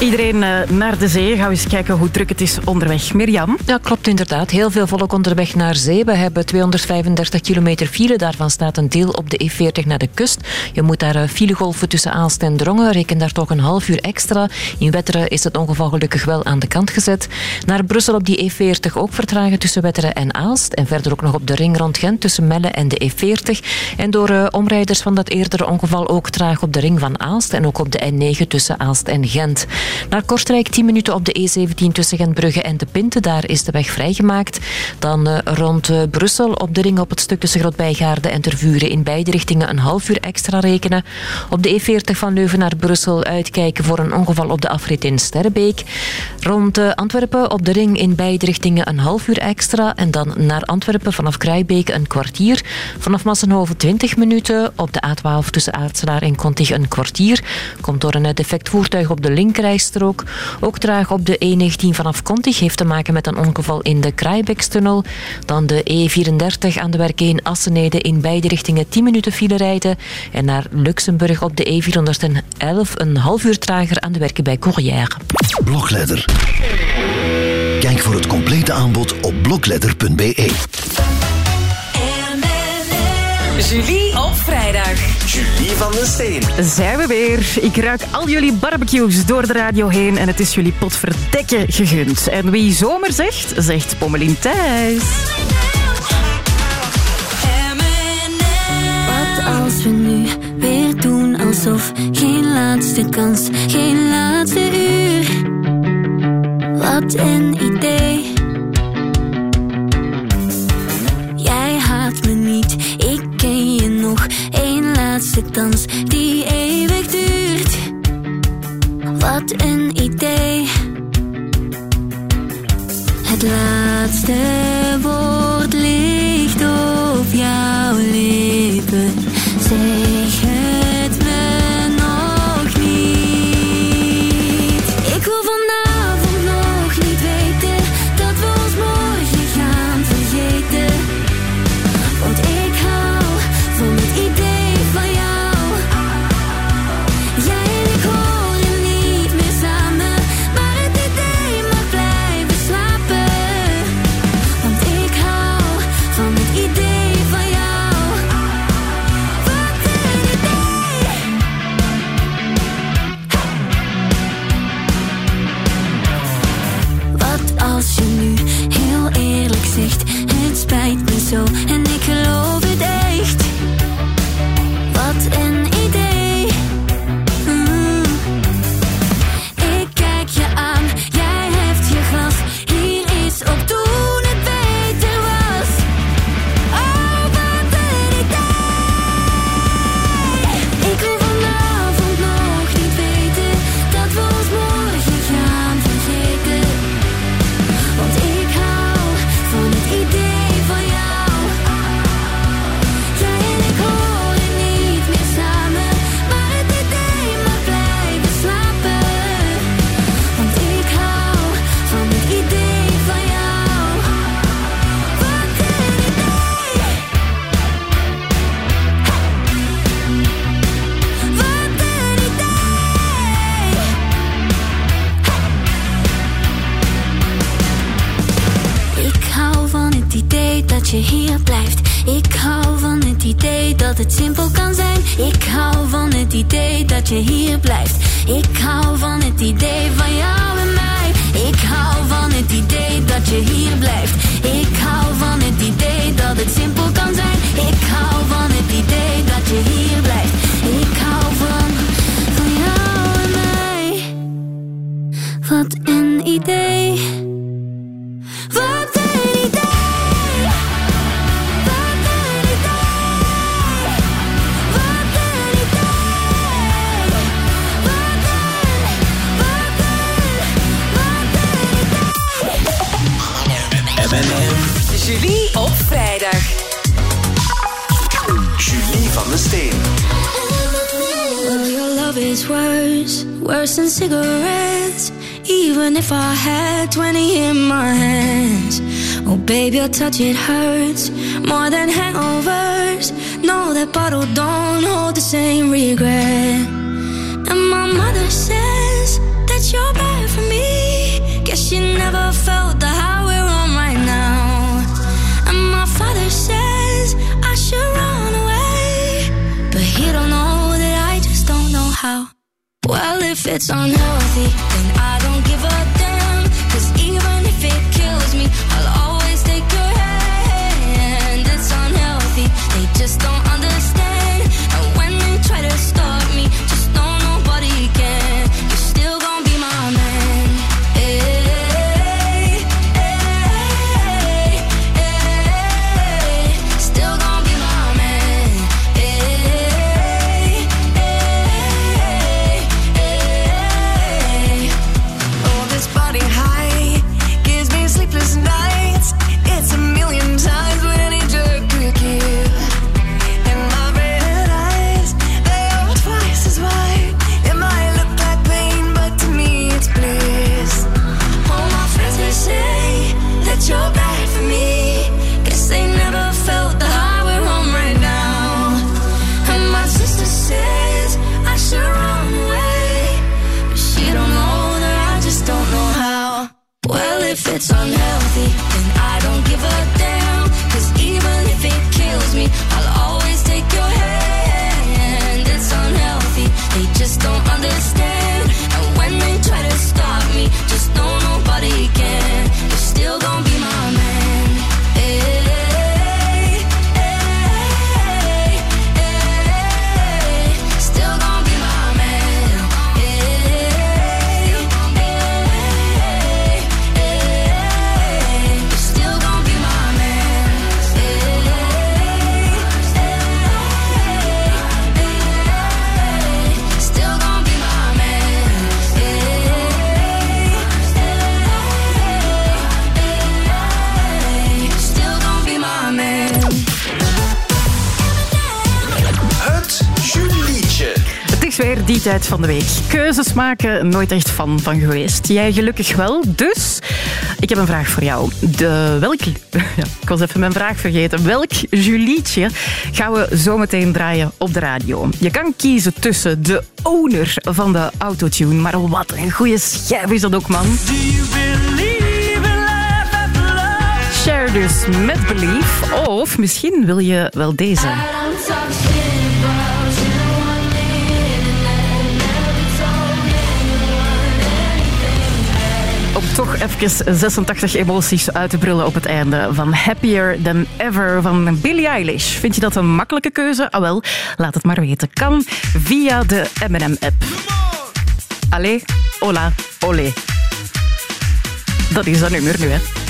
Iedereen eh, naar de zee. Gaan we eens kijken hoe druk het is onderweg. Mirjam? Ja, klopt inderdaad. Heel veel volk onderweg naar zee. We hebben 235 kilometer file. Daarvan staat een deel op de E40 naar de kust. Je moet daar eh, filegolven tussen Aalst en Drongen. Reken daar toch een half uur extra. In Wetteren is het ongeval gelukkig wel aan de kant gezet. Naar Brussel op die E40 ook vertragen tussen Wetteren en Aalst. En verder ook nog op de ring rond Gent tussen Melle en de E40. En door uh, omrijders van dat eerdere ongeval ook traag op de ring van Aalst. En ook op de N9 tussen Aalst en Gent. Naar Kortrijk 10 minuten op de E17 tussen Gentbrugge en De Pinte. Daar is de weg vrijgemaakt. Dan uh, rond uh, Brussel op de ring op het stuk tussen Grotbijgaarden en Tervuren. In beide richtingen een half uur extra rekenen. Op de E40 van Leuven naar Brussel uitkijken voor een ongeval op de afrit in Sterrebeek. Rond uh, Antwerpen op de ring in beide richtingen een half uur extra. En dan naar Antwerpen vanaf Kruijbeek een kwartier. Vanaf Massenhoven 20 minuten. Op de A12 tussen Aartselaar en Kontig een kwartier. Komt door een defect voertuig op de Ook traag op de E19 vanaf Kontig heeft te maken met een ongeval in de Kraaibekstunnel. Dan de E34 aan de werk in Assenede in beide richtingen 10 minuten file rijden. En naar Luxemburg op de E411 een half uur trager aan de werken bij Courrières. Blokledder. Kijk voor het complete aanbod op blokledder.be. Julie op vrijdag. Julie van den Steen. Zijn we weer. Ik ruik al jullie barbecues door de radio heen en het is jullie potverdekken gegund. En wie zomer zegt, zegt Pommelien Thijs. Wat als we nu weer doen alsof geen laatste kans, geen laatste uur. Wat een idee. Laatste dans die eeuwig duurt. Wat een idee. Het laatste woord ligt op jouw lippen. Zeg je hier blijft. Ik hou van het idee dat het simpel kan zijn. Ik hou van het idee dat je hier blijft. Ik hou van het idee van jou en mij. Ik hou van het idee dat je hier blijft. Ik hou van het idee dat het simpel kan zijn. Ik hou van het idee dat je hier blijft. Ik hou van, van jou en mij. Wat een idee. worse, worse than cigarettes. Even if I had 20 in my hands. Oh, baby, your touch, it hurts more than hangovers. No, that bottle don't hold the same regret. And my mother says that you're bad for me. Guess she never felt Well, if it's unhealthy, then I don't give a van de week. Keuzes maken, nooit echt fan van geweest. Jij gelukkig wel. Dus, ik heb een vraag voor jou. De, welk, ja, ik was even mijn vraag vergeten. Welk Julietje gaan we zo meteen draaien op de radio? Je kan kiezen tussen de owner van de autotune. Maar wat een goede schijf is dat ook, man. Share dus met Belief. Of misschien wil je wel deze. om toch even 86 emoties uit te brullen op het einde van Happier Than Ever van Billie Eilish. Vind je dat een makkelijke keuze? Ah wel, laat het maar weten. Kan via de M&M-app. Allee, hola, olé. Dat is dat nummer nu, hè.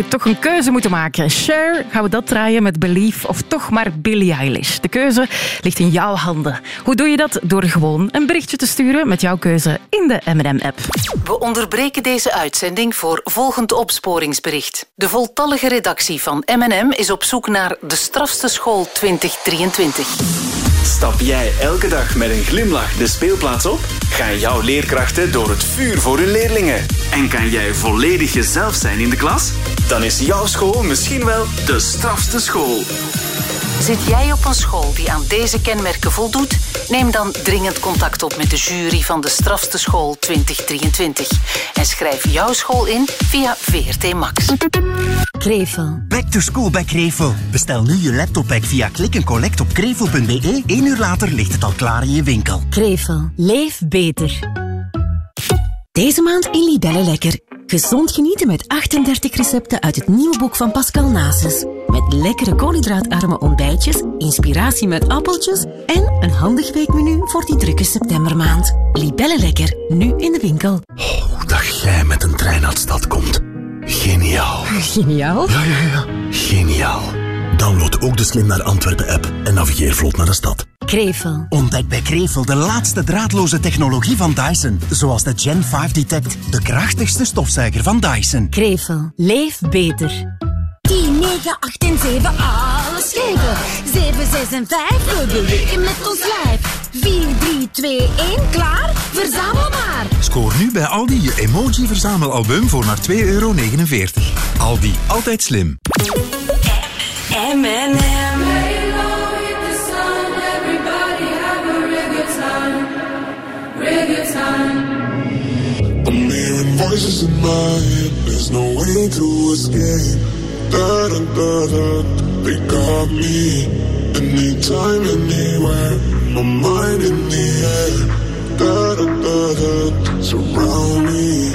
Je toch een keuze moeten maken. Cher, gaan we dat draaien met Belief of toch maar Billie Eilish? De keuze ligt in jouw handen. Hoe doe je dat? Door gewoon een berichtje te sturen met jouw keuze in de M&M-app. We onderbreken deze uitzending voor volgend opsporingsbericht. De voltallige redactie van M&M is op zoek naar de strafste school 2023. Stap jij elke dag met een glimlach de speelplaats op? Gaan jouw leerkrachten door het vuur voor hun leerlingen? En kan jij volledig jezelf zijn in de klas? Dan is jouw school misschien wel de strafste school. Zit jij op een school die aan deze kenmerken voldoet? Neem dan dringend contact op met de jury van de strafste school 2023 en schrijf jouw school in via VRT Max. Krevel. Back to school bij Krevel. Bestel nu je laptoppack via klik en collect op krevel.be. Eén uur later ligt het al klaar in je winkel. Krevel. Leef beter. Deze maand in Libelle Lekker. Gezond genieten met 38 recepten uit het nieuwe boek van Pascal Nasus. Met lekkere koolhydraatarme ontbijtjes, inspiratie met appeltjes en een handig weekmenu voor die drukke septembermaand. Libelle Lekker, nu in de winkel. Dat jij met een trein uit de stad komt. Geniaal. Geniaal. Ja, ja, ja. Geniaal. Download ook de Slim naar Antwerpen app en navigeer vlot naar de stad. Krevel. Ontdek bij Krevel de laatste draadloze technologie van Dyson. Zoals de Gen 5 Detect, de krachtigste stofzuiger van Dyson. Krevel. Leef beter. 10, 9, 8 en 7, alles geven. 7, 6 en 5, we bewegen met ons lijf. 4, 3, 2, 1, klaar? Verzamel maar. Scoor nu bij Aldi je emoji-verzamelalbum voor maar 2,49 euro. Aldi, altijd slim. M&M. Lay low in the sun, everybody have a reggaeton, reggaeton. I'm hearing voices in my head. There's no way to escape. Da da da da. They got me. Anytime, anywhere. My mind in the air. Da da da da. Surround me.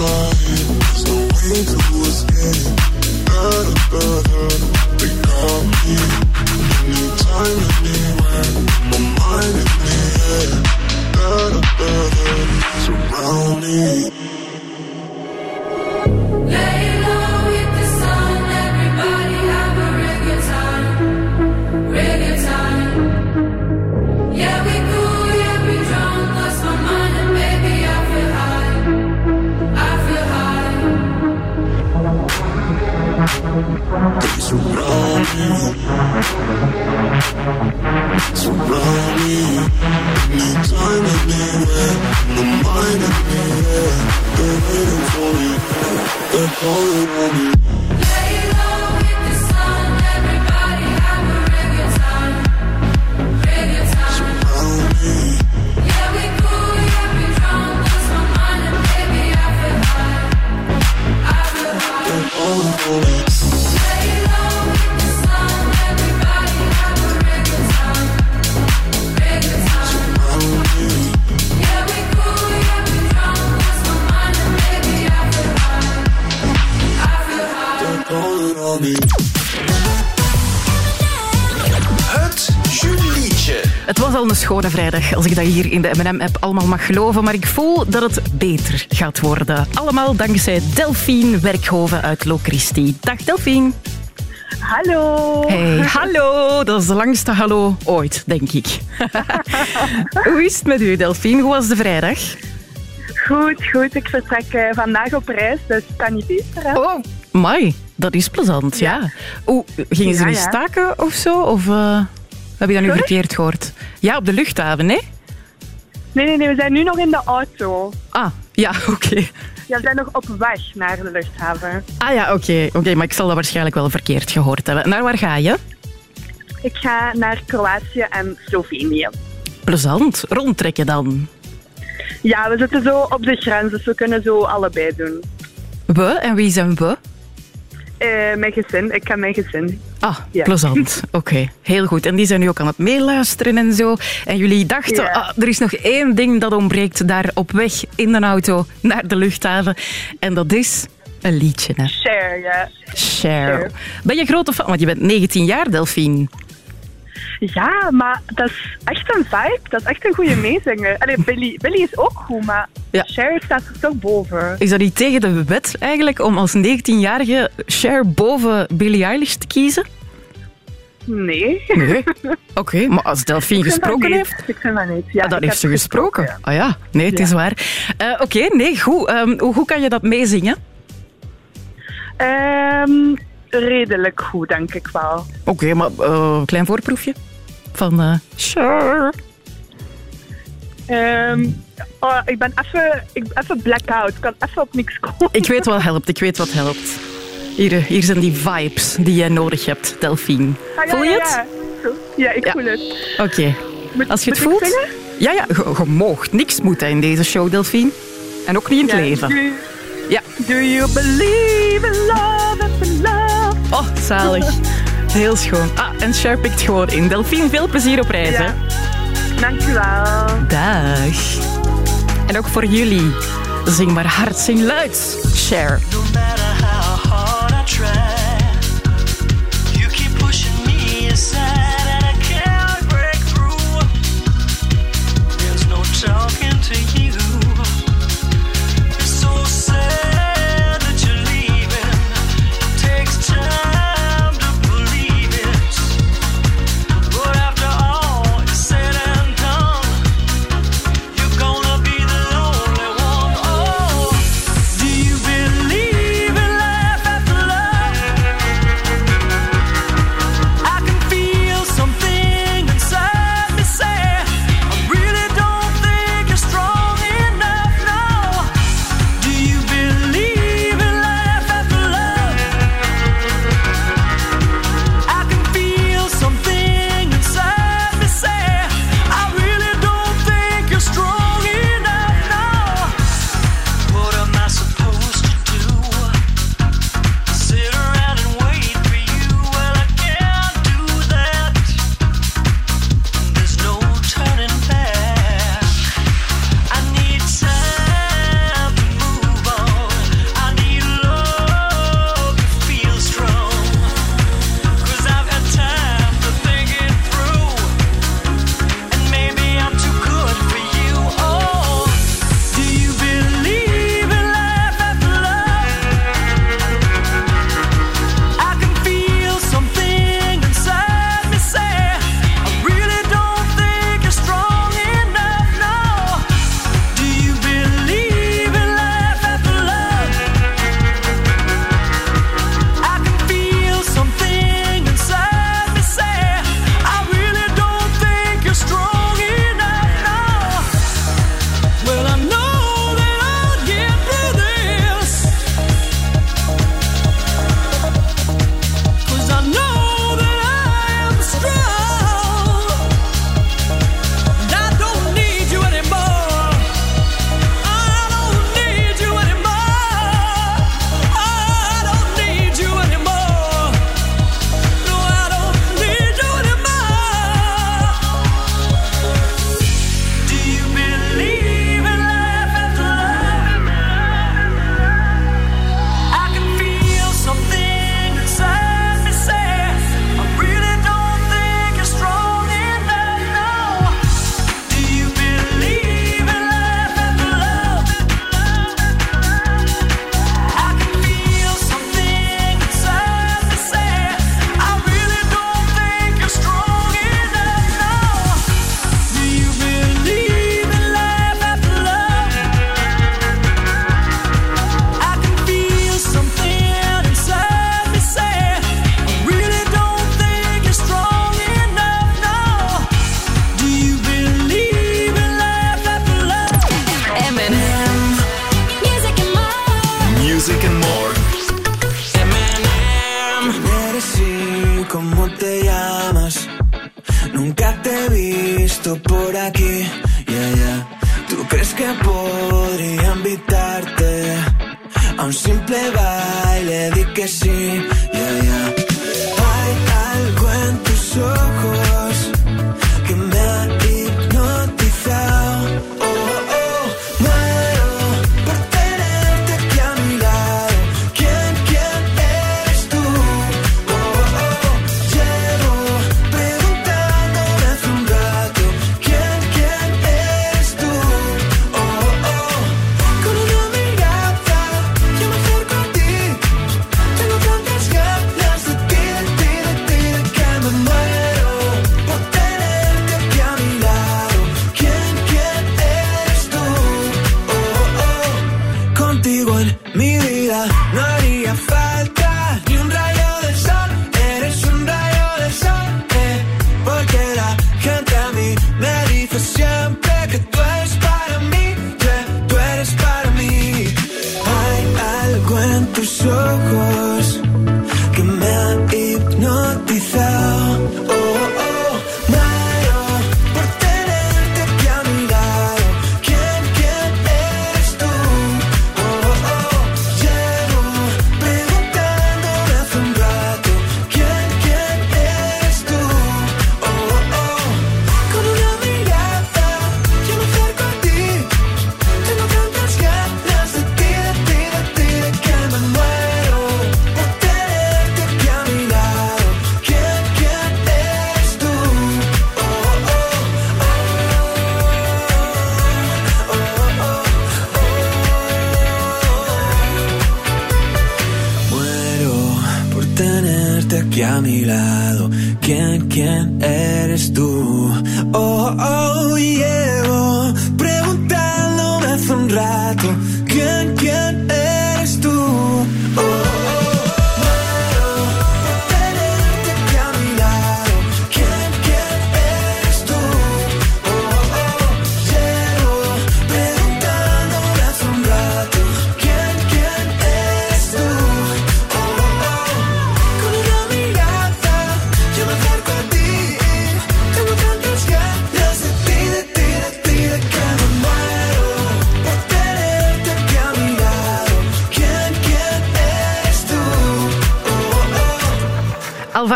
There's no way to escape. Da da da Da da Surround me. Surround me. Mind the air. They're waiting for. They're calling on me. Schone vrijdag, als ik dat hier in de M&M-app allemaal mag geloven. Maar ik voel dat het beter gaat worden. Allemaal dankzij Delphine Werkhoven uit Locristi. Dag Delphine. Hallo. Hey, hallo. Dat is de langste hallo ooit, denk ik. Hoe is het met u, Delphine? Hoe was de vrijdag? Goed, goed. Ik vertrek eh, vandaag op reis, dus het staat niet beter. Hè? Oh, mai. Dat is plezant, ja. Oeh, gingen ze Ja, ja. staken of zo? Of eh, heb je dat nu verkeerd gehoord? Ja, op de luchthaven, hè? Nee, nee, nee, we zijn nu nog in de auto. Ah, ja, oké. Ja, we zijn nog op weg naar de luchthaven. Ah ja, oké. oké, maar ik zal dat waarschijnlijk wel verkeerd gehoord hebben. Naar waar ga je? Ik ga naar Kroatië en Slovenië. Plezant. Rondtrekken dan. Ja, we zitten zo op de grens, dus we kunnen zo allebei doen. We? En wie zijn we? Eh, mijn gezin, ik ga mijn gezin. Ah, Ja. plezant. Oké, heel goed. En die zijn nu ook aan het meeluisteren en zo. En jullie dachten, Ja. ah, er is nog één ding dat ontbreekt daar op weg in de auto naar de luchthaven. En dat is een liedje, hè. Share, ja. Share. Ben je grote fan? Want je bent 19 jaar, Delphine. Ja, maar dat is echt een vibe. Dat is echt een goede meezinger. Allee, Billy, Billy is ook goed, maar Ja. Cher staat er toch boven. Is dat niet tegen de wet eigenlijk om als 19-jarige Cher boven Billie Eilish te kiezen? Nee. Nee. Oké, maar als Delphine gesproken heeft... Ik vind dat niet. Ja, Ah, dan heeft ze gesproken. Ah ja, nee, het is waar. Eh, Oké, nee, goed. Ehm, hoe, hoe kan je dat meezingen? Ehm, redelijk goed, denk ik wel. Oké, maar eh, klein voorproefje van eh Cher. Ehm, oh, ik ben even, ik ben even blackout. Ik kan even op niks komen. Ik weet wat helpt, ik weet wat helpt. Hier, hier zijn die vibes die jij nodig hebt, Delphine. Ah, ja, Voel je het? Ja, ik voel het. Oké. Als je het voelt... Ja, ja, moogt. Niks moet hè, in deze show, Delphine. En ook niet in het leven. Do, Ja. do you believe in love and love? Oh, zalig. Heel schoon. Ah, en Cher pikt gewoon in. Delphine, veel plezier op reis, Ja. hè. Dankjewel. Dag. En ook voor jullie. Zing maar hard, zing luid. Cher.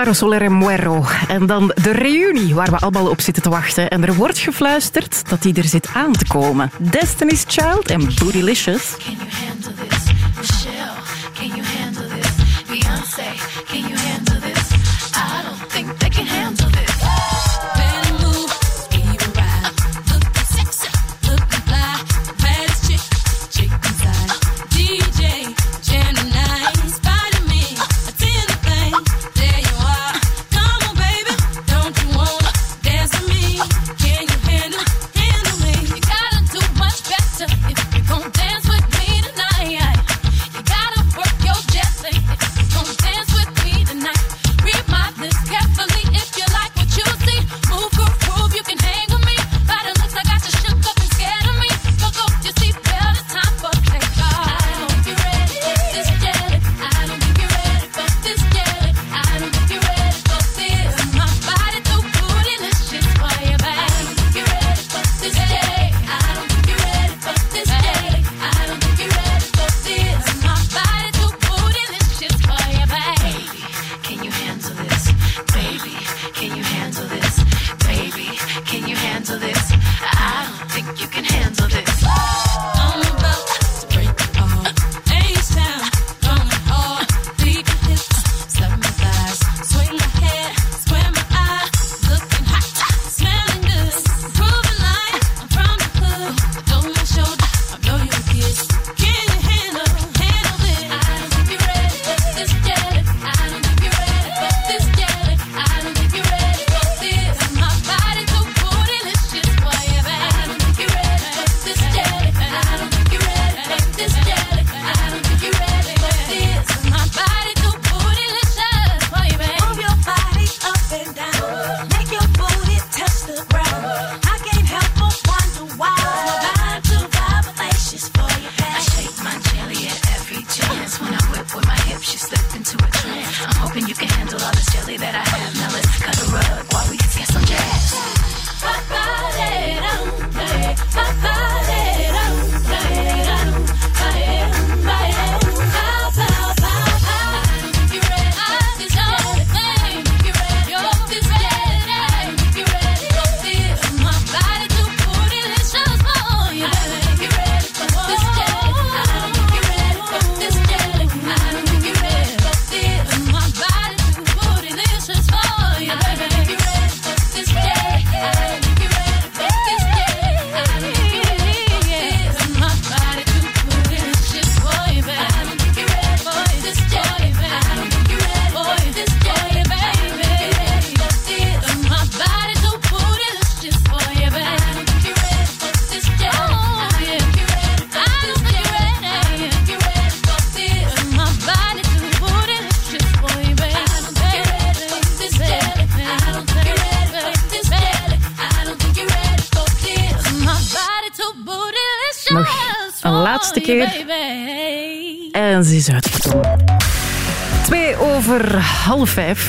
Paro Soler en En dan de reunie waar we allemaal op zitten te wachten. En er wordt gefluisterd dat die er zit aan te komen. Destiny's Child en Bootylicious.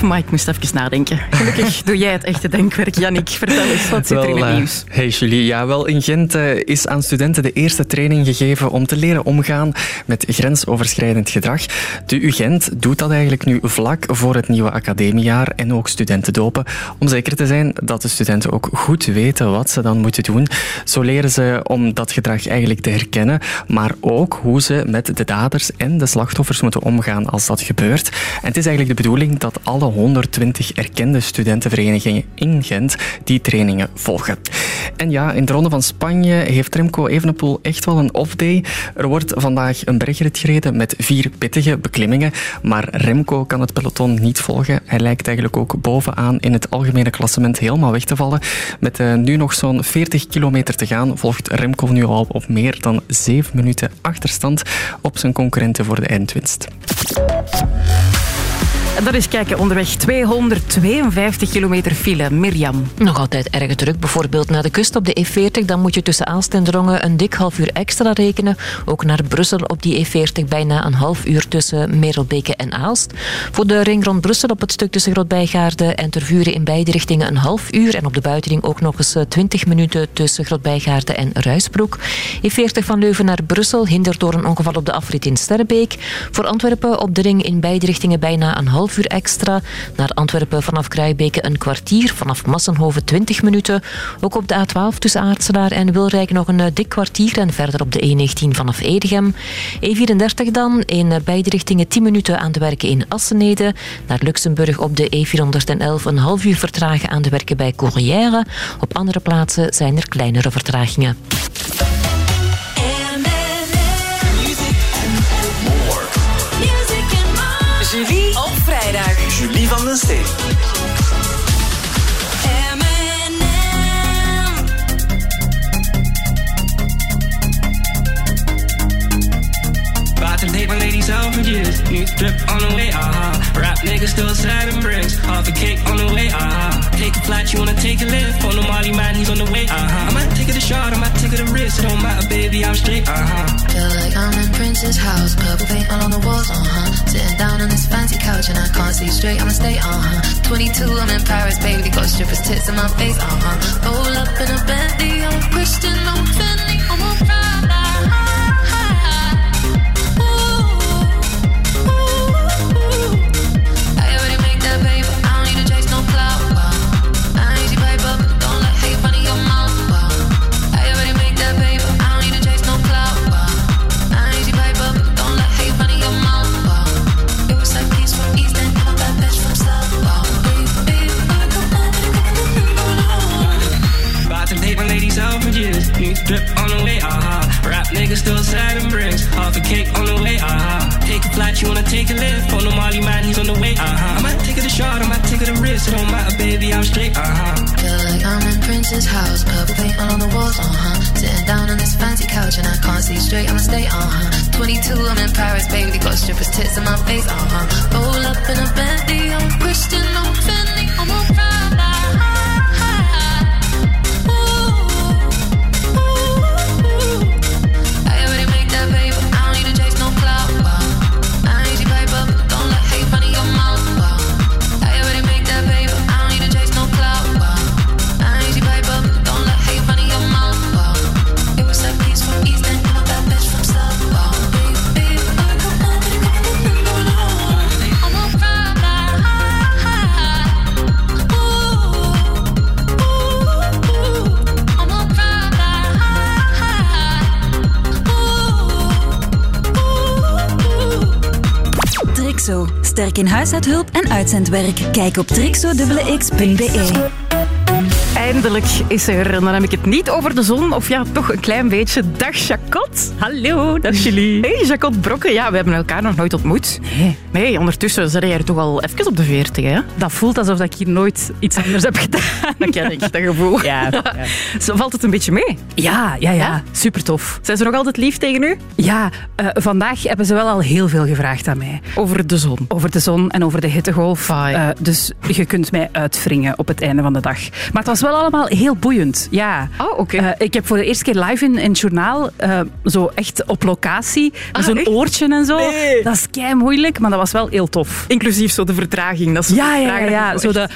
Maar ik moest even nadenken. Gelukkig doe jij het echte denkwerk, Jannik. Vertel eens, wat zit er in het eh, nieuws? Hey Julie, ja, wel in Gent eh, is aan studenten de eerste training gegeven om te leren omgaan met grensoverschrijdend gedrag. De UGent doet dat eigenlijk nu vlak voor het nieuwe academiejaar en ook studenten dopen, om zeker te zijn dat de studenten ook goed weten wat ze dan moeten doen. Zo leren ze om dat gedrag eigenlijk te herkennen, maar ook hoe ze met de daders en de slachtoffers moeten omgaan als dat gebeurt. En het is eigenlijk de bedoeling dat alle 120 erkende studentenverenigingen in Gent die trainingen volgen. En ja, in de Ronde van Spanje heeft Remco Evenepoel echt wel een off-day. Er wordt vandaag een bergrit gereden met vier pittige beklimmingen, maar Remco kan het peloton niet volgen. Hij lijkt eigenlijk ook bovenaan in het algemene klassement helemaal weg te vallen. Met eh, nu nog zo'n 40 kilometer te gaan, volgt Remco nu al op meer dan 7 minuten achterstand op zijn concurrenten voor de eindwinst. Dat is kijken, onderweg 252 kilometer file. Mirjam. Nog altijd erg druk, bijvoorbeeld naar de kust op de E40. Dan moet je tussen Aalst en Drongen een dik half uur extra rekenen. Ook naar Brussel op die E40 bijna een half uur tussen Merelbeke en Aalst. Voor de ring rond Brussel op het stuk tussen Grootbijgaarden en Tervuren in beide richtingen een half uur. En op de buitenring ook nog eens eh, 20 minuten tussen Grootbijgaarden en Ruisbroek. E40 van Leuven naar Brussel hindert door een ongeval op de afrit in Sterrebeek. Voor Antwerpen op de ring in beide richtingen bijna een half uur extra. Naar Antwerpen vanaf Kruijbeke een kwartier. Vanaf Massenhoven 20 minuten. Ook op de A12 tussen Aartselaar en Wilrijk nog een eh, dik kwartier. En verder op de E19 vanaf Edegem. E34 dan in eh, beide richtingen 10 minuten aan de werken in Assenede. Naar Luxemburg op de E411 een half uur vertragen aan de werken bij Corrière. Op andere plaatsen zijn er kleinere vertragingen. Julie van my lady selfridges. New drip on the way, uh-huh. Rap niggas still sliding bricks. Half a cake on the way, uh-huh. Take a flight, you wanna take a lift. On the Molly man, he's on the way, uh-huh. I might take it a shot, I might take it a risk. It don't matter, baby, I'm straight, uh-huh. Feel like I'm in Prince's house, purple paint all on the walls, uh huh. Sitting down on this fancy couch and I can't see straight, I'ma stay, uh huh. 22, I'm in Paris, baby, got strippers' tits in my face, uh huh. Roll up in a Bentley, I'm Christian, I'm Fendi, drip on the way, uh-huh. Rap niggas still sliding bricks. Half a cake on the way, uh-huh. Take a flight, you wanna take a lift. On the Molly man, he's on the way, uh-huh. I might take it a shot, I might take it a risk. It don't matter, baby, I'm straight, uh-huh. Feel like I'm in Prince's house, purple paint all on the walls, uh huh. Sitting down on this fancy couch and I can't see straight, I'ma stay, uh huh. 22, I'm in Paris, baby, got strippers' tits in my face, uh huh. Roll up in a Bentley, I'm Christian, Sterk in huishoudhulp en uitzendwerk. Kijk op trixo.x.be. Eindelijk is er. En dan heb ik het niet over de zon, of ja, toch een klein beetje. Dag Jacot. Hallo, dag Julie. Hey Jacot Brokken. Ja, we hebben elkaar nog nooit ontmoet. Nee. Nee, ondertussen zit jij er toch al even op de 40, hè? Dat voelt alsof ik hier nooit iets anders heb gedaan. Dat ken ik, dat gevoel. Ja, ja. Zo valt het een beetje mee? Ja, ja, ja. Super tof. Zijn ze nog altijd lief tegen u? Ja, eh, vandaag hebben ze wel al heel veel gevraagd aan mij. Over de zon. Over de zon en over de hittegolf. Eh, dus je kunt mij uitwringen op het einde van de dag. Maar het was wel allemaal heel boeiend, ja. Oh, oké. Eh, ik heb voor de eerste keer live in, in het journaal, eh, zo echt op locatie, Ah, zo'n oortje en zo. Nee. Dat is kei moeilijk, maar dat was wel heel tof. Inclusief zo de vertraging. Dat is Ja, ja, ja. Zo de...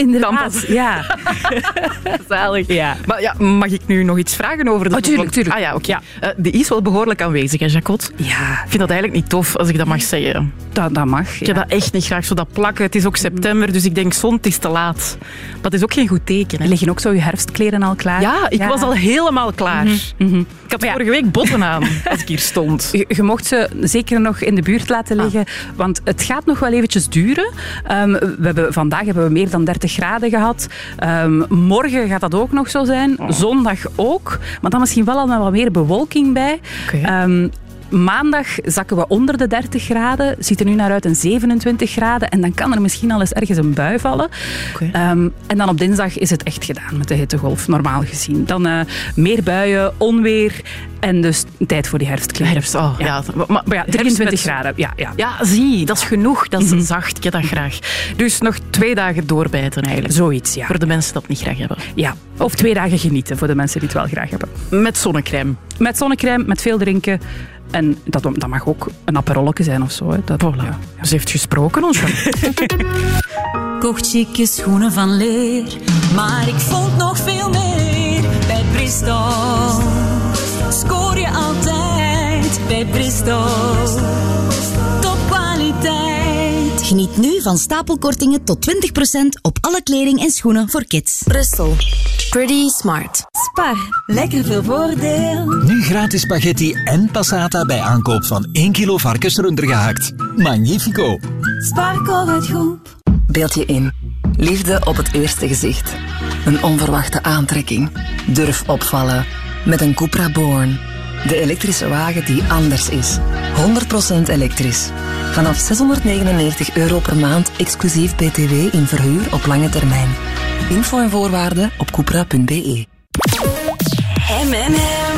Inderdaad, ja. echt- Zalig. ja. Maar ja, mag ik nu nog iets vragen over de Oh, tuurlijk, tuurlijk. Ah ja, oké. Eh, die is wel behoorlijk aanwezig, hè, Jacot? Ja. Ik vind dat eigenlijk niet tof, als ik dat mag zeggen. Dat, dat mag. Ik heb dat echt niet graag, zo dat plakken. Het is ook september, dus ik denk, zon, het is te laat. Dat is ook geen goed teken. Hè? Liggen ook zo je herfstkleren al klaar? Ja, ik was al helemaal klaar. Mhm. Ik had vorige week botten aan, als ik hier stond. Je, je mocht ze zeker nog in de buurt laten Ah. liggen, want het gaat nog wel eventjes duren. Ehm, we hebben, vandaag hebben we meer dan 30 graden gehad. Ehm, morgen gaat dat ook nog zo zijn. Oh. Zondag ook. Maar dan misschien wel al met wat meer bewolking bij. Maandag zakken we onder de 30 graden. Ziet er nu naar uit een 27 graden. En dan kan er misschien al eens ergens een bui vallen. Ehm, en dan op dinsdag is het echt gedaan met de hittegolf, normaal gezien. Dan eh, meer buien, onweer en dus tijd voor die herfstkleren. Herfst, oh, ja. Maar, Maar ja, herfst 23 met- graden. Ja, ja. Ja, zie, dat is genoeg. Dat is zacht. Ik heb dat graag. Dus nog twee dagen doorbijten eigenlijk. Zoiets, ja. Voor de mensen die dat niet graag hebben. ja. Of twee dagen genieten voor de mensen die het wel graag hebben. Met zonnecrème. Met zonnecrème, met veel drinken. En dat, dat mag ook een aperolletje zijn of zo. Hè. Dat, ja. Ze heeft gesproken, ons. Kocht chique schoenen van leer, maar ik vond nog veel meer bij Bristol. Scoor je altijd bij Bristol. Geniet nu van stapelkortingen tot 20% op alle kleding en schoenen voor kids. Bristol. Pretty smart. Spar. Lekker veel voordeel. Nu gratis spaghetti en passata bij aankoop van 1 kilo varkensrunder gehakt. Magnifico. Sparko het goed. Beeld je in. Liefde op het eerste gezicht. Een onverwachte aantrekking. Durf opvallen. Met een Cupra Born. De elektrische wagen die anders is. 100% elektrisch. Vanaf 699 euro per maand exclusief BTW in verhuur op lange termijn. Info en voorwaarden op cupra.be. M&M.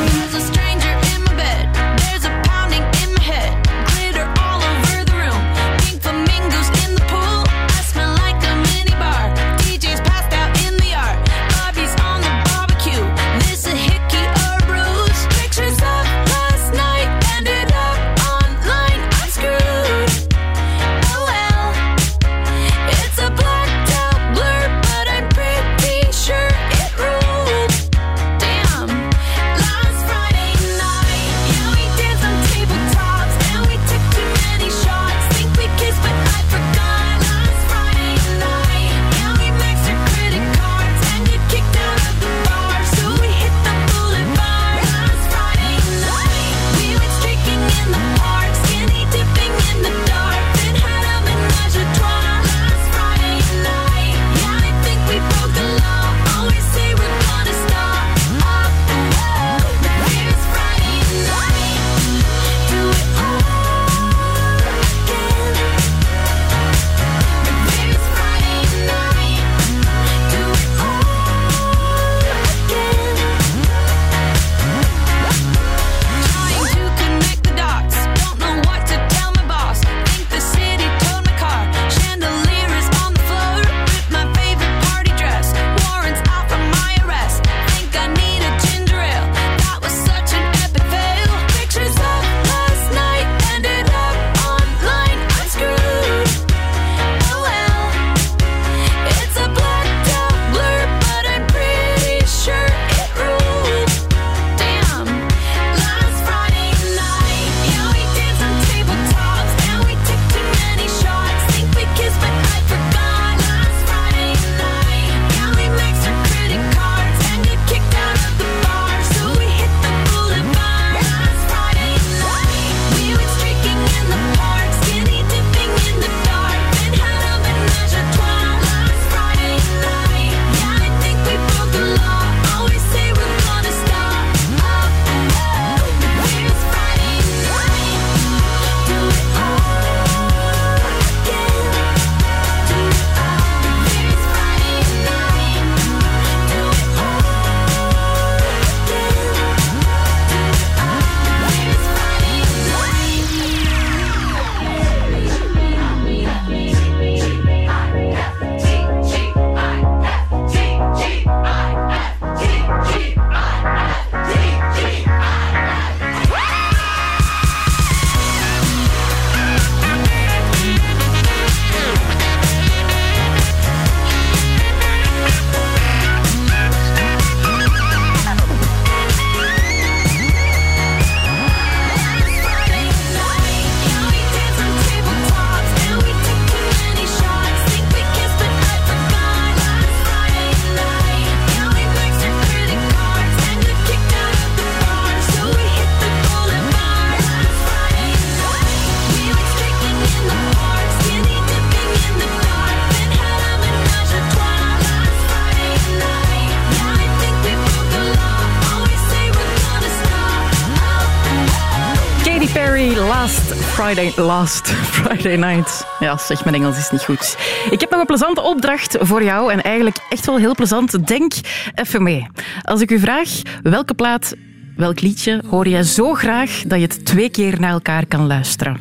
Last Friday night. Ja, zeg, mijn Engels is niet goed. Ik heb nog een plezante opdracht voor jou en eigenlijk echt wel heel plezant. Denk even mee. Als ik u vraag, welke plaat, welk liedje hoor jij zo graag dat je het twee keer naar elkaar kan luisteren?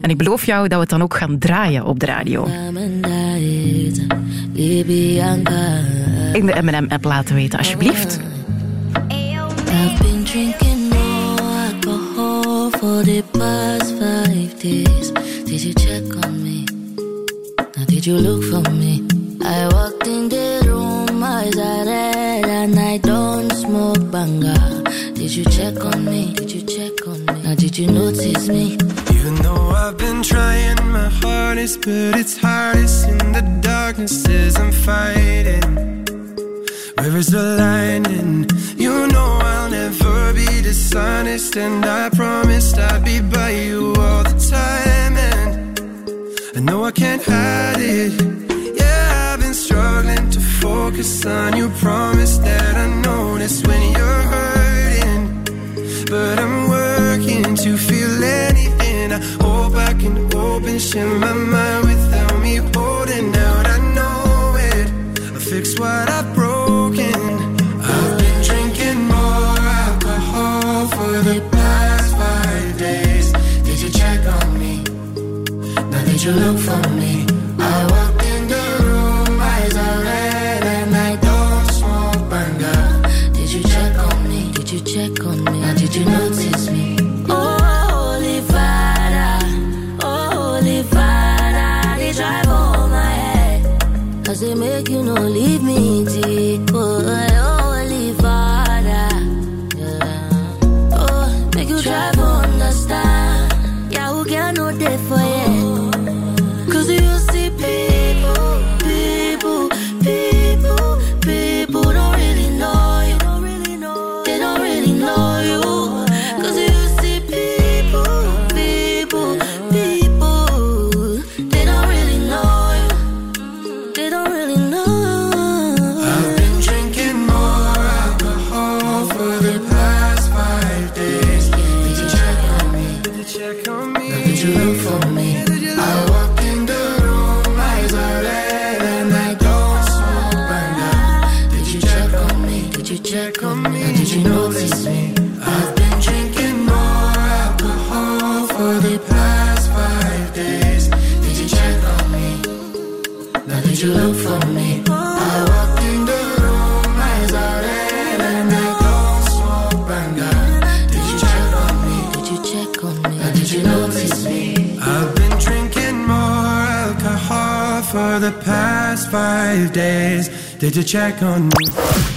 En ik beloof jou dat we het dan ook gaan draaien op de radio. In de M&M-app laten weten, alsjeblieft. For the past five days. Did you check on me? Now did you look for me? I walked in the room, eyes are red, and I don't smoke banga. Did you check on me? Did you check on me? Now did you notice me? Even though I've been trying my hardest, but it's hardest in the darkness as I'm fighting. Where is the line? And you know I'll never be dishonest, and I promised I'd be by you all the time. And I know I can't hide it. Yeah, I've been struggling to focus on you. Promise that I notice when you're hurting, but I'm working to feel anything. I hope I can open, share my mind without me holding out. I know it. I fix what I've broken. You look for me? The past five days. Did you check on me?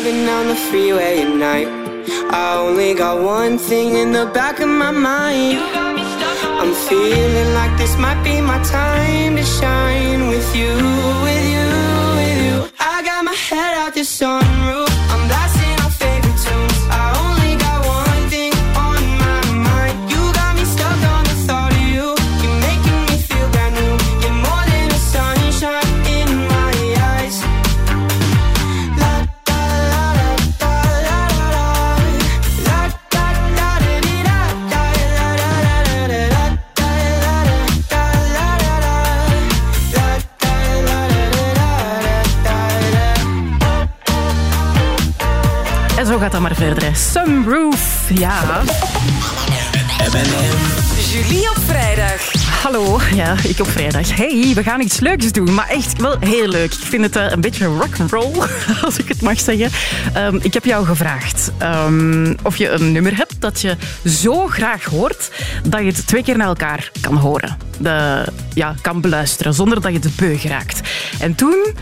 Driving down the freeway at night. I only got one thing in the back of my mind. I'm feeling like this might be my time to shine with you, with you, with you. I got my head out the sunroof. Zo gaat dat maar verder. hè. Sunroof, ja. Julie op vrijdag. Hallo, ja, ik op vrijdag. Hey, we gaan iets leuks doen, maar echt wel heel leuk. Ik vind het eh, een beetje rock'n'roll, als ik het mag zeggen. Ehm, ik heb jou gevraagd ehm, of je een nummer hebt dat je zo graag hoort dat je het twee keer naar elkaar kan horen. De, ja, kan beluisteren, zonder dat je de beu raakt. En toen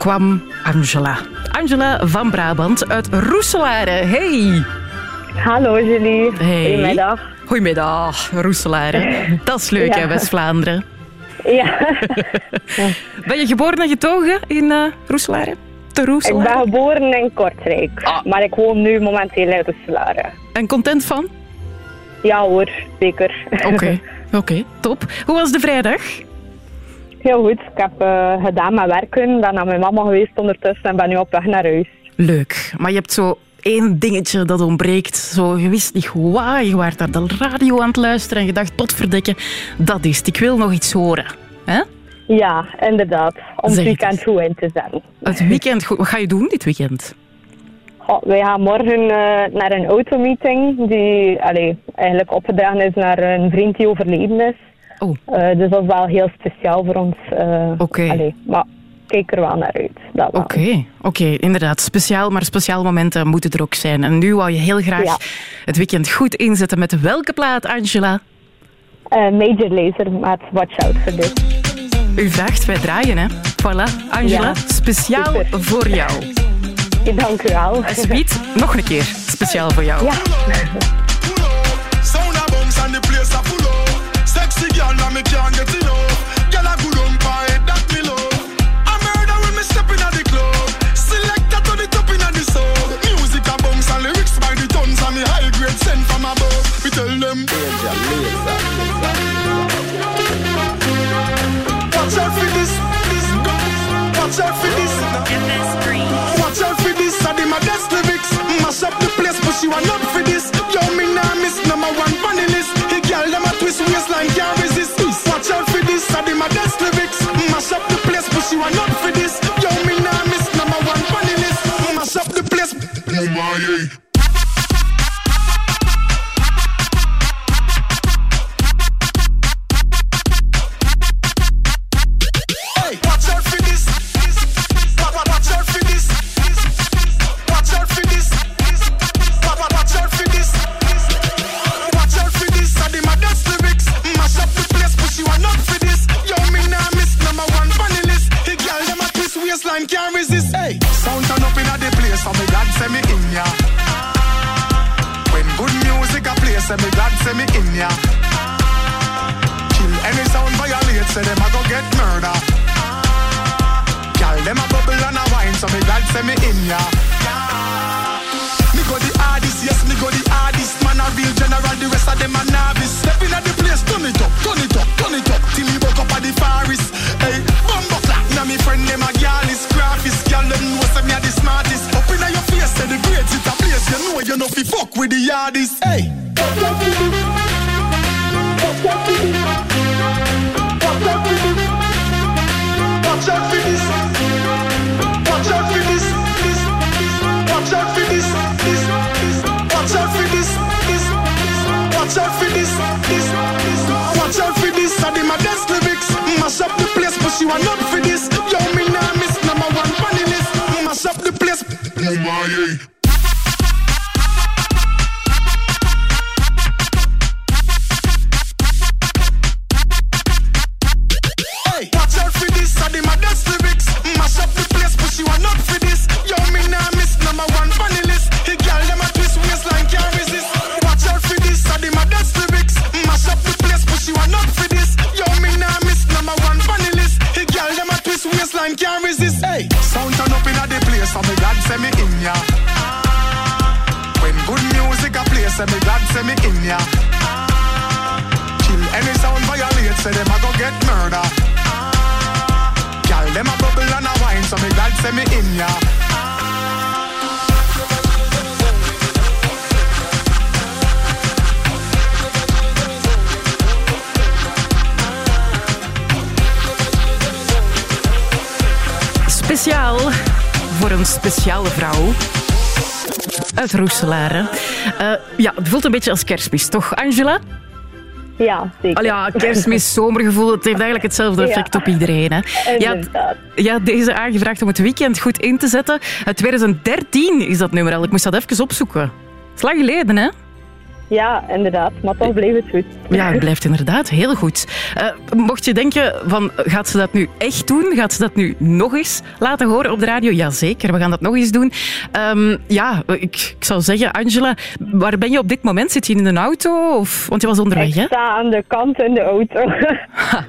kwam Angela. Angela van Brabant uit Roeselare. Hey! Hallo Julie. Hey. Goedemiddag. Goedemiddag, Roeselare. Dat is leuk, Ja. hè, West-Vlaanderen. Ja, Ben je geboren en getogen in eh Roeselare? Te ik Roeselare? ben geboren in Kortrijk, maar ik woon nu momenteel in Roeselare. En content van? Ja hoor, zeker. Oké, oké, top. Hoe was de vrijdag? Heel goed, ik heb eh, gedaan met werken, ben naar mijn mama geweest ondertussen en ben nu op weg naar huis. Leuk, maar je hebt zo één dingetje dat ontbreekt. Zo, je wist niet waar, je waart naar de radio aan het luisteren en je dacht, tot verdekken, dat is het. Ik wil nog iets horen. Hè? Ja, inderdaad. Om het weekend goed in te zetten. Het weekend, goed. wat ga je doen dit weekend? Wij gaan morgen eh, naar een automeeting die allee, eigenlijk opgedragen is naar een vriend die overleden is. Oh. Eh, dus dat is wel heel speciaal voor ons. eh, Oké. allee, Maar kijk er wel naar uit. Oké, oké, inderdaad. Speciaal, maar speciale momenten moeten er ook zijn. En nu wou je heel graag Ja. het weekend goed inzetten met welke plaat, Angela? Eh, Major Laser met Watch Out for This. U vraagt, wij draaien, hè? Voilà, Angela, Ja, speciaal voor jou. Dank u wel. Alsjeblieft, nog een keer speciaal voor jou. Ja. Girl, now me can't get enough. Girl good that me love. I murder when me step club. Select to the top in the soul. Music a bounce lyrics by the tons and me high grade sent from above. We tell them. Watch out for this, this, watch out for this. Watch waistline can't resist. Hey, say me glad say me in ya. Kill any sound violate, say them a go get murder. Girl, them a bubble and a wine, so me glad say me in ya. Me go the hardest, yes, me go the hardest. Man a real general, the rest of them a novice. Step in at the place, turn it up, turn it up, turn it up. Till me woke up at the forest. Hey, bumbo clap, now me friend them a girl is graphist. Girl, them know say me a the smartest. Up in your face, say the place you know you know fi fuck with the yardies. Hey. Watch out for this. Watch out for this. Watch out for this. Watch out for this. Watch out for this. Watch out for this. Watch out for this. You are not for this. Yo, me nah miss number one funny list. Mash up the place. Oh eh? my. is this? Hey, sound turn up in a place, so me glad send me in ya. When good music a play, so me glad send me in ya. Kill any sound violate, so them a go get murder. Girl, them a bubble and a wine, so me glad send me in ya. Speciaal voor een speciale vrouw. Uit Roeselaar. hè. Eh, ja, het voelt een beetje als kerstmis, toch, Angela? Ja, zeker. Al ja, kerstmis, zomergevoel, het heeft eigenlijk hetzelfde effect Ja. op iedereen. Hè. Ja, ja, deze aangevraagd om het weekend goed in te zetten. Het 2013 is dat nummer al. Ik moest dat even opzoeken. Het is lang geleden, hè? Ja, inderdaad. Maar toch bleef het goed. Ja, het blijft inderdaad heel goed. Eh, mocht je denken, van, gaat ze dat nu echt doen? Gaat ze dat nu nog eens laten horen op de radio? Jazeker, we gaan dat nog eens doen. Ehm, ja, ik, ik zou zeggen, Angela, waar ben je op dit moment? Zit je in een auto? Of, want je was onderweg, hè? Ik sta aan de kant in de auto.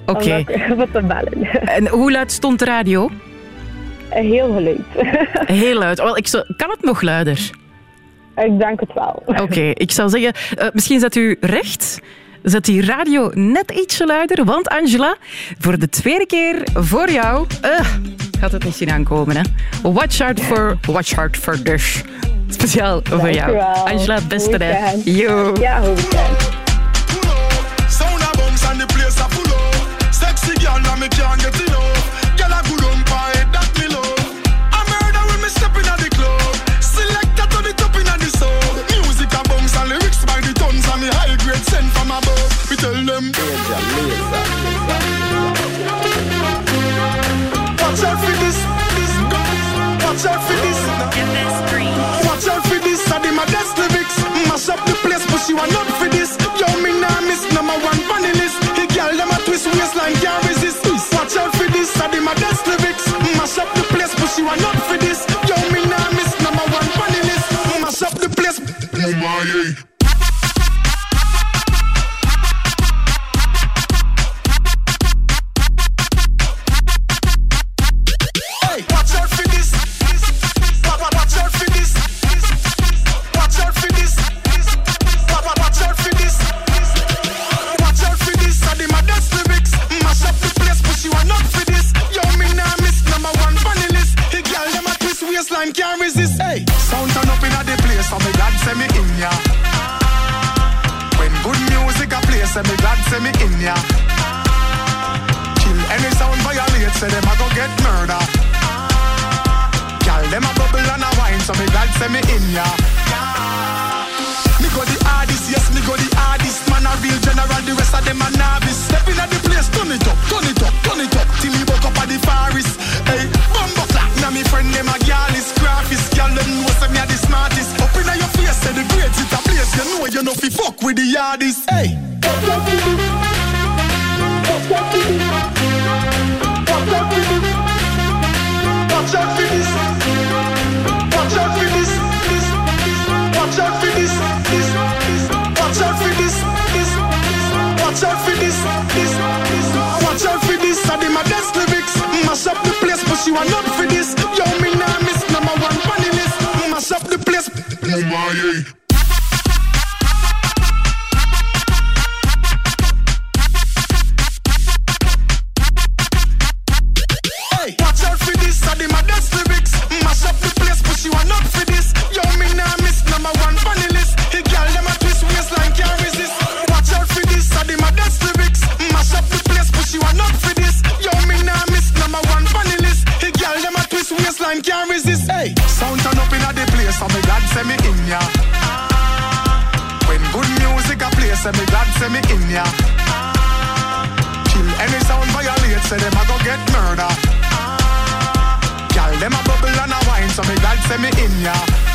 Oké. Om nog Wat te bellen. En hoe luid stond de radio? Heel geluid. Heel luid. Wel, ik kan het nog luider? Ik denk het wel. Oké, ik zou zeggen, eh, misschien zet u recht. Zet die radio net ietsje luider, want Angela, voor de tweede keer voor jou, eh, gaat het niet zien aankomen. Hè? Watch out for, watch out for this. Speciaal voor jou. Angela, het beste hè. Yo. Ja. Sexy girl, now me can't get We tell them. Watch out for this, this, watch out for this. Watch out for this, I did my best lyrics. Mash up the place, but you are not for this. Yo, me nah miss number one funny list. He girl them a twist waistline, can't resist. Watch out for this, I did my best lyrics. Mash up the place, but you are not for this. Yo, me nah miss number one funny list. Mash up the place. Oh my, eh. Can't resist. Hey, sound turn up in the place, so me glad say me in ya. When good music a play, say me glad say me in ya. Kill any sound violate, say them a go get murder. Girl, them a bubble and a wine, so me glad say me in ya. Me go the hardest, yes, me go the hardest. Man a real general, the rest of them a novice. Step in the place, turn it up, turn it up, turn it up. Till me buck up at the forest. Hey, bumbo me friend them a girl is graphist. Girl, them know say me a the smartest. Up in your face, say the grades it a place. You know you know fi fuck with the yardies. Hey. Watch out for this. Watch out for this. This. Watch out for this. This. Watch out for this. This. Watch out for this. This. Watch out for this. Mash up the place, but you are not Hey, watch out for lyrics. Mash up the place, not for this. Yo, me miss number one funny list. Girl, them a twist waistline, can't resist. Watch out for lyrics. Mash up the place, not for this. Yo, me miss number one funny list. Girl, them a twist waistline, can't resist. Say me in ya. When good music a play, say me glad say me in ya. Kill any sound violate, say them a go get murder. Girl, them a bubble and a wine, so me glad say me in ya.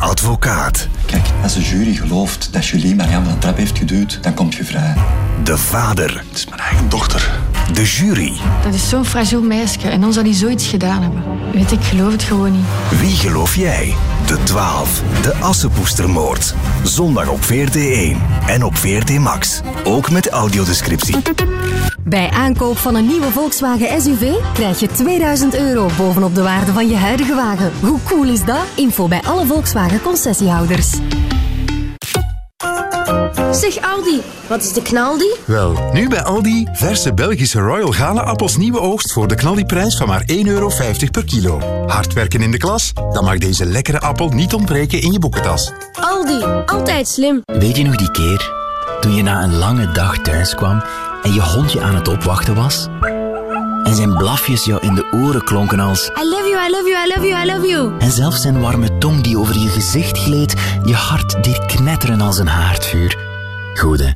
Advocaat. Kijk, als de jury gelooft dat Julie Marianne van de trap heeft geduwd, dan komt je vrij. De vader. Het is mijn eigen dochter. De jury. Dat is zo'n fragiel meisje en dan zou die zoiets gedaan hebben. Weet, ik geloof het gewoon niet. Wie geloof jij? De 12. De Assepoestermoord. Zondag op VRT1 en op VRT Max. Ook met audiodescriptie. Bij aankoop van een nieuwe Volkswagen SUV krijg je 2000 euro bovenop de waarde van je huidige wagen. Hoe cool is dat? Info bij alle Volkswagen concessiehouders. Zeg Aldi, wat is de knaldi? Wel, nu bij Aldi verse Belgische Royal Gala appels nieuwe oogst voor de knaldiprijs van maar 1,50 euro per kilo. Hard werken in de klas? Dan mag deze lekkere appel niet ontbreken in je boekentas. Aldi, altijd slim. Weet je nog die keer toen je na een lange dag thuis kwam en je hondje aan het opwachten was? En zijn blafjes jou in de oren klonken als... I love you, I love you, I love you, I love you. En zelfs zijn warme tong die over je gezicht gleed, je hart deed knetteren als een haardvuur. Goed hè?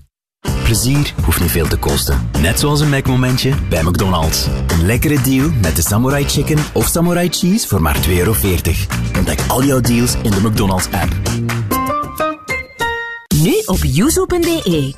Plezier hoeft niet veel te kosten. Net zoals een Mac-momentje bij McDonald's. Een lekkere deal met de Samurai Chicken of Samurai Cheese voor maar 2,40 euro. Ontdek al jouw deals in de McDonald's app. Nu op yuzu.be.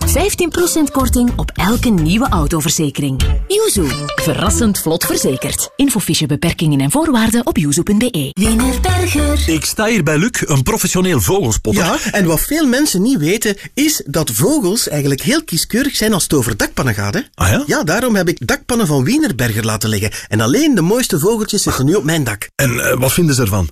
15% korting op elke nieuwe autoverzekering. Yuzu. Verrassend vlot verzekerd. Infofiche beperkingen en voorwaarden op yuzu.be. Wienerberger. Ik sta hier bij Luc, een professioneel vogelspotter. Ja, en wat veel mensen niet weten, is dat vogels eigenlijk heel kieskeurig zijn als het over dakpannen gaat. Hè? Ah ja? Ja, daarom heb ik dakpannen van Wienerberger laten leggen. En alleen de mooiste vogeltjes zitten nu op mijn dak. En eh, wat vinden ze ervan?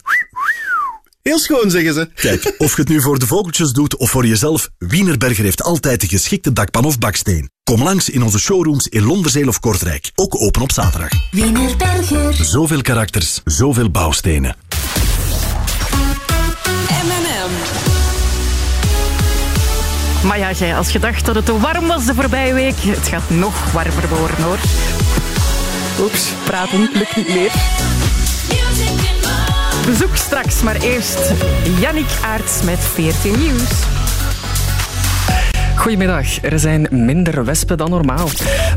Heel schoon, zeggen ze. Kijk, of je het nu voor de vogeltjes doet of voor jezelf, Wienerberger heeft altijd de geschikte dakpan of baksteen. Kom langs in onze showrooms in Londerzeel of Kortrijk. Ook open op zaterdag. Wienerberger. Zoveel karakters, zoveel bouwstenen. M&M. Maar ja, jij, als je dacht dat het te warm was de voorbije week, het gaat nog warmer worden hoor. Oeps, praten lukt niet meer. Bezoek straks, maar eerst Yannick Aerts met 14 Nieuws. Goedemiddag. Er zijn minder wespen dan normaal.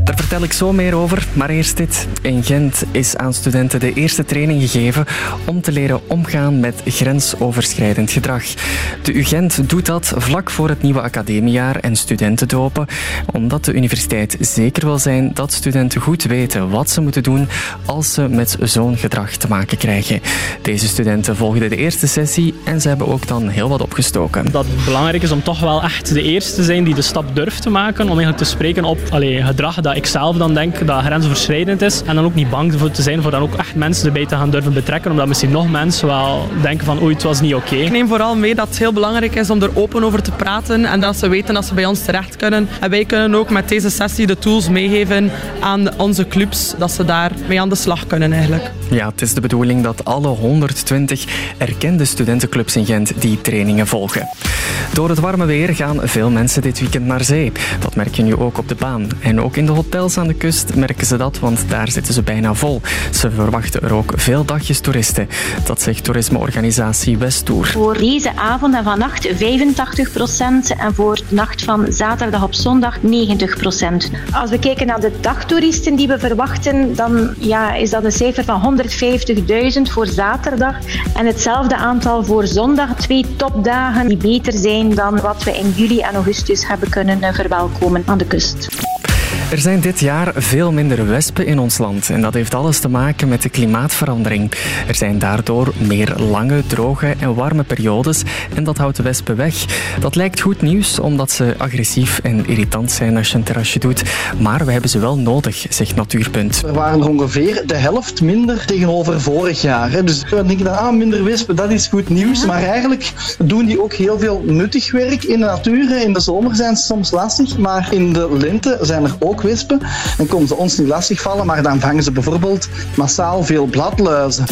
Daar vertel ik zo meer over, maar eerst dit. In Gent is aan studenten de eerste training gegeven om te leren omgaan met grensoverschrijdend gedrag. De UGent doet dat vlak voor het nieuwe academiejaar en studenten dopen, omdat de universiteit zeker wil zijn dat studenten goed weten wat ze moeten doen als ze met zo'n gedrag te maken krijgen. Deze studenten volgden de eerste sessie en ze hebben ook dan heel wat opgestoken. dat belangrijk is om toch wel echt de eerste te zijn die de stap durft te maken. Om eigenlijk te spreken op allee, gedrag dat ik zelf dan denk dat grensoverschrijdend is. En dan ook niet bang voor te zijn voor dan ook echt mensen erbij te gaan durven betrekken. Omdat misschien nog mensen wel denken van oei, het was niet oké. Ik neem vooral mee dat het heel belangrijk is om er open over te praten en dat ze weten dat ze bij ons terecht kunnen. En wij kunnen ook met deze sessie de tools meegeven aan onze clubs, dat ze daar mee aan de slag kunnen eigenlijk. Ja, het is de bedoeling dat alle 120 erkende studentenclubs in Gent die trainingen volgen. Door het warme weer gaan veel mensen dit weekend naar zee. Dat merk je nu ook op de baan. En ook in de hotels aan de kust merken ze dat, want daar zitten ze bijna vol. Ze verwachten er ook veel dagjes toeristen. Dat zegt toerismeorganisatie Westtour. Voor deze avond en vannacht 85% en voor de nacht van zaterdag op zondag 90% Als we kijken naar de dagtoeristen die we verwachten, dan ja, is dat een cijfer van 150.000 voor zaterdag en hetzelfde aantal voor zondag. Twee topdagen die beter zijn dan wat we in juli en augustus hebben kunnen eh, verwelkomen aan de kust. Er zijn dit jaar veel minder wespen in ons land en dat heeft alles te maken met de klimaatverandering. Er zijn daardoor meer lange, droge en warme periodes en dat houdt de wespen weg. Dat lijkt goed nieuws omdat ze agressief en irritant zijn als je een terrasje doet, maar we hebben ze wel nodig, zegt Natuurpunt. Er waren er ongeveer de helft minder tegenover vorig jaar. Dus dan denk dan, ah, minder wespen, dat is goed nieuws. Maar eigenlijk doen die ook heel veel nuttig werk in de natuur. In de zomer zijn ze soms lastig, maar in de lente zijn er ook wespen. Dan komen ze ons niet lastig vallen, maar dan vangen ze bijvoorbeeld massaal veel bladluizen.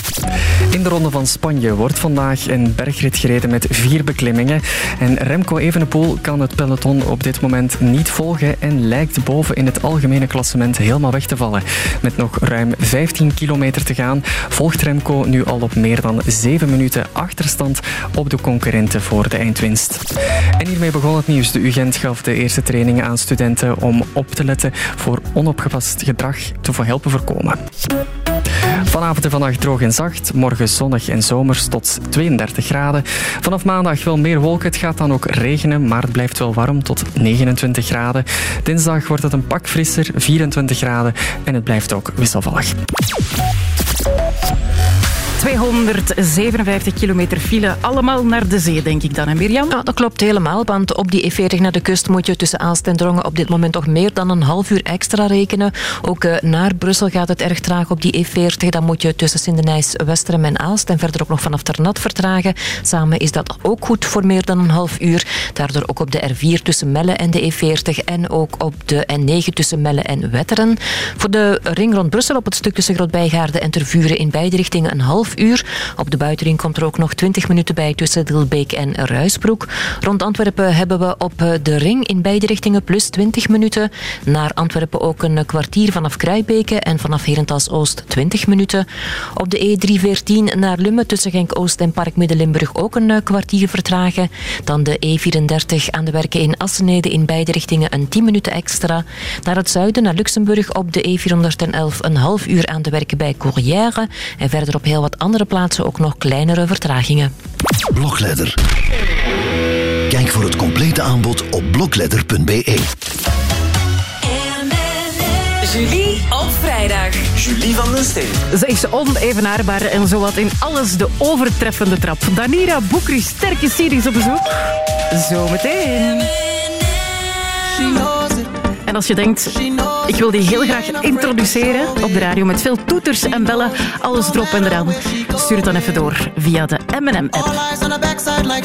In de Ronde van Spanje wordt vandaag een bergrit gereden met vier beklimmingen. En Remco Evenepoel kan het peloton op dit moment niet volgen en lijkt boven in het algemene klassement helemaal weg te vallen. Met nog ruim 15 kilometer te gaan volgt Remco nu al op meer dan 7 minuten achterstand op de concurrenten voor de eindwinst. En hiermee begon het nieuws. De UGent gaf de eerste trainingen aan studenten om op te letten voor onopgepast gedrag te helpen voorkomen. Vanavond en vannacht droog en zacht. Morgen zonnig en zomers tot 32 graden. Vanaf maandag wel meer wolken. Het gaat dan ook regenen, maar het blijft wel warm tot 29 graden. Dinsdag wordt het een pak frisser, 24 graden. En het blijft ook wisselvallig. 257 kilometer file, allemaal naar de zee, denk ik dan. En Mirjam? Ja, dat klopt helemaal, want op die E40 naar de kust moet je tussen Aalst en Drongen op dit moment toch meer dan een half uur extra rekenen. Ook eh, naar Brussel gaat het erg traag op die E40. Dan moet je tussen Sindenijs, Westerem en Aalst en verder ook nog vanaf Ternat vertragen. Samen is dat ook goed voor meer dan een half uur. Daardoor ook op de R4 tussen Melle en de E40 en ook op de N9 tussen Melle en Wetteren. Voor de ring rond Brussel op het stuk tussen Grootbijgaarden en Tervuren in beide richtingen een half uur. Op de buitenring komt er ook nog 20 minuten bij tussen Dilbeek en Ruisbroek. Rond Antwerpen hebben we op eh, de ring in beide richtingen plus 20 minuten. Naar Antwerpen ook een kwartier vanaf Kruijbeke en vanaf Herentals Oost 20 minuten. Op de E314 naar Lummen tussen Genk Oost en Park Midden-Limburg ook een eh, kwartier vertragen. Dan de E34 aan de werken in Assenede in beide richtingen een 10 minuten extra. Naar het zuiden, naar Luxemburg op de E411 een half uur aan de werken bij Courrières. En verder op heel wat andere plaatsen ook nog kleinere vertragingen. Blokledder. Kijk voor het complete aanbod op blokledder.be. Julie op vrijdag. Julie van den Steen. Ze is onevenaarbaar en zowat in alles de overtreffende trap. Danira Boekri, sterke series op bezoek. Zometeen. En als je denkt, ik wil die heel graag introduceren op de radio met veel toeters en bellen, alles erop en eraan, stuur het dan even door via de M&M-app. All eyes on her backside like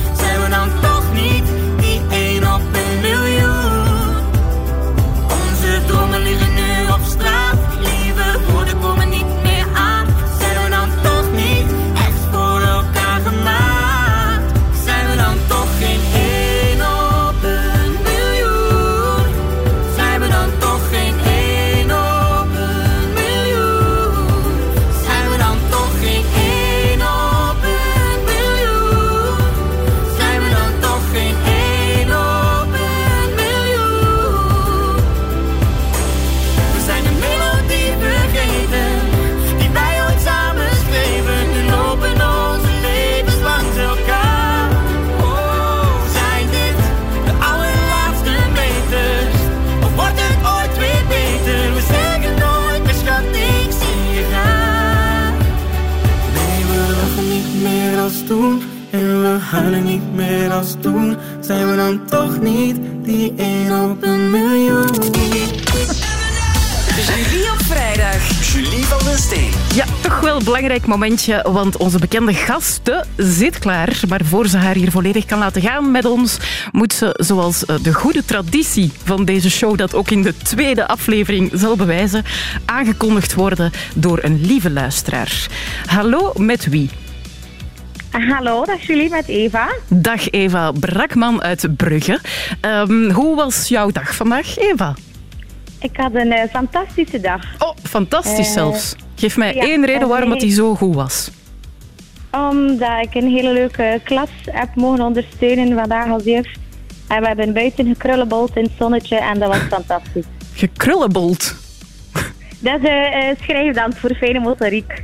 dan toch niet huilen niet meer als toen. Zijn we dan toch niet die één op een miljoen? Julie op vrijdag. Julie van den Steen. Ja, toch wel een belangrijk momentje, want onze bekende gasten zit klaar. Maar voor ze haar hier volledig kan laten gaan met ons, moet ze, zoals eh, de goede traditie van deze show dat ook in de tweede aflevering zal bewijzen, aangekondigd worden door een lieve luisteraar. Hallo, met wie? Hallo, dag Julie met Eva. Dag Eva Brakman uit Brugge. Ehm, hoe was jouw dag vandaag, Eva? Ik had een eh, fantastische dag. Oh, fantastisch Eh, zelfs. Geef mij ja, één reden eh, waarom nee. dat die zo goed was. Omdat ik een hele leuke klas heb mogen ondersteunen vandaag als juf. En we hebben buiten gekrullenbold in het zonnetje en dat was fantastisch. Gekrullenbold. Dat is eh, schrijfdans voor fijne motoriek.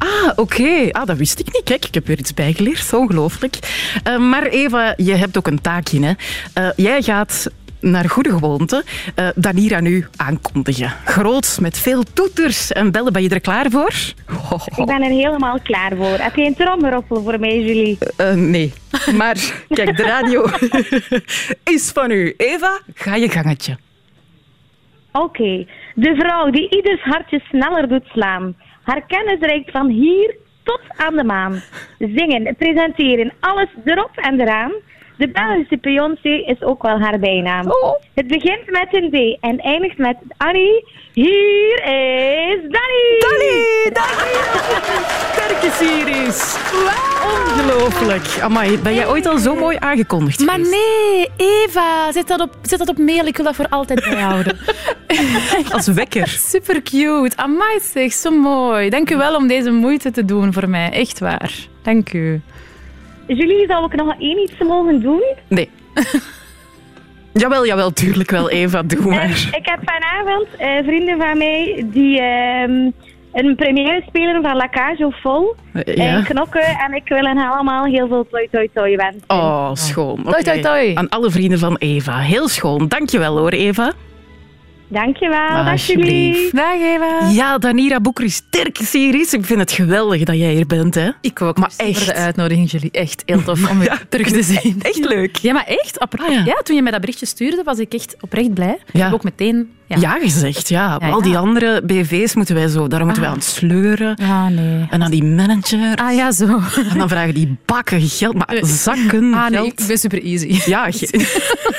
Ah, oké. Ah, dat wist ik niet. Kijk, ik heb weer iets bijgeleerd. Ongelooflijk. Eh, maar Eva, je hebt ook een taakje. Hè? Eh, jij gaat naar goede gewoonte eh Danira nu aankondigen. Groots, met veel toeters en bellen. Ben je er klaar voor? Ik ben er helemaal klaar voor. Heb je een tromgeroffel voor mij, Julie? Nee. Maar kijk, de radio is van u. Eva, ga je gangetje. Oké. De vrouw die ieders hartje sneller doet slaan. Haar kennis reikt van hier tot aan de maan. Zingen, presenteren, alles erop en eraan. De Belgische Beyoncé is ook wel haar bijnaam. Het begint met een D en eindigt met Annie. Hier is Danny! Danny! Sterke series. Ongelooflijk. Amai, ben jij ooit al zo mooi aangekondigd Maar geweest? nee, Eva, zet dat op, zet dat op mail. Ik wil dat voor altijd bijhouden. Als wekker. Super cute. Amai zeg, zo mooi. Dank u wel om deze moeite te doen voor mij. Echt waar. Dank u. Julie, zou ik nog één iets mogen doen? Nee. Jawel, jawel, tuurlijk wel, Eva. Doe maar. Eh, ik heb vanavond eh, vrienden van mij die ehm, een première spelen van La Cage au Vol. Eh, ja. In Knokken. En ik wil hen allemaal heel veel toi toi toi wensen. Oh, schoon. Toi, toi, Oké. toi. Aan alle vrienden van Eva. Heel schoon. Dankjewel hoor, Eva. Dankjewel. Dag Alsjeblieft. Julie. Dag Eva. Ja, Danira Boekri, sterke series. Ik vind het geweldig dat jij hier bent. Hè. Ik ook. Maar echt. voor de uitnodiging, jullie. Echt heel tof om je terug te zien. Echt leuk. Ja, maar echt. Ah, ja. ja. toen je mij dat berichtje stuurde, was ik echt oprecht blij. Ik Ja. heb ook meteen... Ja, Ja, gezegd, ja. Ja, Al die andere BV's moeten wij zo, daar moeten wij Ah. aan het sleuren. Ah, nee. En dan die manager. Ah ja, zo. En dan vragen die bakken geld, maar zakken Ah, nee, geld. ik ben super easy. Ja,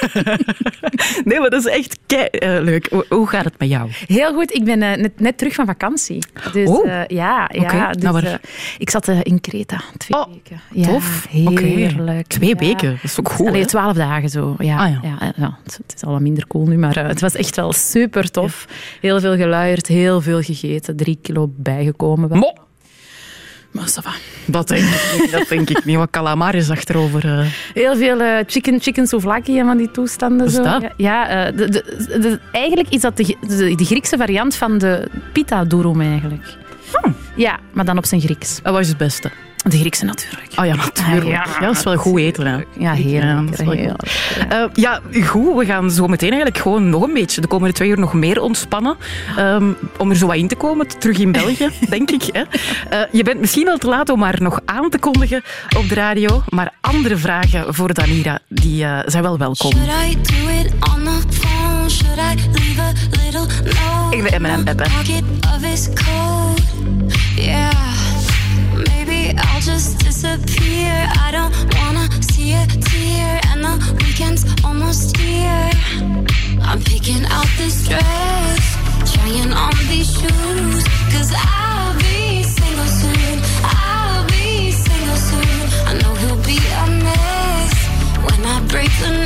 Nee, maar dat is echt kei, eh, leuk. Hoe, gaat het met jou? Heel goed, ik ben eh, net, net terug van vakantie. Dus Oh. eh, ja, ja dus, nou, ik zat in Creta twee weken. Ja, tof. Heerlijk. Twee ja. weken, dat is ook goed, Allee, hè? twaalf dagen zo. Ja, Ah, ja. ja. Het, is al wat minder cool nu, maar het was echt wel super tof. Heel veel geluierd, heel veel gegeten, drie kilo bijgekomen. Maar ça va. Dat denk ik niet. Dat denk ik niet. Wat calamaris achterover. eh. Heel veel eh, chicken, chicken souvlaki en van die toestanden. Zo. dat? Ja, ja, eh, de, de, de- eigenlijk is dat de, de, de Griekse variant van de pita durum eigenlijk. Ja, maar dan op zijn Grieks. En wat is het beste? De Griekse natuurlijk. Oh ja, natuurlijk. Ja, Ja, dat is wel goed eten. Hè. Ja, heerlijk. Ja, dat is wel heerlijk. goed. Eh, ja, goed. We gaan zo meteen eigenlijk gewoon nog een beetje de komende twee uur nog meer ontspannen. Ehm, om er zo wat in te komen, terug in België, denk ik. Hè. Eh, je bent misschien wel te laat om haar nog aan te kondigen op de radio. Maar andere vragen voor Danira, die eh, zijn wel welkom. Should I do it on the phone? Should I leave a little note? Ik ben M&M appen. Just disappear. I don't wanna see a tear. And the weekend's almost here. I'm picking out this dress. Trying on these shoes. Cause I'll be single soon. I'll be single soon. I know he'll be a mess when I break the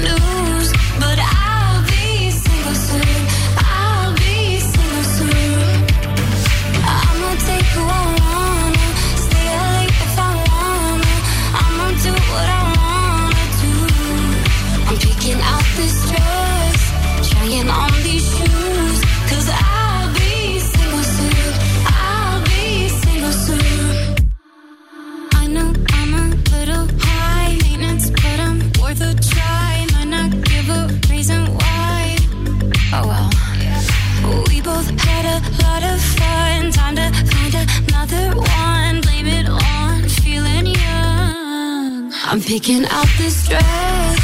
Oh well. We both had a lot of fun. Time to find another one. Blame it on feeling young. I'm picking out this dress,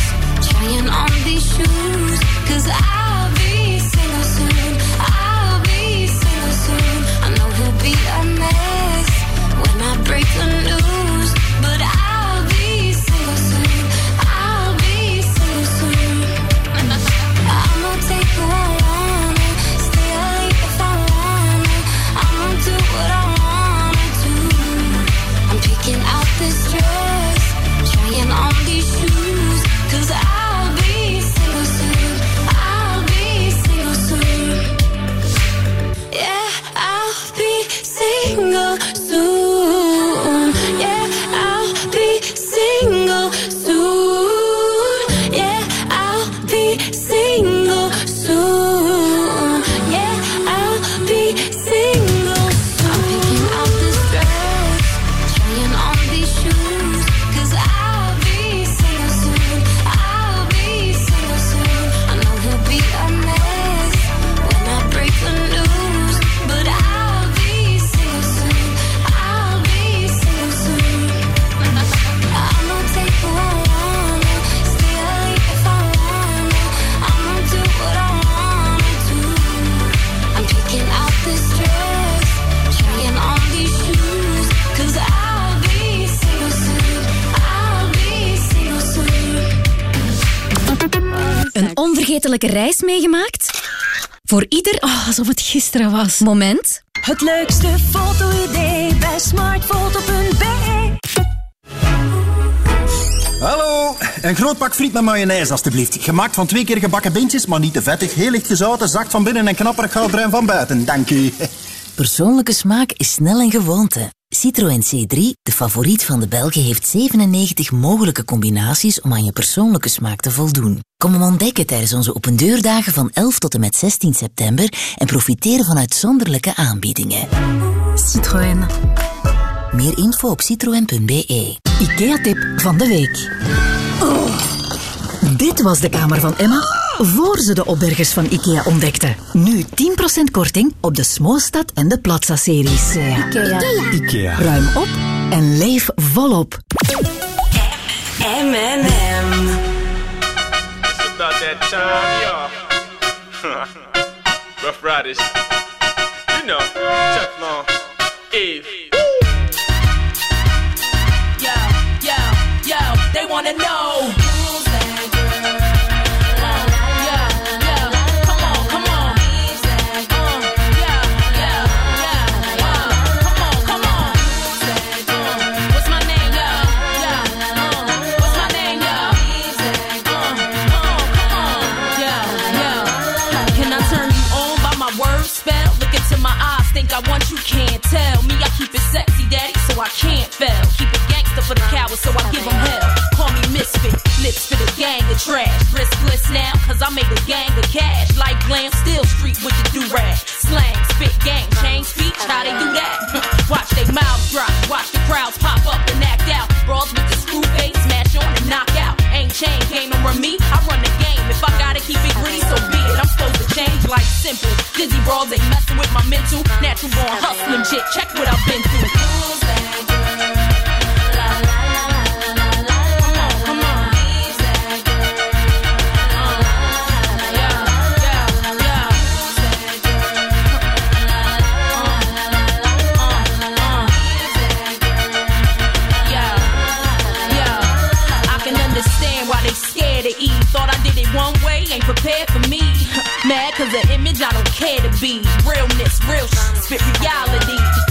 trying on these shoes. Cause I'll single soon. Onvergetelijke reis meegemaakt? Voor ieder, oh, alsof het gisteren was. Moment. Het leukste foto-idee bij smartfoto.be. Hallo, een groot pak friet met mayonaise alstublieft. Gemaakt van twee keer gebakken bintjes, maar niet te vettig. Heel licht gezouten, zacht van binnen en knapperig goudbruin van buiten. Dank u. Persoonlijke smaak is snel een gewoonte. Citroën C3, de favoriet van de Belgen, heeft 97 mogelijke combinaties om aan je persoonlijke smaak te voldoen. Kom hem ontdekken tijdens onze opendeurdagen van 11 tot en met 16 september en profiteer van uitzonderlijke aanbiedingen. Citroën. Meer info op citroën.be. IKEA-tip van de week. Oh, dit was de kamer van Emma voor ze de opbergers van IKEA ontdekte. Nu 10% korting op de Smoorstad en de Plaza-series. IKEA. IKEA. Ruim op en leef volop. M&M. It's about that time, y'all. Rough Riders. You know, Teflon, Eve. Yo, yo, yo, they wanna know. Keep it sexy, daddy, so I can't fail. Keep it gangster for the cowards, so I give them hell. Call me misfit, lips for the gang of trash. Wrist bliss now, cause I made a gang of cash. Like glam, still street with the do-rag. Slang, spit, gang, change speech, how they do that? Watch they mouths drop, watch the crowds pop up and act out. Brawls with the screw face, smash on and knock out. Ain't chain game and run me, I run the change like simple. Dizzy brawls ain't messing with my mental. Natural born hustling shit, check what I've been through. The image I don't care to be. Realness, real shit, spit reality.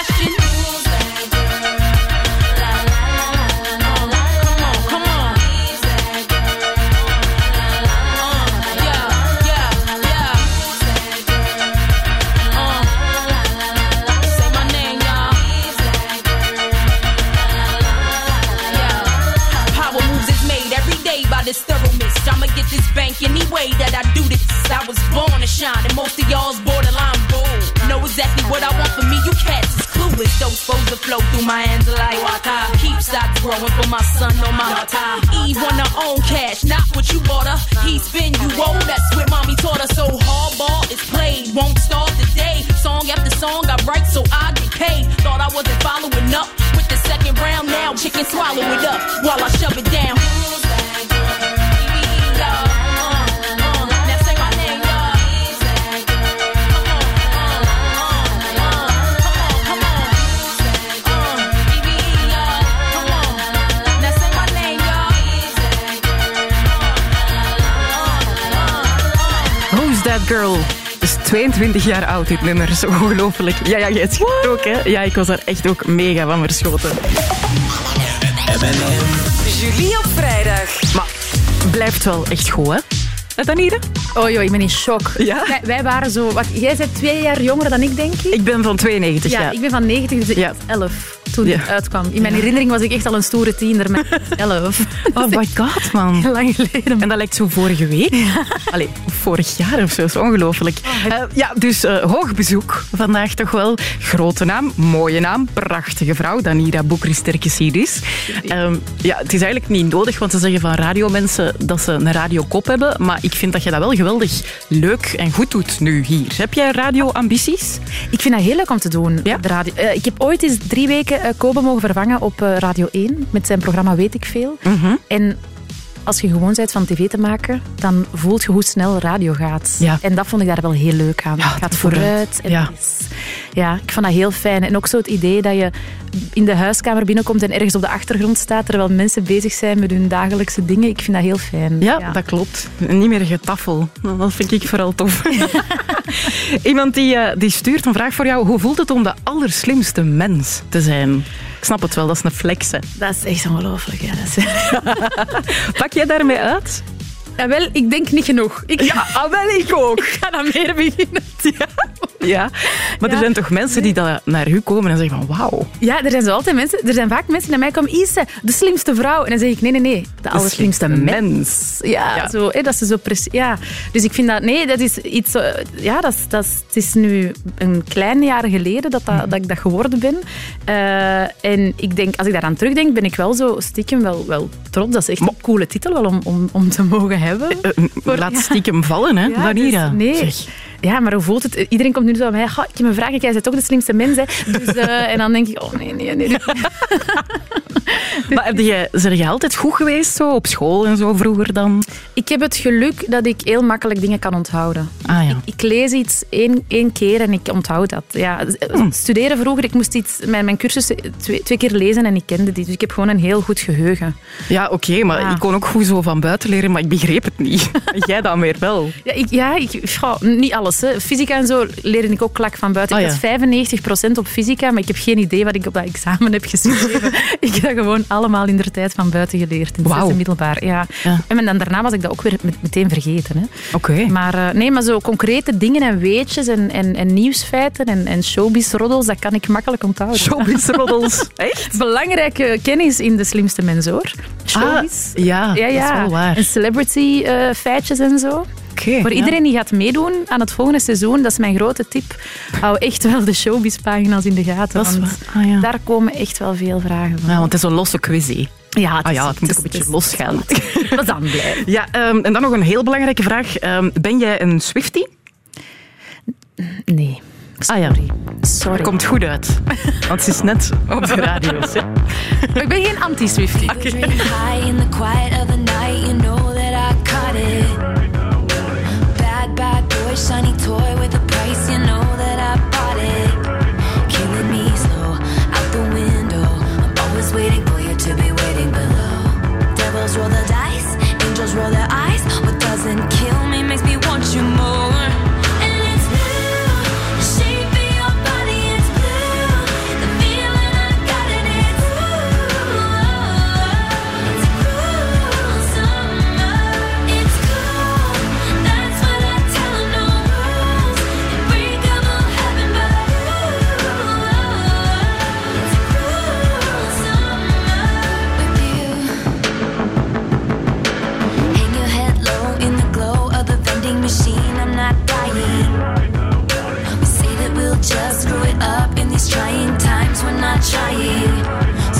Come on. Say my name, y'all. Power moves is made every day by this thoroughness. I'ma get this bank any way that I do this. I was born to shine, and most of y'all's borderline bold. Know exactly what I want for me. You cats is clueless. Those foes that flow through my hands like water. Keep stocks growing for my son on my daughter. Eve want her own cash, not what you bought her. He's been you old, that's what mommy taught her. So hardball is played, won't start the day. Song after song I write so I get paid. Thought I wasn't following up with the second round. Now chicken swallow it up while I shove it down. That girl? Het is 22 jaar oud, dit nummer. Is ongelooflijk. Ja, ja, jij ook, hè? Ja, ik was daar echt ook mega van verschoten. Julie op vrijdag. Maar blijft wel echt goed, hè? Danira? Oh joh, ik ben in shock. Ja? Wij, wij waren zo... Wat, jij bent twee jaar jonger dan ik, denk ik? Ik ben van 92, ja. Ja, ik ben van 90, dus ik Ja. was 11 toen Ja. het uitkwam. In mijn herinnering was ik echt al een stoere tiener met 11. Oh my god, man. Lang geleden. En dat lijkt zo vorige week. Allee, of vorig jaar of zo. Is ongelooflijk. Oh, Eh, ja, dus eh, hoog bezoek vandaag toch wel. Grote naam, mooie naam, prachtige vrouw. Danira Boekris-Terkesidis. Ehm, ja, het is eigenlijk niet nodig, want ze zeggen van radiomensen dat ze een radiokop hebben. Maar ik vind dat je dat wel geweldig leuk en goed doet nu hier. Heb jij radioambities? Ik vind dat heel leuk om te doen. De radio. Eh, ik heb ooit eens drie weken Kobe mogen vervangen op eh, Radio 1 met zijn programma Weet ik Veel. Mhm. En als je gewoon bent van tv te maken, dan voelt je hoe snel radio gaat. Ja. En dat vond ik daar wel heel leuk aan. het gaat vooruit. En Ja. is- ja, ik vond dat heel fijn. En ook zo het idee dat je in de huiskamer binnenkomt en ergens op de achtergrond staat, terwijl mensen bezig zijn met hun dagelijkse dingen. Ik vind dat heel fijn. Ja, dat klopt. Niet meer getaffel. Dat vind ik vooral tof. Iemand die, eh, die stuurt een vraag voor jou. Hoe voelt het om de allerslimste mens te zijn? Ik snap het wel, dat is een flex. hè. Dat is echt ongelooflijk. Ja, is... Pak jij daarmee uit? Ja, wel, ik denk niet genoeg. Ik, Ja, ah, wel, ik ook. ik ga dan meer beginnen. Ja, maar er Ja. zijn toch mensen die dat naar u komen en zeggen van wauw. Ja, er zijn zo altijd mensen, er zijn vaak mensen die naar mij komen, Ise, de slimste vrouw. En dan zeg ik, nee, nee, nee, de allerslimste slimste mens. mens. Ja, Ja. Zo, hè, dat ze zo precies. Ja. Dus ik vind dat, nee, dat is iets, eh, ja, dat is, dat is, het is nu een klein jaar geleden dat, dat, dat ik dat geworden ben. Eh, en ik denk, als ik daaraan terugdenk, ben ik wel zo stiekem wel, wel trots. Dat is echt een coole titel wel om, om, om te mogen hebben. Voor- Laat ja. stiekem vallen, hè, Ja, Danira. dus nee. Zeg. Ja, maar hoe voelt het? Iedereen komt nu zo bij mij. "Goh, ik heb een vraag. Jij bent toch de slimste mens. Hè? Dus, eh, en dan denk ik, oh nee, nee, nee. Maar heb je, zijn je altijd goed geweest zo, op school en zo vroeger dan? Ik heb het geluk dat ik heel makkelijk dingen kan onthouden. Ah, ja. Ik lees iets één, één keer en ik onthoud dat. Ja, Studeren vroeger, ik moest iets, mijn, mijn cursus twee, twee keer lezen en ik kende die. Dus ik heb gewoon een heel goed geheugen. Ja, oké, maar Ja. ik kon ook goed zo van buiten leren, maar ik begreep het niet. Jij dan weer wel. Ja, ik, ja ik, goh, niet alles. Hè. Fysica en zo leerde ik ook klak van buiten. Ah, ik had 95% op fysica, maar ik heb geen idee wat ik op dat examen heb geschreven. ik gewoon allemaal in de tijd van buiten geleerd. In het Wauw. zesde middelbaar. Ja. En dan, daarna was ik dat ook weer met- meteen vergeten. Oké. Maar, eh, nee, maar zo concrete dingen en weetjes en, en, en nieuwsfeiten en, en showbiz-roddels, dat kan ik makkelijk onthouden. Showbiz-roddels, echt? Belangrijke kennis in de slimste mens, hoor. Showbiz. Ah, ja, ja, dat ja. is wel waar. En celebrity-feitjes en zo. Voor ja. iedereen die gaat meedoen aan het volgende seizoen, dat is mijn grote tip, hou echt wel de showbiz-pagina's in de gaten. Want. Ah, ja. daar komen echt wel veel vragen van. Ja, want het is een losse quiz, hè. Ja, het, Ah is- ja, het moet ook een beetje los gaan. Wat dan blijven. Ja, ehm, en dan nog een heel belangrijke vraag. Ehm, ben jij een Swiftie? Nee. Ah ja. Sorry. Komt goed uit. Want ze is net op de radio. Ik ben geen anti-Swiftie. high boy, shiny toy with a price, you know that I bought it. Killing me slow, out the window. I'm always waiting for you to be waiting below. Devils roll the dice, angels roll their up in these trying times. We're not trying.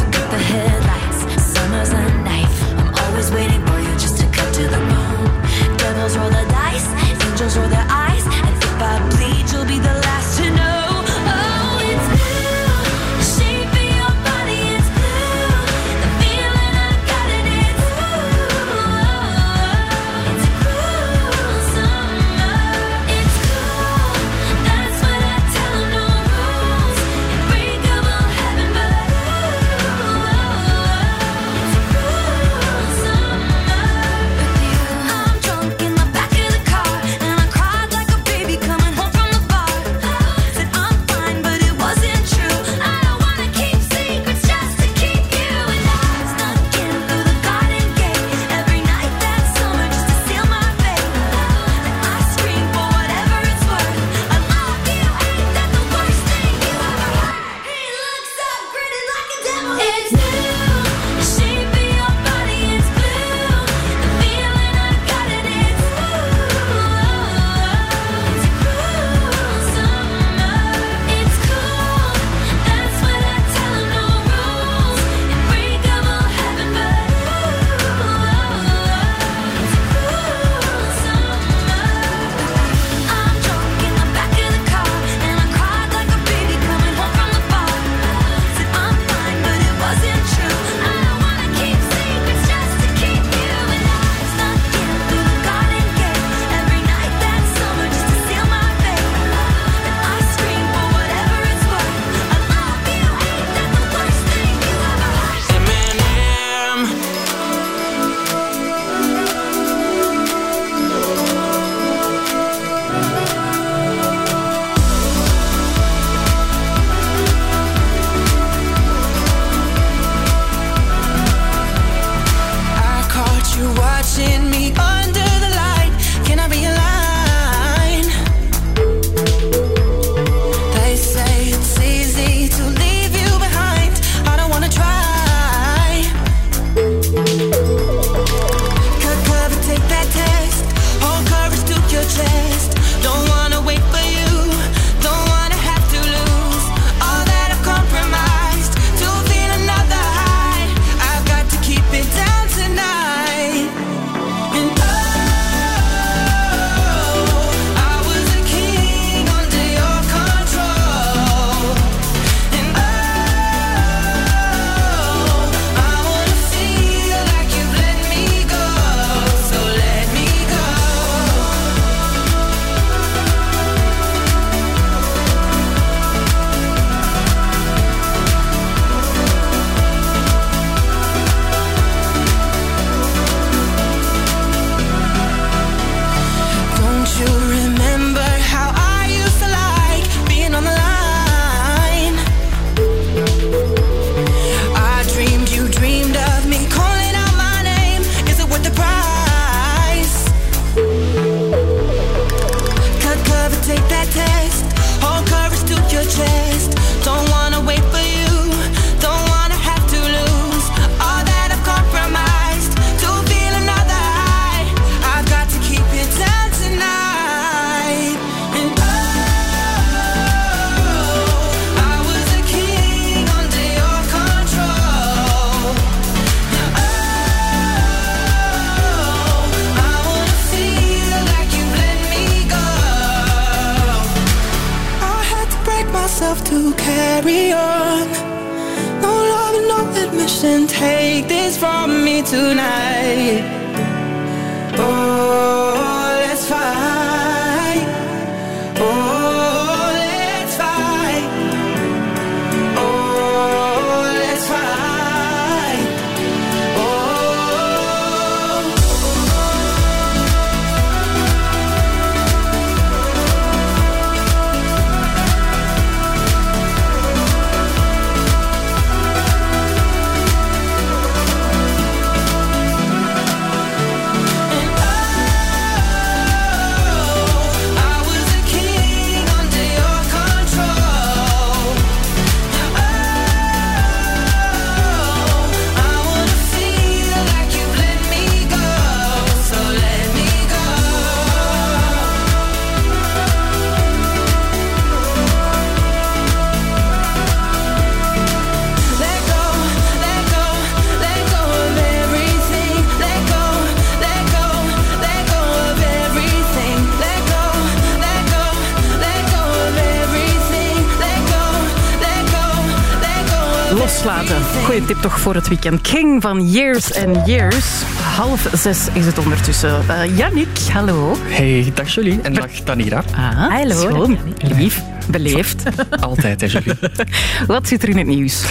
Voor het weekend. King van Years and Years. Half zes is het ondertussen. Uh, Yannick, hallo. Hey, dag Julie en dag Tanira. Ah, Hallo, Schoon, lief, beleefd. Altijd, hè, Julie. Wat zit er in het nieuws?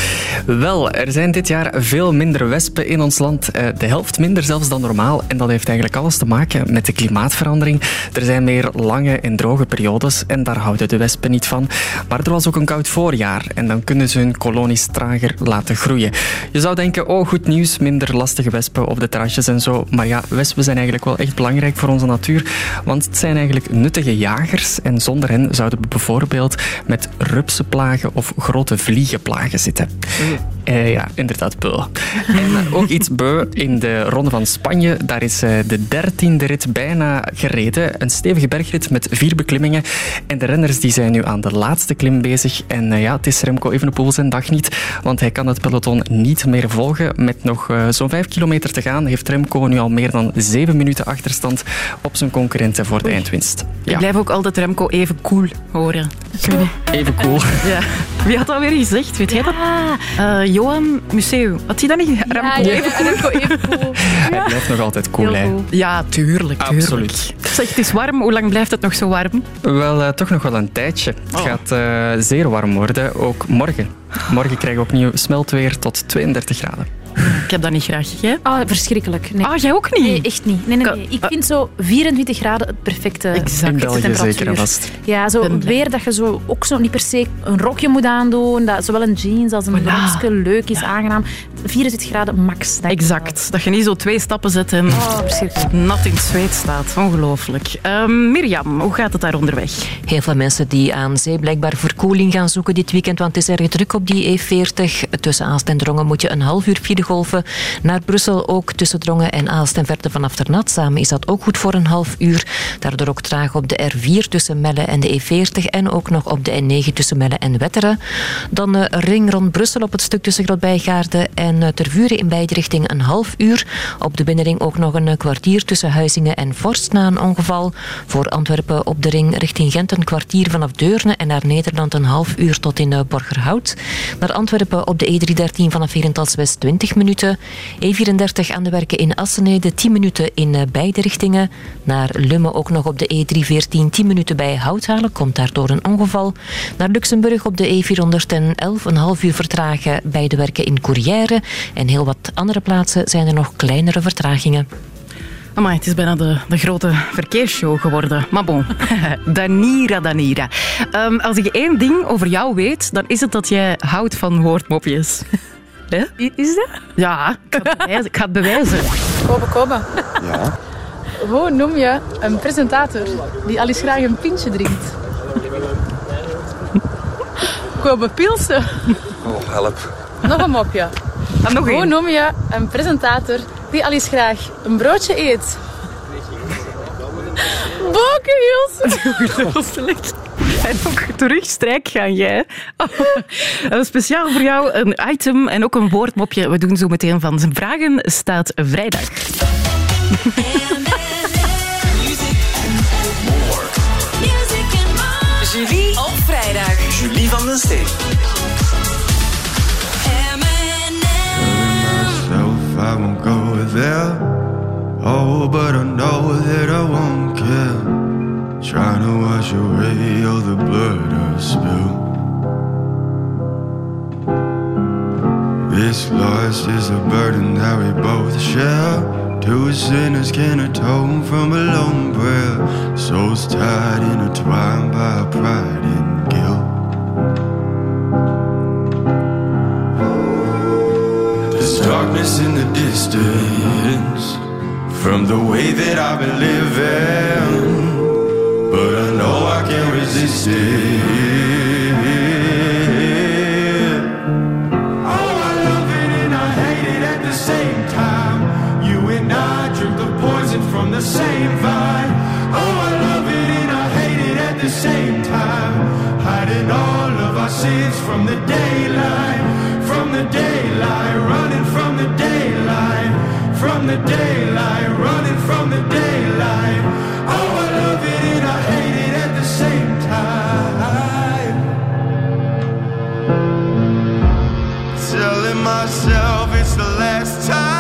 Wel, er zijn dit jaar veel minder wespen in ons land. Eh, De helft minder zelfs dan normaal. En dat heeft eigenlijk alles te maken met de klimaatverandering. Er zijn meer lange en droge periodes en daar houden de wespen niet van. Maar er was ook een koud voorjaar en dan kunnen ze hun kolonies trager laten groeien. Je zou denken, oh goed nieuws, minder lastige wespen op de terrasjes en zo. Maar ja, wespen zijn eigenlijk wel echt belangrijk voor onze natuur. Want het zijn eigenlijk nuttige jagers en zonder hen zouden we bijvoorbeeld met rupsenplagen of grote vliegenplagen zitten. うん。Eh, ja, inderdaad, beu. En eh, ook iets beu in de Ronde van Spanje. Daar is eh, de dertiende rit bijna gereden. Een stevige bergrit met vier beklimmingen. En de renners die zijn nu aan de laatste klim bezig. En eh, ja, het is Remco Evenepoel zijn dag niet, want hij kan het peloton niet meer volgen. Met nog zo'n vijf kilometer te gaan heeft Remco nu al meer dan zeven minuten achterstand op zijn concurrenten voor de eindwinst. Ik blijf ook altijd Remco even cool horen. Even cool. Ja. Wie had dat weer gezegd? Weet jij dat? Eh, Johan Museu. Had hij dat niet? Remco ja. Hij blijft nog altijd cool, hè. Ja, tuurlijk, tuurlijk. Absoluut. Zeg, het is warm. Hoe lang blijft het nog zo warm? Wel, eh, toch nog wel een tijdje. Het gaat eh, zeer warm worden, ook morgen. Morgen krijgen we opnieuw smeltweer tot 32 graden. Ik heb dat niet graag. Jij? Ah, verschrikkelijk. Nee. Ah, jij ook niet? Nee, echt niet. Nee, nee, nee. Ik vind zo 24 graden het perfecte, In perfecte temperatuur. zeker en vast. Ja, zo weer dat je zo ook zo niet per se een rokje moet aandoen. Dat zowel een jeans als een broekje leuk is, aangenaam. 24 graden max. Exact. Dat je niet zo twee stappen zet en Oh, nat in het zweet staat. Ongelooflijk. Ehm, Mirjam, hoe gaat het daar onderweg? Heel veel mensen die aan zee blijkbaar verkoeling gaan zoeken dit weekend, want het is erg druk op die E40. Tussen Aalst en Drongen moet je een half uur file golven. Naar Brussel ook tussen Drongen en Aalst en verder vanaf Ternat. Samen is dat ook goed voor een half uur. Daardoor ook traag op de R4 tussen Melle en de E40 en ook nog op de N9 tussen Melle en Wetteren. Dan eh, ring rond Brussel op het stuk tussen Grootbijgaarden en eh, Tervuren in beide richtingen een half uur. Op de binnenring ook nog een eh, kwartier tussen Huizingen en Vorst na een ongeval. Voor Antwerpen op de ring richting Gent een kwartier vanaf Deurne en naar Nederland een half uur tot in Borgerhout. Naar Antwerpen op de E313 vanaf Herentals West 20 minuten. E34 aan de werken in Assenede 10 minuten in eh, beide richtingen. Naar Lumme ook nog op de E314 10 minuten bij Houthalen, komt daardoor een ongeval. Naar Luxemburg op de E411 een half uur vertragen bij de werken in Courrières. En heel wat andere plaatsen zijn er nog kleinere vertragingen. Amai, het is bijna de, grote verkeersshow geworden. Maar bon, Danira, Danira. Ehm, als ik één ding over jou weet, dan is het dat jij houdt van woordmopjes. Hè? Is dat? Ja, ik ga het bewijzen. Ik ga het bewijzen. Kobe, Kobe. Ja. Hoe noem je een presentator die al eens graag een pintje drinkt? Kobe Pilsen. Oh, help. Nog een mopje. nog Hoe noem je een presentator die al eens graag een broodje eet? Bokenwiels. Ongelooflijk. En ook terug strijk gaan jij. Een Speciaal voor jou een item en ook een woordmopje. We doen zo meteen van zijn vragen staat vrijdag. Julie op vrijdag. Julie van den Steen. myself, I won't go there. Oh, but I know that I won't care. Trying to wash away all the blood I've spilled. This loss is a burden that we both share. Two sinners can atone from a lone prayer. Souls tied, intertwined by pride and guilt. There's darkness in the distance from the way that I've been living, but I know I can't resist it. Oh, I love it and I hate it at the same time. You and I drink the poison from the same vine. Oh, I love it and I hate it at the same time. Hiding all of our sins from the daylight, from the daylight, running from the daylight, from the daylight, running from the daylight. Oh, I love it myself it's the last time.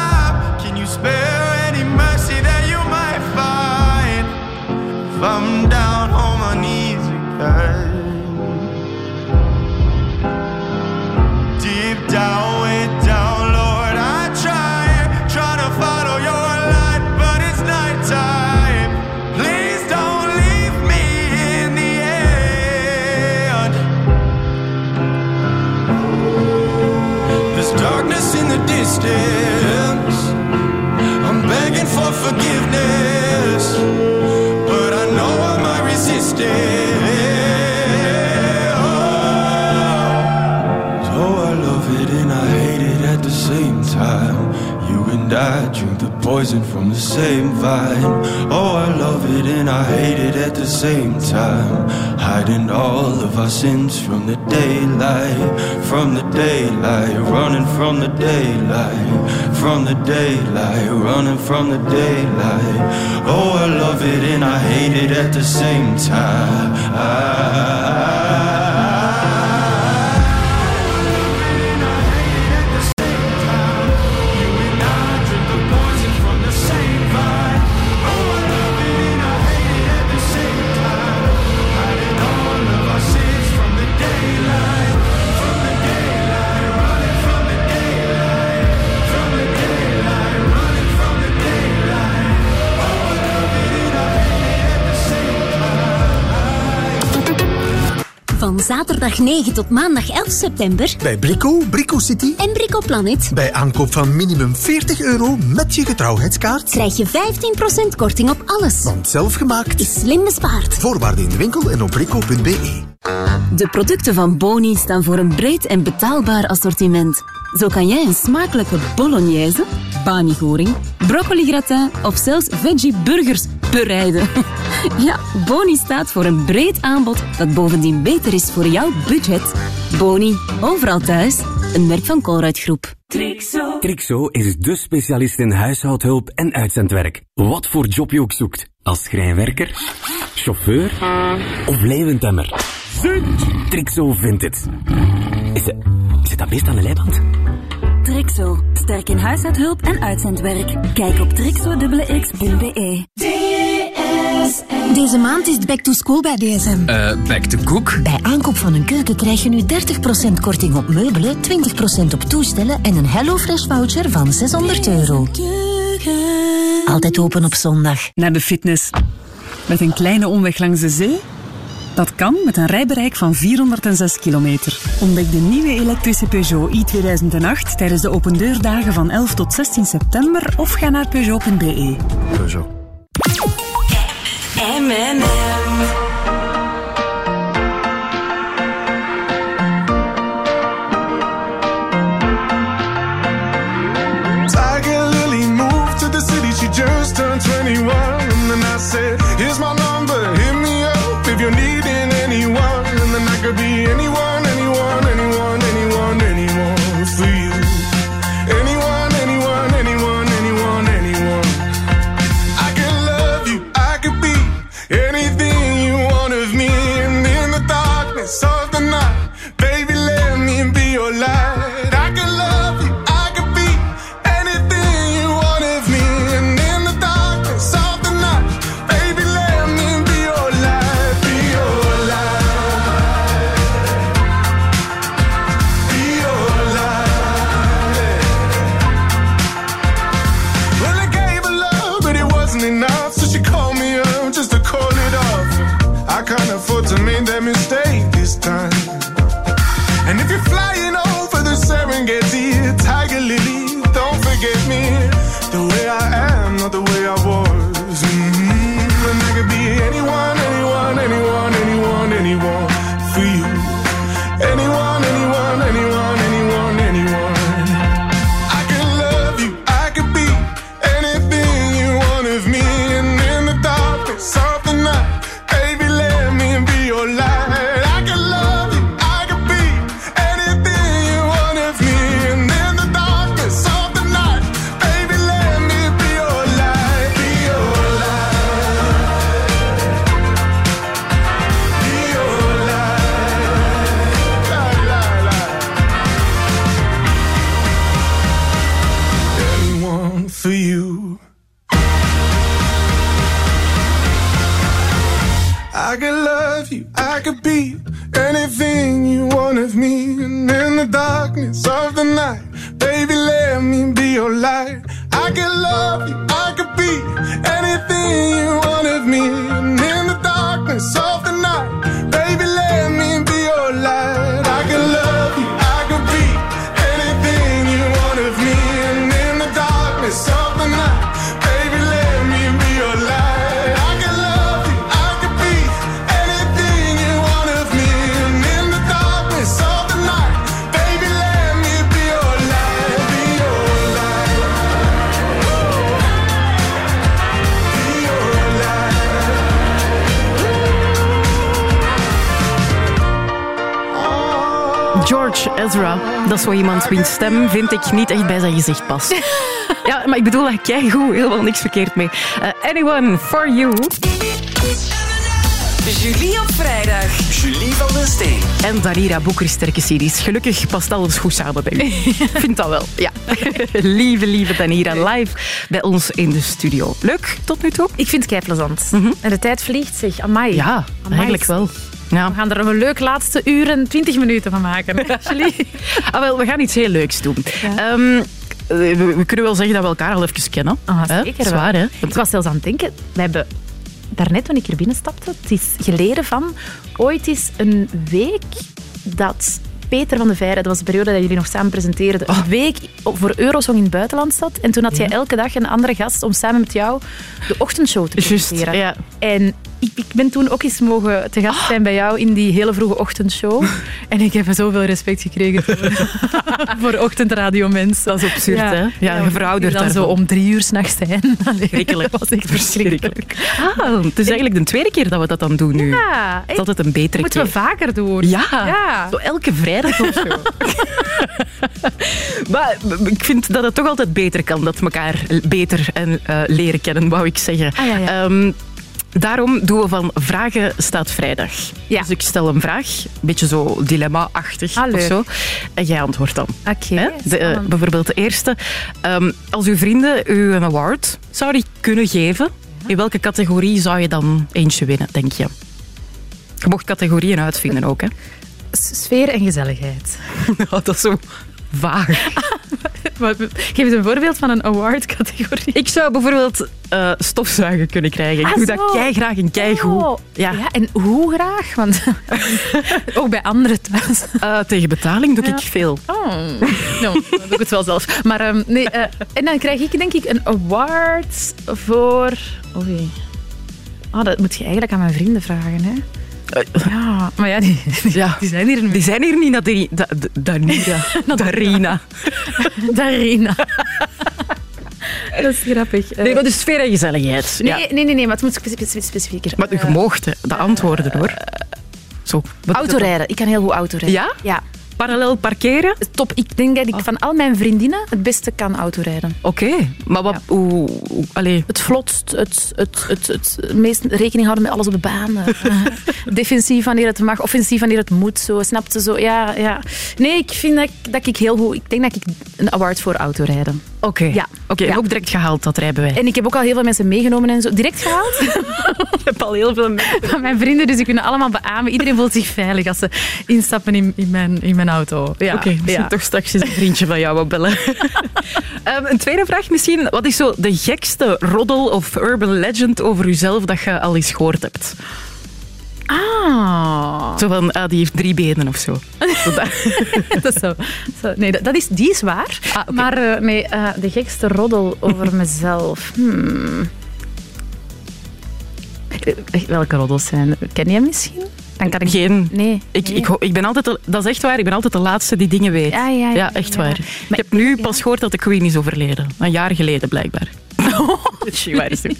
Poison from the same vine. Oh, I love it and I hate it at the same time. Hiding all of our sins from the daylight, from the daylight, running from the daylight, from the daylight, running from the daylight. Oh, I love it and I hate it at the same time. Van zaterdag 9 tot maandag 11 september Bij Brico, Brico City. en Brico Planet Bij aankoop van minimum 40 euro met je getrouwheidskaart. krijg je 15% korting op alles. Want zelfgemaakt. Is slim bespaard. Voorwaarden in de winkel en op brico.be. De producten van Boni staan voor een breed en betaalbaar assortiment. Zo kan jij een smakelijke bolognese, bami-goring, broccoli gratin of zelfs veggie burgers bereiden. Ja, Boni staat voor een breed aanbod dat bovendien beter is voor jouw budget. Boni, overal thuis. Een merk van Colruyt Groep. Trixo is de specialist in huishoudhulp en uitzendwerk. Wat voor job je ook zoekt. Als schrijnwerker, chauffeur of leeuwentemmer. Trixo vindt het. Is het, is het dat beest aan de leiband? Trixo, sterk in huishoudhulp en uitzendwerk. Kijk op trixo.x.be. Deze maand is het back to school bij DSM. Eh, back to cook? Bij aankoop van een keuken krijg je nu 30% korting op meubelen, 20% op toestellen en een HelloFresh voucher van 600 euro. Altijd open op zondag. Naar de fitness. Met een kleine omweg langs de zee? Dat kan met een rijbereik van 406 kilometer. Ontdek de nieuwe elektrische Peugeot i2008 tijdens de opendeurdagen van 11 tot 16 september of ga naar peugeot.be. Peugeot. M&M. Wiens stem, vind ik, niet echt bij zijn gezicht past. ja, maar ik bedoel, daar kijk goed, helemaal niks verkeerd mee. Eh, anyone for you. Julie op vrijdag. Julie van den Steen. En Darira Boeker sterke series. Gelukkig past alles goed samen bij u. Ik vind dat wel, ja. lieve, lieve Danira, live bij ons in de studio. Leuk, tot nu toe? Ik vind het kei plezant. En de tijd vliegt zich. Amai. Ja, Amai. eigenlijk wel. Ja. We gaan er een leuk laatste uur en 20 minuten van maken. Julie? Ah, wel, we gaan iets heel leuks doen. Ehm, eh, we, we kunnen wel zeggen dat we elkaar al even kennen. Ah, zeker Dat is wel. waar, hè? Ik was zelfs aan het denken, we hebben daarnet toen ik hier binnenstapte, het is geleden van ooit is een week dat Peter van de Veire, dat was de periode dat jullie nog samen presenteerden, Oh. een week voor Eurosong in het buitenland zat. En toen had jij elke dag een andere gast om samen met jou de ochtendshow te presenteren. ja. En ik, ik ben toen ook eens mogen te gast zijn bij jou in die hele vroege ochtendshow. En ik heb zoveel respect gekregen voor, voor ochtendradio-mensen. Dat is absurd, hè? Ja, je veroudert Dan zo om drie uur s'nachts zijn. Verschrikkelijk. Dat was echt verschrikkelijk. Ah, het is eigenlijk de tweede keer dat we dat dan doen nu. Ja, Het is altijd een betere moeten we keer. vaker doen. Ja, Ja. zo elke vrijdag of zo. maar ik vind dat het toch altijd beter kan, dat we elkaar beter en, eh, leren kennen, wou ik zeggen. Ah, ja, ja. Ehm, daarom doen we van vragen staat vrijdag. Ja. Dus ik stel een vraag, een beetje zo dilemma-achtig Ah, of zo. En jij antwoordt dan. Oké, eh, bijvoorbeeld de eerste. Ehm, als uw vrienden u een award zouden kunnen geven, in welke categorie zou je dan eentje winnen, denk je? Je mocht categorieën uitvinden ook, hè? Sfeer en gezelligheid. dat is zo vaag. Geef eens een voorbeeld van een award-categorie. Ik zou bijvoorbeeld eh, stofzuigen kunnen krijgen. Ik Ah, doe zo. dat kei graag en kei goed. Oh, Ja. ja, en hoe graag? Want ook bij anderen thuis. Eh, tegen betaling doe Ja. ik veel. Oh, nou, dan doe ik het wel zelf. Maar ehm, nee, eh, en dan krijg ik denk ik een award voor... Oei. Oh, dat moet je eigenlijk aan mijn vrienden vragen, hè? Ja, maar ja, die, die, Ja. die zijn hier niet. Die zijn hier niet, Naderi- Da- Da- Danira. Darina. Darina. Dat is grappig. Eh, Nee, maar dus sfeer en gezelligheid. nee, Ja. nee, nee, nee, maar het moet speci- speci- specifieker. Maar u Eh, moogt de antwoorden hoor. Zo. Wat- autorijden. Ik kan heel goed autorijden. Ja? Ja. Parallel parkeren? Top. Ik denk dat ik van al mijn vriendinnen het beste kan autorijden. Oké, maar wat, Ja. allee, Het vlotst, het, het, het, het, meest rekening houden met alles op de baan. Defensief wanneer het mag, offensief wanneer het moet. Zo, snap je zo? Ja, ja. Nee, ik vind dat, ik- dat ik heel goed... Ik denk dat ik een award voor autorijden. Oké, Ja. Oké, Ja. ook direct gehaald, dat rijbewijs. En ik heb ook al heel veel mensen meegenomen en zo. Direct gehaald Ik heb al heel veel van mijn vrienden, dus die kunnen allemaal beamen. Iedereen voelt zich veilig als ze instappen in, in, mijn, in mijn auto. Ja, Oké, misschien ja. toch straks eens een vriendje van jou wat bellen. Ehm, een tweede vraag misschien. Wat is zo de gekste roddel of urban legend over uzelf dat je al eens gehoord hebt? Ah. Zo van, ah, die heeft drie benen of zo. Dat- is zo. zo. Nee, dat, dat is, die is waar. Maar eh, nee, eh, de gekste roddel over mezelf. Hmm. Eh, Welke roddels zijn er? Ken je hem misschien? Dan kan ik... Geen. Nee. Ik, nee. Ik, ben altijd, de- dat is echt waar, ik ben altijd de laatste die dingen weet. Ja, ja, ja, echt ja. waar. ik heb nu pas gehoord dat de Queen is overleden. Een jaar geleden, blijkbaar. Shit, waar is het?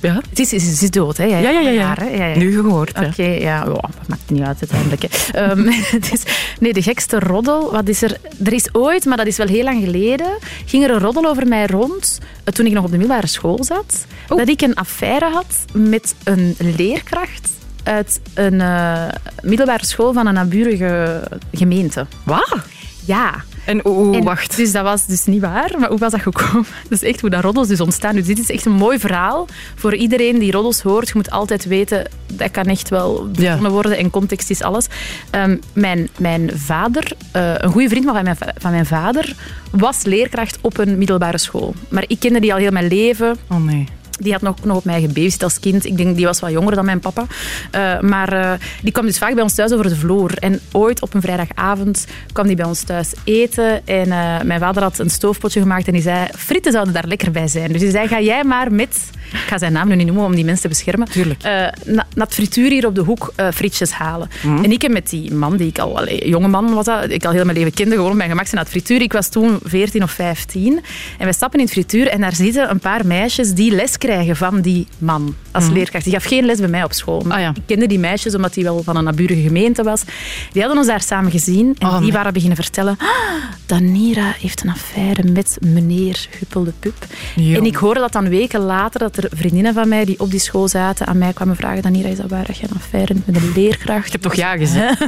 Ja? Het is, ze is dood, hè? Ja, ja, ja, ja. Jaar, hè? ja, ja. Nu gehoord. Oké, ja. Oh, dat maakt niet uit uiteindelijk. Het is, nee, de gekste roddel. Wat is er? Er is ooit, maar dat is wel heel lang geleden, ging er een roddel over mij rond, eh, toen ik nog op de middelbare school zat, dat ik een affaire had met een leerkracht uit een eh, middelbare school van een naburige gemeente. Wat? Ja. En En wacht. Dus dat was dus niet waar. Maar hoe was dat gekomen? Dat is echt hoe dat roddels dus ontstaan. Dus dit is echt een mooi verhaal voor iedereen die roddels hoort. Je moet altijd weten, dat kan echt wel begonnen worden en context is alles. Ehm, mijn, mijn vader, eh, een goede vriend van mijn, va- van mijn vader, was leerkracht op een middelbare school. Maar ik kende die al heel mijn leven. Oh nee. Die had nog, nog op mij gebabysit als kind. Ik denk, die was wat jonger dan mijn papa. Eh, maar eh, die kwam dus vaak bij ons thuis over de vloer. En ooit op een vrijdagavond kwam die bij ons thuis eten. En eh, mijn vader had een stoofpotje gemaakt en die zei, frieten zouden daar lekker bij zijn. Dus die zei, ga jij maar met... Ik ga zijn naam nu niet noemen om die mensen te beschermen. Tuurlijk. na, naar het frituur hier op de hoek eh, frietjes halen. Mhm. En ik heb met die man, die ik al... Allee, jonge man was dat, ik al heel mijn leven kende, gewoon op mijn gemak zijn naar het frituur. Ik was toen 14 of 15. En we stappen in het frituur en daar zitten een paar meisjes die les krijgen van die man als Mhm. leerkracht. Die gaf geen les bij mij op school. Maar Ik kende die meisjes omdat die wel van een naburige gemeente was. Die hadden ons daar samen gezien en die waren beginnen vertellen "Ah, Danira heeft een affaire met meneer Huppel de Pup. En ik hoorde dat dan weken later, dat er vriendinnen van mij die op die school zaten aan mij kwamen vragen Danira, is dat waar dat je een affaire met een leerkracht? Ik heb toch ja gezegd?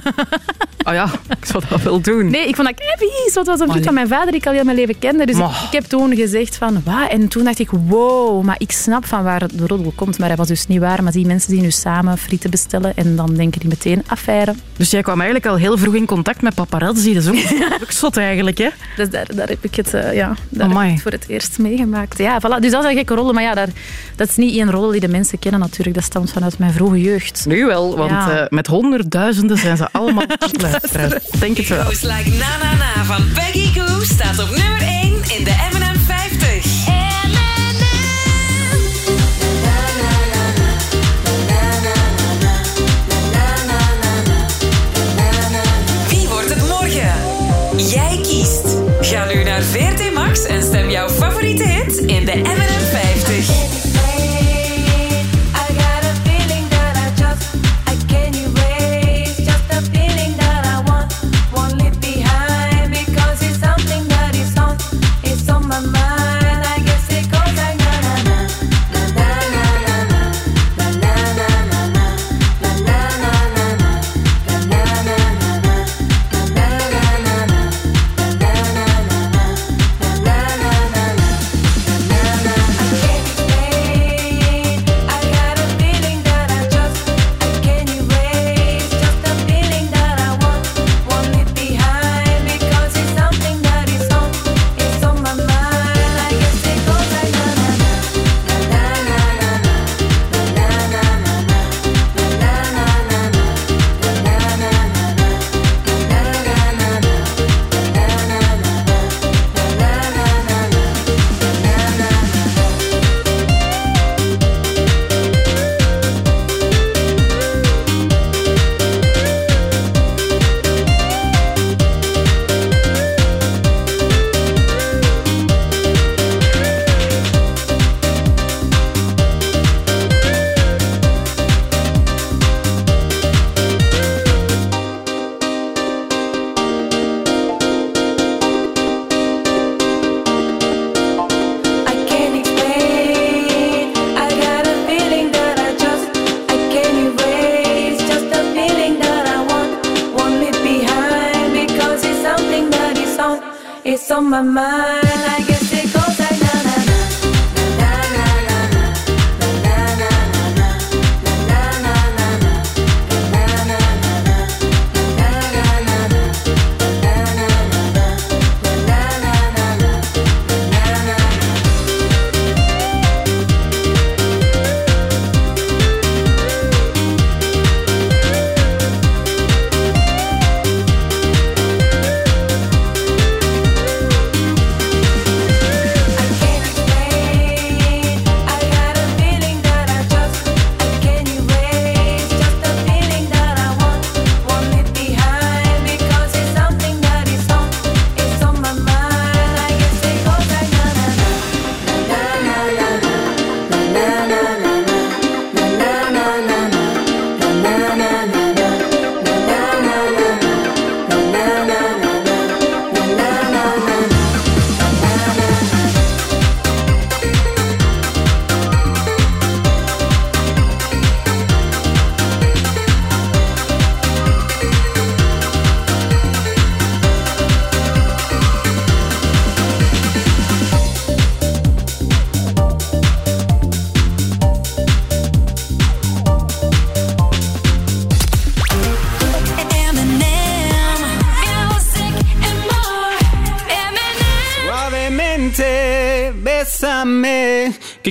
Oh ja, ik zou dat wel doen. Nee, ik vond dat keivies. Dat was een vriend van mijn vader die ik al heel mijn leven kende. Dus ik, heb toen gezegd van, wat? En toen dacht ik, wow, maar ik snap van waar de roddel komt. Maar dat was dus niet waar. Maar die mensen die nu samen frieten bestellen en dan denken die meteen affaire. Dus jij kwam eigenlijk al heel vroeg in contact met paparazzi. Dat is ook, ook zot eigenlijk, hè? Dus daar, daar heb ik het, eh, ja, daar heb Amai. ik het voor het eerst meegemaakt. Ja, voilà. Dus dat is een gekke roddel. Maar ja, daar, dat is niet één roddel die de mensen kennen natuurlijk. Dat stamt vanuit mijn vroege jeugd. Nu wel, want Ja. eh, met honderdduizenden zijn ze allemaal luisteraars. Denk het wel. Goes like na na na van Peggy Goo staat op nummer 1 in de M&M 50. Wie wordt het morgen? Jij kiest. Ga nu naar VRT Max en stem jouw favoriete hit in de M&M 50.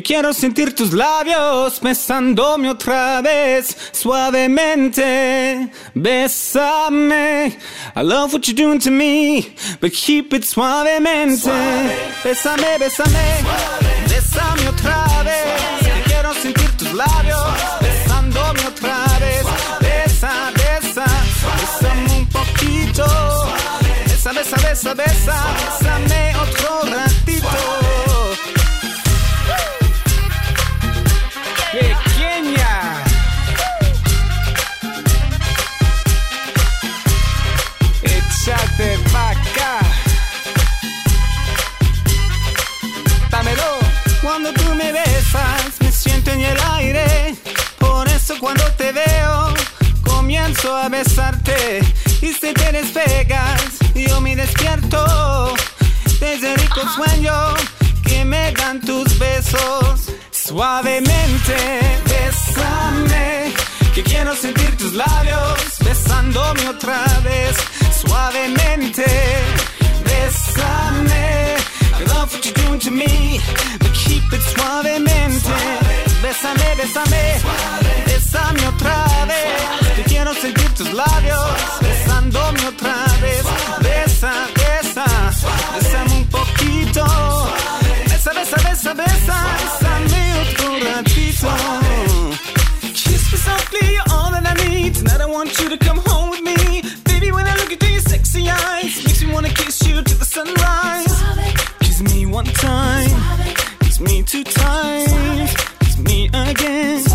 Quiero sentir tus labios besándome otra vez. Suavemente, bésame. I love what you're doing to me, but keep it suavemente. Bésame, bésame, bésame otra vez. Que quiero sentir tus labios besándome otra vez. Besa, besa, bésame un poquito. Besa, besa, besa, besa, bésame otro ratito. Comienzo a besarte. Y si te despegas, yo me despierto. Desde rico sueño que me dan tus besos. Suavemente, bésame. Que quiero sentir tus labios besándome otra vez. Suavemente, bésame. I love what you're doing to me, but keep it suavemente. Bésame, bésame, bésame otra vez. Que quiero sentir tus labios besándome otra vez. Besa, besa, bésame un poquito. Besa, besa, besa, besa, bésame otro ratito. Kiss me softly, you're all that I need. Tonight I want you to come home with me. Baby, when I look into your sexy eyes, makes me wanna kiss you to the sunrise. Kiss me one time, kiss me two times, kiss me again.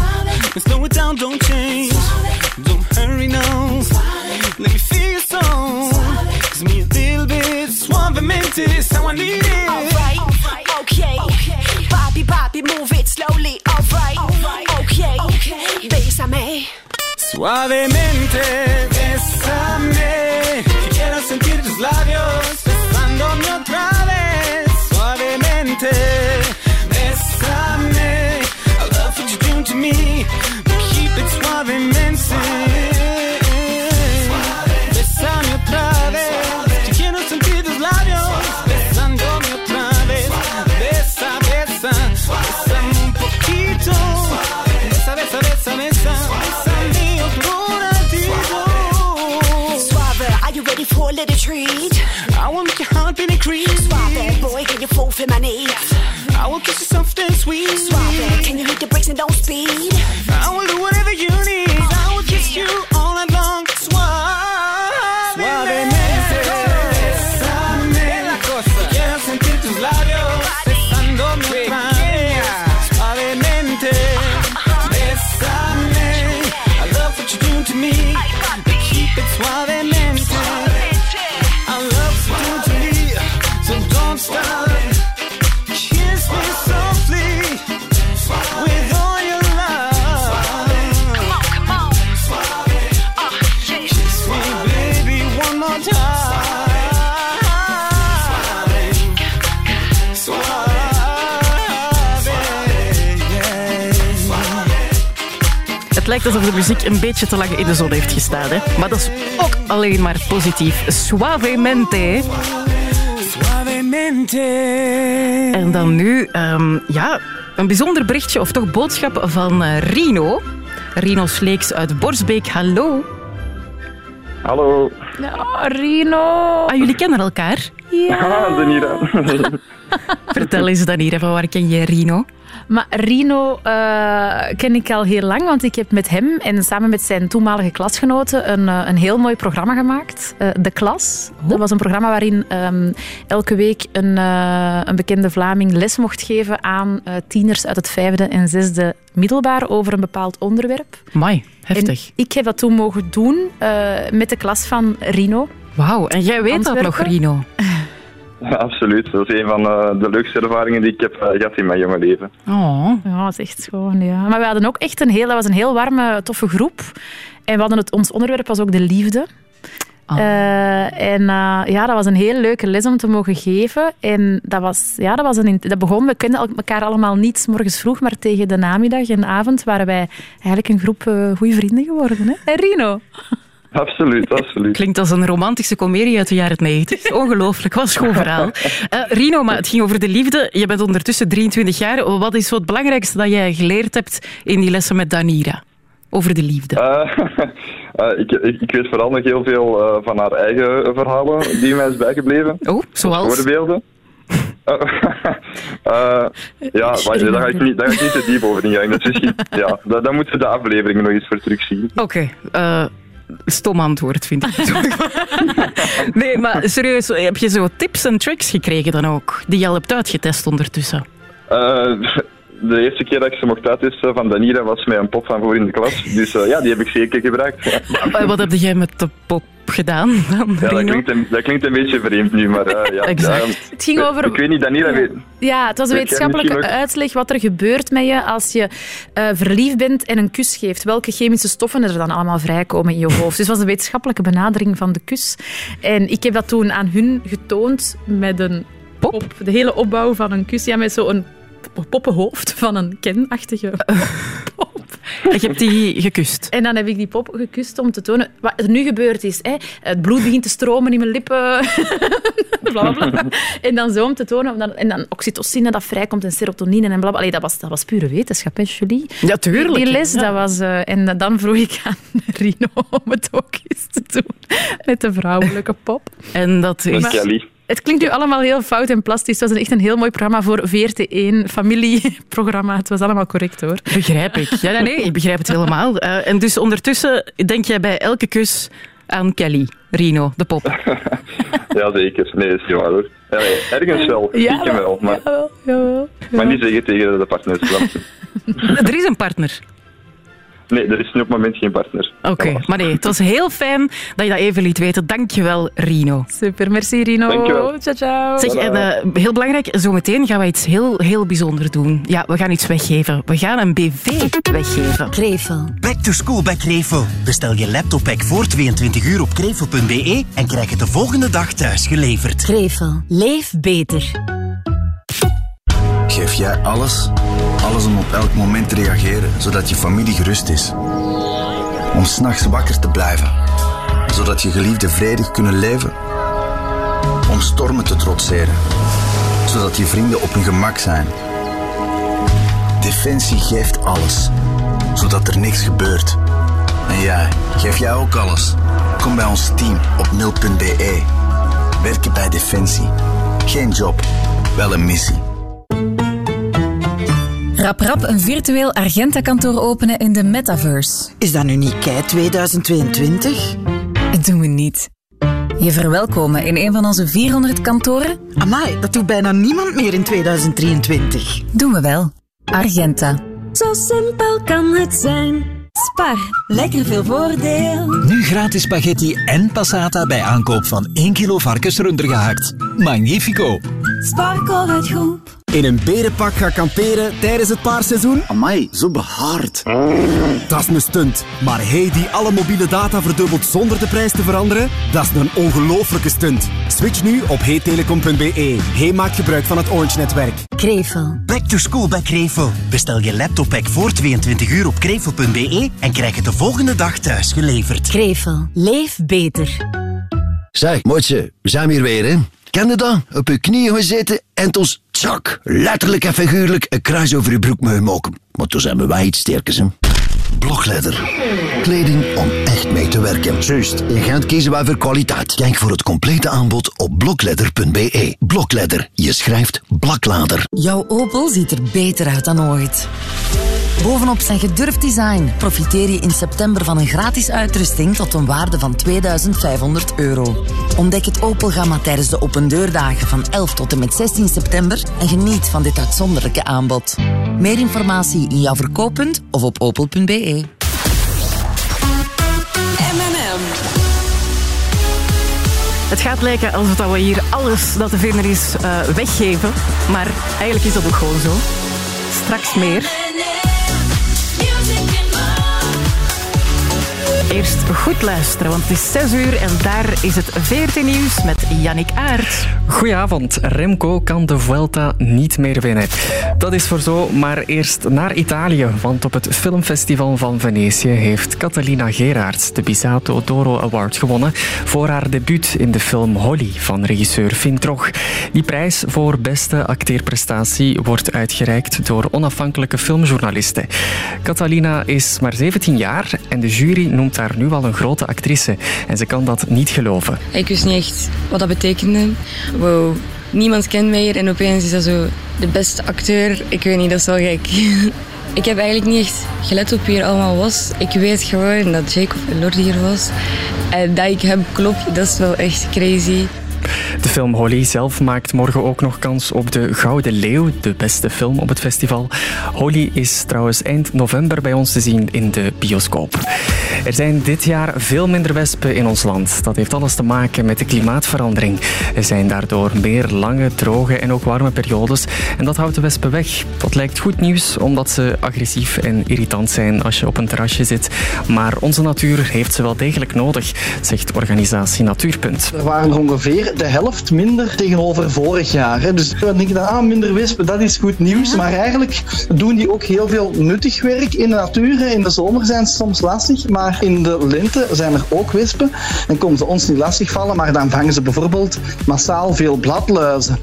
And slow it down, don't change, suavemente, is how I need it. Alright, okay. Bobby, Bobby, move it slowly. Alright, okay. Bésame. Suavemente, bésame. Que quiero sentir tus labios besándome otra vez. Suavemente, you ready for a little treat? I will make your heart beat and creep. Suave, boy, can you fall for my need? I will kiss you soft and sweet. Suave, can you hit the brakes and don't speed? Lijkt alsof de muziek een beetje te lang in de zon heeft gestaan. Hè? Maar dat is ook alleen maar positief. Suavemente. Suavemente. En dan nu, ehm, ja, een bijzonder berichtje of toch boodschap van eh, Rino. Rino Sleeks uit Borsbeek, hallo. Hallo. Oh, Rino. Ah, jullie kennen elkaar? Ah, Danira. Vertel eens, Danira, van waar ken je Rino? Maar Rino eh, ken ik al heel lang, want ik heb met hem en samen met zijn toenmalige klasgenoten een, eh, een heel mooi programma gemaakt. eh, De Klas. Dat was een programma waarin ehm, elke week een, een bekende Vlaming les mocht geven aan tieners uit het vijfde en zesde middelbaar over een bepaald onderwerp. Mooi, heftig. En ik heb dat toen mogen doen met de klas van Rino. Wauw, en jij weet dat nog, Rino? Ja, absoluut. Dat is een van eh, de leukste ervaringen die ik heb eh, gehad in mijn jonge leven. Oh. Ja, dat is echt schoon. Ja. Maar we hadden ook echt een heel, dat was een heel warme, toffe groep. En we hadden het, ons onderwerp was ook de liefde. Eh, en eh, ja, dat was een heel leuke les om te mogen geven. En dat, was, ja, dat, was een, dat begon, we kenden elkaar allemaal niet 's morgens vroeg, maar tegen de namiddag en avond waren wij eigenlijk een groep uh, goede vrienden geworden. Hè? En Rino? Absoluut, absoluut. Klinkt als een romantische komedie uit de jaren 90. Ongelooflijk, wat een schoon verhaal. Eh, Rino, maar het ging over de liefde. Je bent ondertussen 23 jaar. Wat is het belangrijkste dat jij geleerd hebt in die lessen met Danira? Over de liefde. Eh, eh, ik, ik, ik weet vooral nog heel veel van haar eigen verhalen die mij is bijgebleven. Oh, zoals? Voorbeelden. Ja, maar daar ga ik niet, daar ga ik niet te diep over ingaan. Ja, daar, daar moeten we de aflevering nog eens voor terugzien. Oké, stom antwoord vind ik. nee, maar serieus, heb je zo tips en tricks gekregen dan ook? Die je al hebt uitgetest ondertussen? Eh, de eerste keer dat ik ze mocht uittesten van Danira was met een pop van voor in de klas. Dus eh, ja, die heb ik zeker gebruikt. Ja, Eh, Wat heb jij met de pop gedaan dan, Ja, dat, klinkt een, dat klinkt een beetje vreemd nu, maar eh, ja. Exact. ja, Het ging over- Ik weet niet, Danira weet... Ja, het was een wetenschappelijke uitleg wat er gebeurt met je als je eh, verliefd bent en een kus geeft. Welke chemische stoffen er dan allemaal vrijkomen in je hoofd. Dus het was een wetenschappelijke benadering van de kus. En ik heb dat toen aan hun getoond met een pop. De hele opbouw van een kus. Ja, met zo'n poppenhoofd van een kenachtige pop. Je hebt die gekust. En dan heb ik die pop gekust om te tonen wat er nu gebeurd is. Hè. Het bloed begint te stromen in mijn lippen. bla, bla, bla. En dan zo om te tonen. En dan oxytocine dat vrijkomt en serotonine en blablabla. Allee, dat, was, dat was pure wetenschap, hè, Julie? Ja, tuurlijk. Die les, Ja. dat was... eh, en dan vroeg ik aan Rino om het ook eens te doen. Met de vrouwelijke pop. En dat is... Het klinkt nu allemaal heel fout en plastisch. Het was echt een heel mooi programma voor VRT1, familieprogramma. Het was allemaal correct, hoor. Begrijp ik. Ja, nee, nee, ik begrijp het helemaal. Eh, en dus ondertussen denk jij bij elke kus aan Kelly, Rino, de pop. Ja, zeker. Nee, dat is niet waar hoor. Ja, nee, ergens wel. Ja, Stiekem wel, maar, Jawel, jawel. maar niet zeggen tegen de partners. want- Er is een partner. Nee, er is nu op het moment geen partner. Oké, maar nee, het was heel fijn dat je dat even liet weten. Dankjewel, Rino. Super, merci Rino. Dankjewel. Ciao, ciao. Zeg, en eh, heel belangrijk, zometeen gaan we iets heel, heel bijzonders doen. Ja, we gaan iets weggeven. We gaan een BV weggeven. Krevel. Back to school bij Krevel. Bestel je laptoppack voor 22 uur op krevel.be en krijg het de volgende dag thuis geleverd. Krevel. Leef beter. Geef jij alles? Alles om op elk moment te reageren, zodat je familie gerust is. Om s'nachts wakker te blijven, zodat je geliefden vredig kunnen leven. Om stormen te trotseren, zodat je vrienden op hun gemak zijn. Defensie geeft alles, zodat er niks gebeurt. En jij, geef jij ook alles? Kom bij ons team op nil.be. Werken bij Defensie. Geen job, wel een missie. Rap rap een virtueel Argenta-kantoor openen in de metaverse. Is dat nu niet kei 2022? Dat doen we niet. Je verwelkomen in een van onze 400 kantoren? Amai, dat doet bijna niemand meer in 2023. Doen we wel. Argenta. Zo simpel kan het zijn. Spar. Lekker veel voordeel. Nu gratis spaghetti en passata bij aankoop van 1 kilo varkensrunder gehakt. Magnifico! Sparkle uit groep. In een berenpak gaan kamperen tijdens het paarseizoen? Amai, zo behaard. Dat is een stunt. Maar hey, die alle mobiele data verdubbelt zonder de prijs te veranderen? Dat is een ongelofelijke stunt. Switch nu op heytelecom.be. Hey maakt gebruik van het Orange-netwerk. Krevel. Back to school bij Krevel. Bestel je laptoppack voor 22 uur op krevel.be en krijg het de volgende dag thuis geleverd. Krevel. Leef beter. Zeg, Motje, we zijn hier weer, hè? Ken je dat? Op je knieën gezeten en ons, tjak, letterlijk en figuurlijk een kruis over je broek maken. Maar toen zijn we wel iets sterkers, hè? Blokledder. Kleding om echt mee te werken. Juist, in Gent kiezen wij voor kwaliteit. Kijk voor het complete aanbod op blokledder.be. Blokledder, je schrijft blaklader. Jouw Opel ziet er beter uit dan ooit. Bovenop zijn gedurfd design profiteer je in september van een gratis uitrusting tot een waarde van 2500 euro. Ontdek het Opel-gamma tijdens de opendeurdagen van 11 tot en met 16 september en geniet van dit uitzonderlijke aanbod. Meer informatie in jouw verkooppunt of op opel.be. Het gaat lijken alsof dat we hier alles dat te vinden is eh, weggeven. Maar eigenlijk is dat ook gewoon zo. Straks meer. Eerst goed luisteren, want het is 6 uur en daar is het 14 nieuws met Yannick Aert. Goedenavond. Remco kan de Vuelta niet meer winnen. Dat is voor zo, maar eerst naar Italië. Want op het filmfestival van Venetië heeft Catalina Gerards de Bisato d'Oro Award gewonnen voor haar debuut in de film Holly van regisseur Finn Troch. Die prijs voor beste acteerprestatie wordt uitgereikt door onafhankelijke filmjournalisten. Catalina is maar 17 jaar en de jury noemt haar nu al een grote actrice. En ze kan dat niet geloven. Ik wist niet echt wat dat betekende. Wow, niemand kent mij hier en opeens is dat zo de beste acteur. Ik weet niet, dat is wel gek. Ik heb eigenlijk niet echt gelet op wie er allemaal was. Ik weet gewoon dat Jacob Elordi hier was. En dat ik hem klop, dat is wel echt crazy. De film Holly zelf maakt morgen ook nog kans op de Gouden Leeuw, de beste film op het festival. Holly is trouwens eind november bij ons te zien in de bioscoop. Er zijn dit jaar veel minder wespen in ons land. Dat heeft alles te maken met de klimaatverandering. Er zijn daardoor meer lange, droge en ook warme periodes. En dat houdt de wespen weg. Dat lijkt goed nieuws, omdat ze agressief en irritant zijn als je op een terrasje zit. Maar onze natuur heeft ze wel degelijk nodig, zegt organisatie Natuurpunt. Er waren er ongeveer de helft minder tegenover vorig jaar. Hè. Dus dan denk je dan, ah, minder wespen, dat is goed nieuws. Maar eigenlijk doen die ook heel veel nuttig werk in de natuur. In de zomer zijn ze soms lastig, maar in de lente zijn er ook wespen. En komen ze ons niet lastig vallen, maar dan vangen ze bijvoorbeeld massaal veel bladluizen.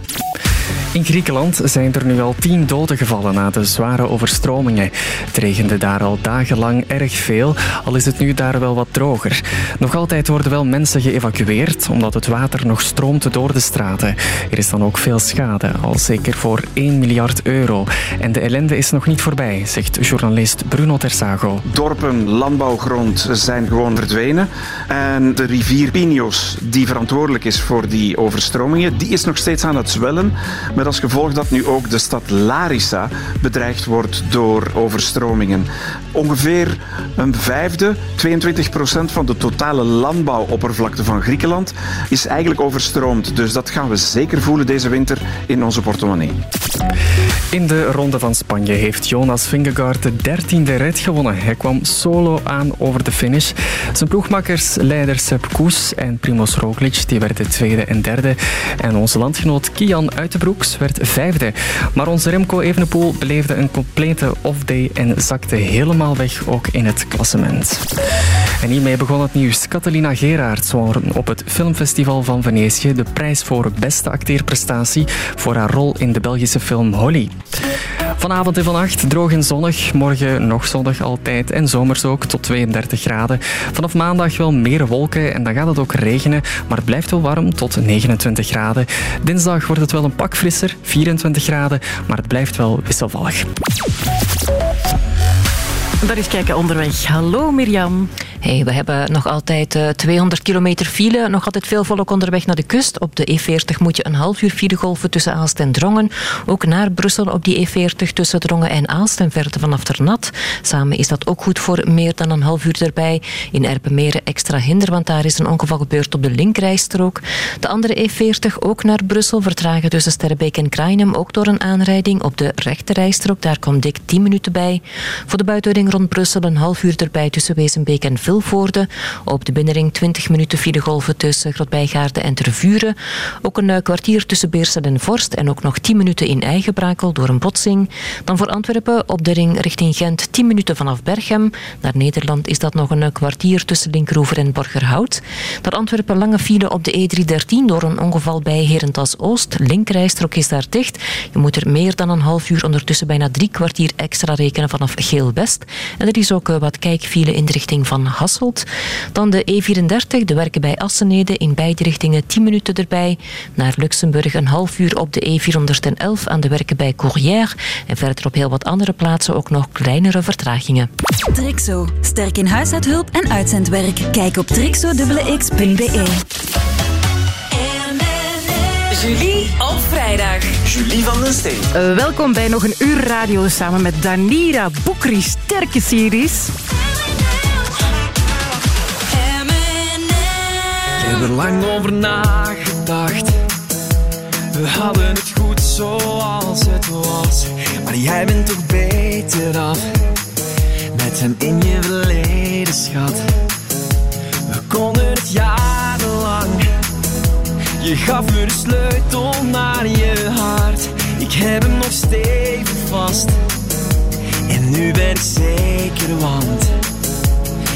In Griekenland zijn er nu al tien doden gevallen na de zware overstromingen. Het regende daar al dagenlang erg veel, al is het nu daar wel wat droger. Nog altijd worden wel mensen geëvacueerd, omdat het water nog stroomt door de straten. Er is dan ook veel schade, al zeker voor 1 miljard euro. En de ellende is nog niet voorbij, zegt journalist Bruno Tersago. Dorpen, landbouwgrond zijn gewoon verdwenen. En de rivier Pinios, die verantwoordelijk is voor die overstromingen, die is nog steeds aan het zwellen. Met als gevolg dat nu ook de stad Larissa bedreigd wordt door overstromingen. Ongeveer een vijfde, 22 procent van de totale landbouwoppervlakte van Griekenland is eigenlijk overstroomd. Dus dat gaan we zeker voelen deze winter in onze portemonnee. In de Ronde van Spanje heeft Jonas Vingegaard de dertiende rit gewonnen. Hij kwam solo aan over de finish. Zijn ploegmakkers, leider Sepp Koes en Primoz Roglic, die werden tweede en derde. En onze landgenoot Kian Uitenbroeks werd vijfde. Maar onze Remco Evenepoel beleefde een complete off-day en zakte helemaal weg, ook in het klassement. En hiermee begon het nieuws. Catalina Gerards won op het filmfestival van Venetië de prijs voor beste acteerprestatie voor haar rol in de Belgische film Holly. Vanavond en vannacht droog en zonnig. Morgen nog zonnig altijd en zomers ook tot 32 graden. Vanaf maandag wel meer wolken en dan gaat het ook regenen. Maar het blijft wel warm tot 29 graden. Dinsdag wordt het wel een pak frisser, 24 graden. Maar het blijft wel wisselvallig. Daar is kijken onderweg. Hallo Mirjam. Hey, we hebben nog altijd eh, 200 kilometer file. Nog altijd veel volk onderweg naar de kust. Op de E40 moet je een half uur file golven tussen Aalst en Drongen. Ook naar Brussel op die E40 tussen Drongen en Aalst en verder vanaf Ternat. Samen is dat ook goed voor meer dan een half uur erbij. In Erpenmeren extra hinder, want daar is een ongeval gebeurd op de linkrijstrook. De andere E40 ook naar Brussel. Vertragen tussen Sterrebeek en Krainem ook door een aanrijding op de rechte rijstrook. Daar komt dik 10 minuten bij. Voor de buitenring rond Brussel een half uur erbij tussen Wezenbeek en Op de binnenring 20 minuten filegolven tussen Grotbijgaarden en Tervuren. Ook een kwartier tussen Beersel en Vorst en ook nog 10 minuten in Eigenbrakel door een botsing. Dan voor Antwerpen op de ring richting Gent 10 minuten vanaf Berchem. Naar Nederland is dat nog een kwartier tussen Linkroever en Borgerhout. Naar Antwerpen lange file op de E313 door een ongeval bij Herentas Oost. Linkrijstrook is daar dicht. Je moet er meer dan een half uur ondertussen bijna drie kwartier extra rekenen vanaf Geel-West. En er is ook eh, wat kijkfile in de richting van Hasselt. Dan de E34, de werken bij Assenede, in beide richtingen 10 minuten erbij. Naar Luxemburg een half uur op de E411 aan de werken bij Courrières. En verder op heel wat andere plaatsen ook nog kleinere vertragingen. Trixo. Sterk in huishoudhulp en uitzendwerk. Kijk op trixo.x.be. Julie op vrijdag. Julie van den Steen. Eh, welkom bij nog een uur radio samen met Danira Boekri. Sterke series. hebben er lang over nagedacht. We hadden het goed zoals het was. Maar jij bent toch beter af met hem in je verleden, schat. We konden het jarenlang. Je gaf me de sleutel naar je hart. Ik heb hem nog stevig vast. En nu ben ik zeker, want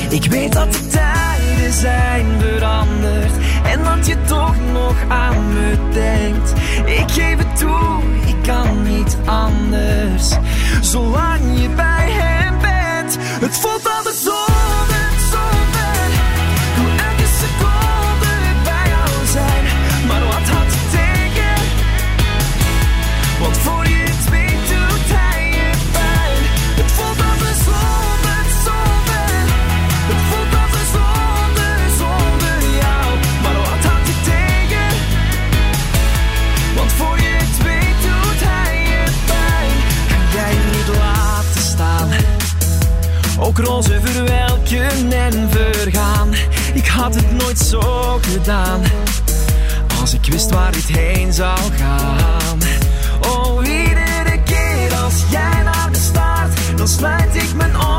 ik weet dat de tijden zijn veranderd en dat je toch nog aan me denkt. Ik geef het toe, ik kan niet anders. Zolang je bij hem bent, het voelt altijd zo. Ook rozen verwelken en vergaan. Ik had het nooit zo gedaan. Als ik wist waar dit heen zou gaan. Oh, iedere keer als jij naar de start, dan sluit ik mijn ogen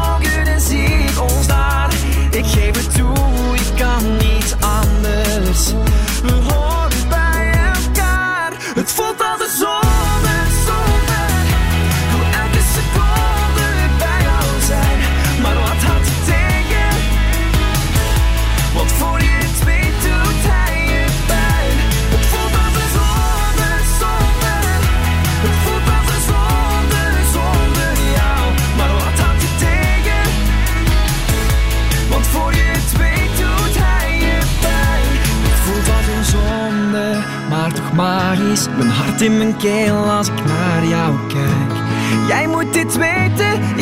in mijn keel als ik naar jou kijk. Jij moet dit weten.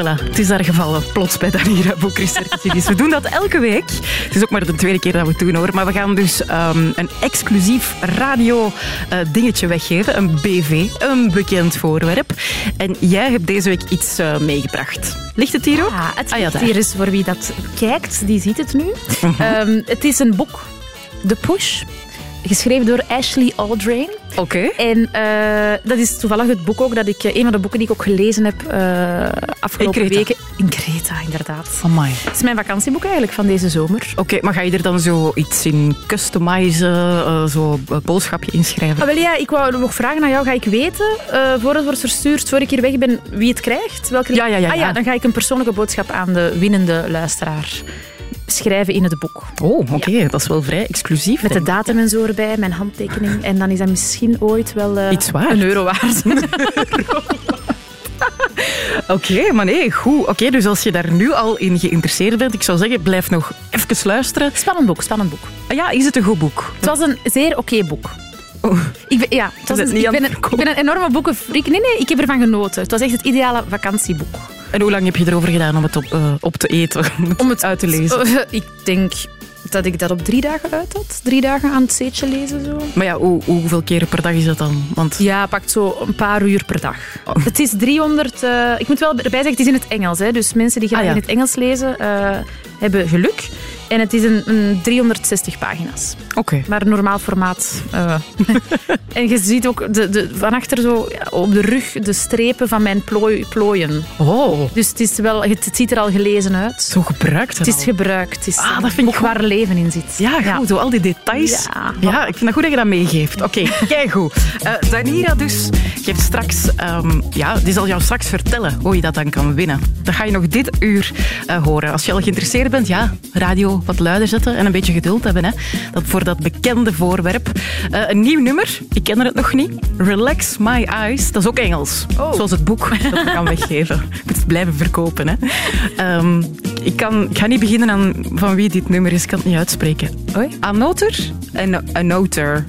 Voilà. Het is daar gevallen. Plots bij Danira Boekresearch. We doen dat elke week. Het is ook maar de tweede keer dat we het doen hoor. Maar we gaan dus ehm, een exclusief radio eh, dingetje weggeven. Een BV, een bekend voorwerp. En jij hebt deze week iets eh, meegebracht. Ligt het hier ook? Ja, het Ah ja, ligt daar. hier is voor wie dat kijkt, die ziet het nu. Mhm. Ehm, het is een boek, The Push, geschreven door Ashley Aldrain. Oké. En eh, dat is toevallig het boek ook, dat ik, een van de boeken die ik ook gelezen heb afgelopen In weken. In Kreta, inderdaad. Amai. Het is mijn vakantieboek eigenlijk van deze zomer. Oké, maar ga je er dan zo iets in customizen, eh, zo een boodschapje inschrijven? Ah, wel ja, ik wou nog vragen aan jou. Ga ik weten, eh, voordat het wordt verstuurd, voor ik hier weg ben, wie het krijgt? Welke... Ja, ja, ja, Ah, ja, dan ga ik een persoonlijke boodschap aan de winnende luisteraar schrijven in het boek. Oh, oké, dat is wel vrij exclusief. Met de datum en zo erbij, mijn handtekening. En dan is dat misschien ooit wel eh, Iets waard. een euro waard. Oké, maar nee, goed. Oké, dus als je daar nu al in geïnteresseerd bent, ik zou zeggen, blijf nog even luisteren. Spannend boek, spannend boek. Ah ja, is het een goed boek? Het was een zeer oké boek. Ik ben, ja, het was bent een- ik, ben een, ik ben een enorme boekenfreak. Nee, nee, ik heb ervan genoten. Het was echt het ideale vakantieboek. En hoe lang heb je erover gedaan om het op, eh, op te eten, om het uit te lezen? Ik denk dat ik dat op drie dagen uit had. Drie dagen aan het zeetje lezen. Zo. Maar ja, hoe, hoeveel keren per dag is dat dan? Want Ja, pakt zo een paar uur per dag. Het is 300... eh, ik moet wel erbij zeggen, het is in het Engels. Hè, dus mensen die graag Ah, ja. in het Engels lezen, eh, hebben geluk. En het is een, een 360 pagina's. Oké. Maar normaal formaat. eh. en je ziet ook de, de, van achter zo op de rug de strepen van mijn plooi, plooien. Oh. Dus het, is wel, het, het ziet er al gelezen uit. Zo gebruikt. Het is gebruikt. Het is Ah, dat vind ik waar leven in zit. Ja, goed, zo al die details. Ja. Ja, ik vind het goed dat je dat meegeeft. Oké, kijk goed. Eh Danira dus geeft straks, ehm, ja, die zal jou straks vertellen hoe je dat dan kan winnen. Dat ga je nog dit uur eh, horen. Als je al geïnteresseerd bent, ja, radio wat luider zetten en een beetje geduld hebben hè, dat voor dat bekende voorwerp. Eh, een nieuw nummer, ik ken het nog niet. Relax My Eyes, dat is ook Engels. Zoals het boek dat we gaan weggeven. Ik moet het blijven verkopen. Hè. Ehm, ik, kan, ik ga niet beginnen aan van wie dit nummer is, ik kan het niet uitspreken. Oei. Anoter en Anoter.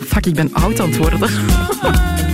Fuck, ik ben oud aan het worden.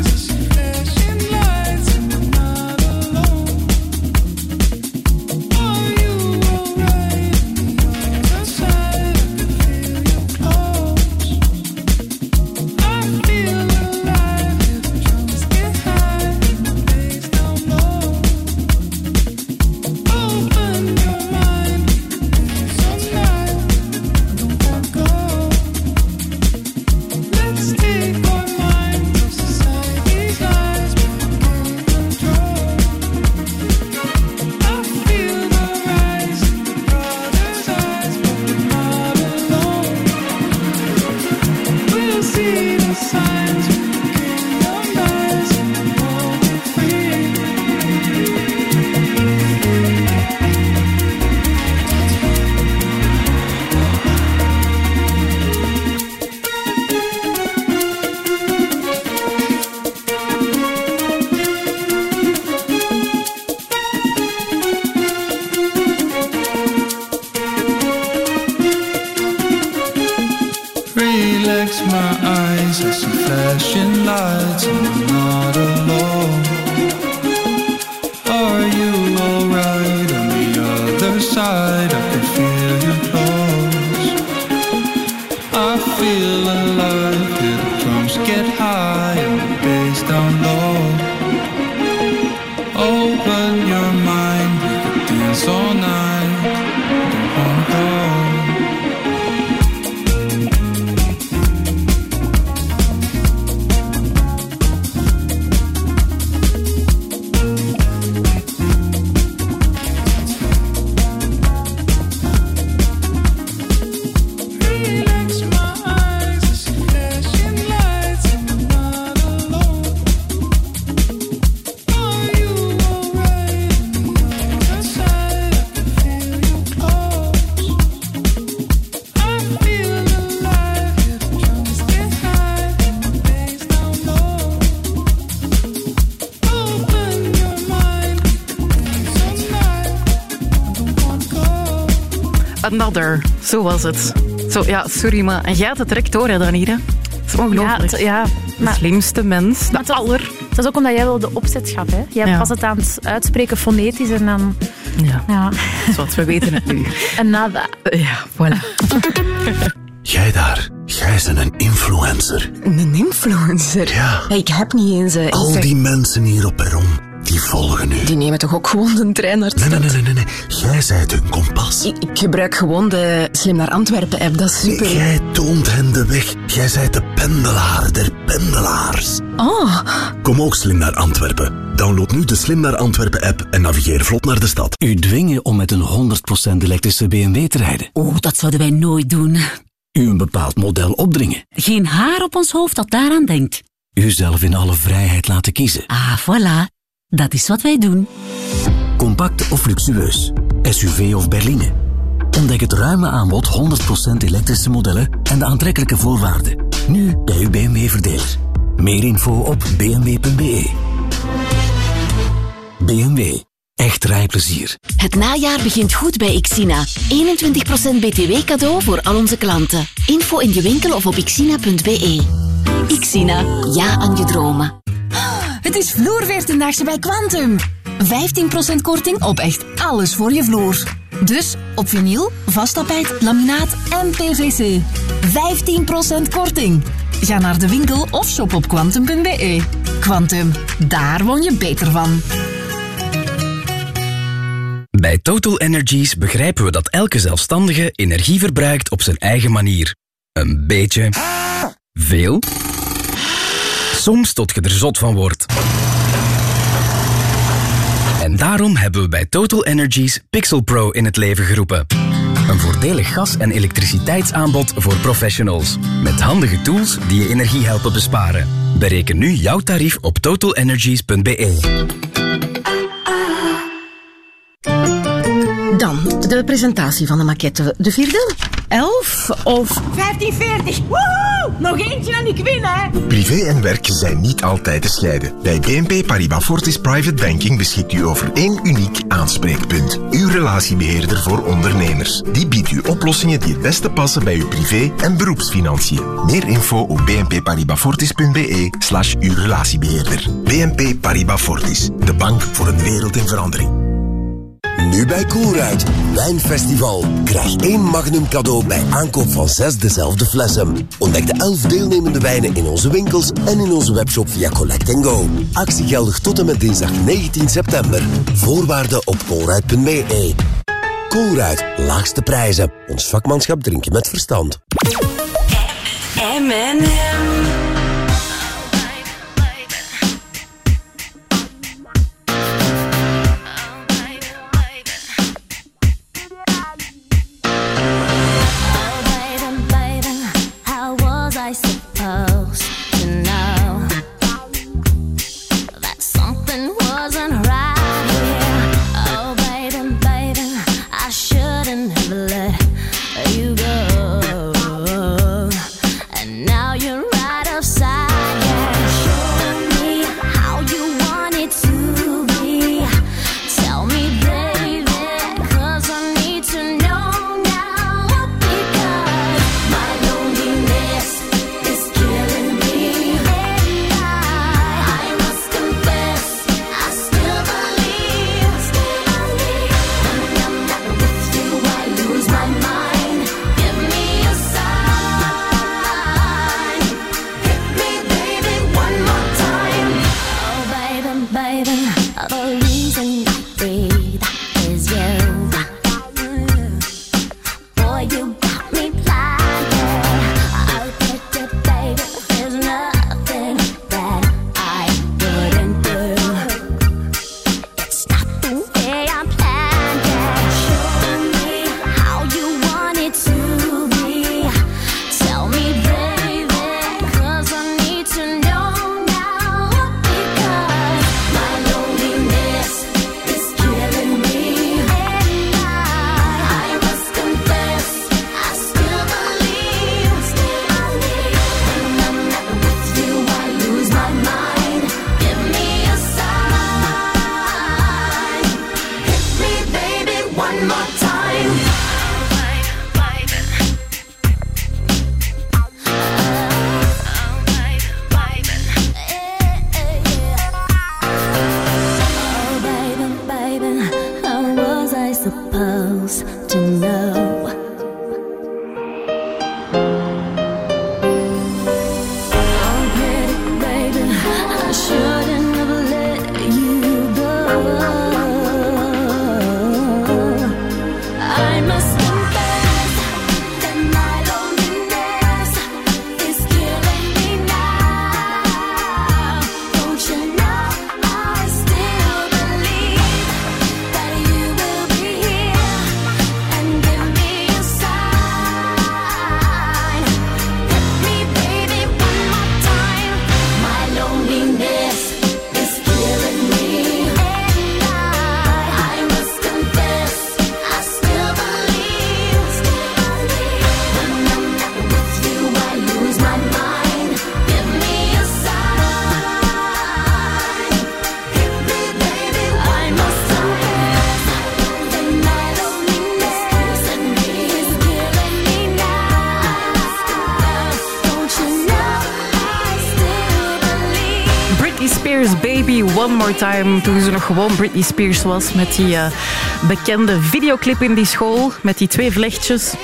zo was het. Zo, ja, sorry, maar en jij had het direct door, hè, Danira? Dat is ongelooflijk. Ja, het- ja, de slimste mens, de aller Dat is ook omdat jij wel de opzet gaf. Hè? Jij Ja. was het aan het uitspreken fonetisch en dan... Ja. ja. Zwat, we weten het nu. En nada. Ja, voilà. Jij daar, jij bent een influencer. Een influencer? Ja. Ik heb niet eens... eh, Al die mensen hier op perron, die volgen u. Die nemen toch ook gewoon de trein naar Nee, nee, nee, nee, nee. Jij zijt hun ik gebruik gewoon de Slim naar Antwerpen app, dat is super. Jij toont hen de weg. Jij zijt de pendelaar der pendelaars. Oh, Kom ook slim naar Antwerpen. Download nu de Slim naar Antwerpen app en navigeer vlot naar de stad. U dwingen om met een 100% elektrische BMW te rijden. Oh, dat zouden wij nooit doen. U een bepaald model opdringen. Geen haar op ons hoofd dat daaraan denkt. U zelf in alle vrijheid laten kiezen. Ah, voilà. Dat is wat wij doen. Compact of luxueus. SUV of berline. Ontdek het ruime aanbod 100% elektrische modellen en de aantrekkelijke voorwaarden. Nu bij uw BMW-verdeler. Meer info op bmw.be. BMW. Echt rijplezier. Het najaar begint goed bij Xina. 21% BTW cadeau voor al onze klanten. Info in je winkel of op xina.be. Xina, ja aan je dromen. het is vloerveertiendaagse bij Quantum. 15% korting op echt alles voor je vloer. Dus op vinyl, vasttapijt, laminaat en PVC. 15% korting. Ga naar de winkel of shop op quantum.be. Quantum, daar woon je beter van. Bij Total Energies begrijpen we dat elke zelfstandige energie verbruikt op zijn eigen manier. Een beetje. Veel. Soms tot je er zot van wordt. En daarom hebben we bij Total Energies Pixel Pro in het leven geroepen. Een voordelig gas- en elektriciteitsaanbod voor professionals. Met handige tools die je energie helpen besparen. Bereken nu jouw tarief op totalenergies.be. Dan de presentatie van de maquette. De vierde? Elf of... 1540. Woehoe! Nog eentje en ik win, hè? Privé en werk zijn niet altijd te scheiden. Bij BNP Paribas Fortis Private Banking beschikt u over één uniek aanspreekpunt. Uw relatiebeheerder voor ondernemers. Die biedt u oplossingen die het beste passen bij uw privé- en beroepsfinanciën. Meer info op bnpparibasfortis.be slash uw relatiebeheerder. BNP Paribas Fortis. De bank voor een wereld in verandering. Nu bij Coolruit. Wijnfestival. Krijg één magnum cadeau bij aankoop van zes dezelfde flessen. Ontdek de elf deelnemende wijnen in onze winkels en in onze webshop via Collect Go. Actie geldig tot en met dinsdag 19 september. Voorwaarden op coolruit.be. Coolruit. Laagste prijzen. Ons vakmanschap drinken met verstand. M&M. Time. Toen ze nog gewoon Britney Spears was met die eh, bekende videoclip in die school. Met die twee vlechtjes.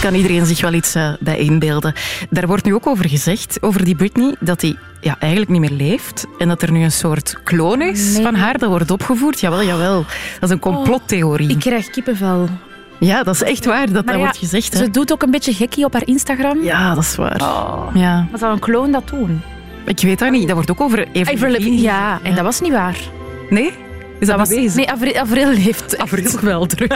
Kan iedereen zich wel iets eh, bij inbeelden. Daar wordt nu ook over gezegd, over die Britney, dat die ja, eigenlijk niet meer leeft. En dat er nu een soort kloon is Nee. van haar dat wordt opgevoerd. Jawel, jawel. Dat is een complottheorie. Ik krijg kippenvel. Ja, dat is echt waar dat Maar dat ja, wordt gezegd. Hè? Ze doet ook een beetje gekkie op haar Instagram. Ja, dat is waar. Ja. Wat zou een kloon dat doen? Ik weet dat niet. Dat wordt ook over Avril Avril Lavigne. Lavigne, ja, en dat was niet waar. Nee? Is dat, was, bewezen? nee, Avril, Avril heeft Avril wel terug.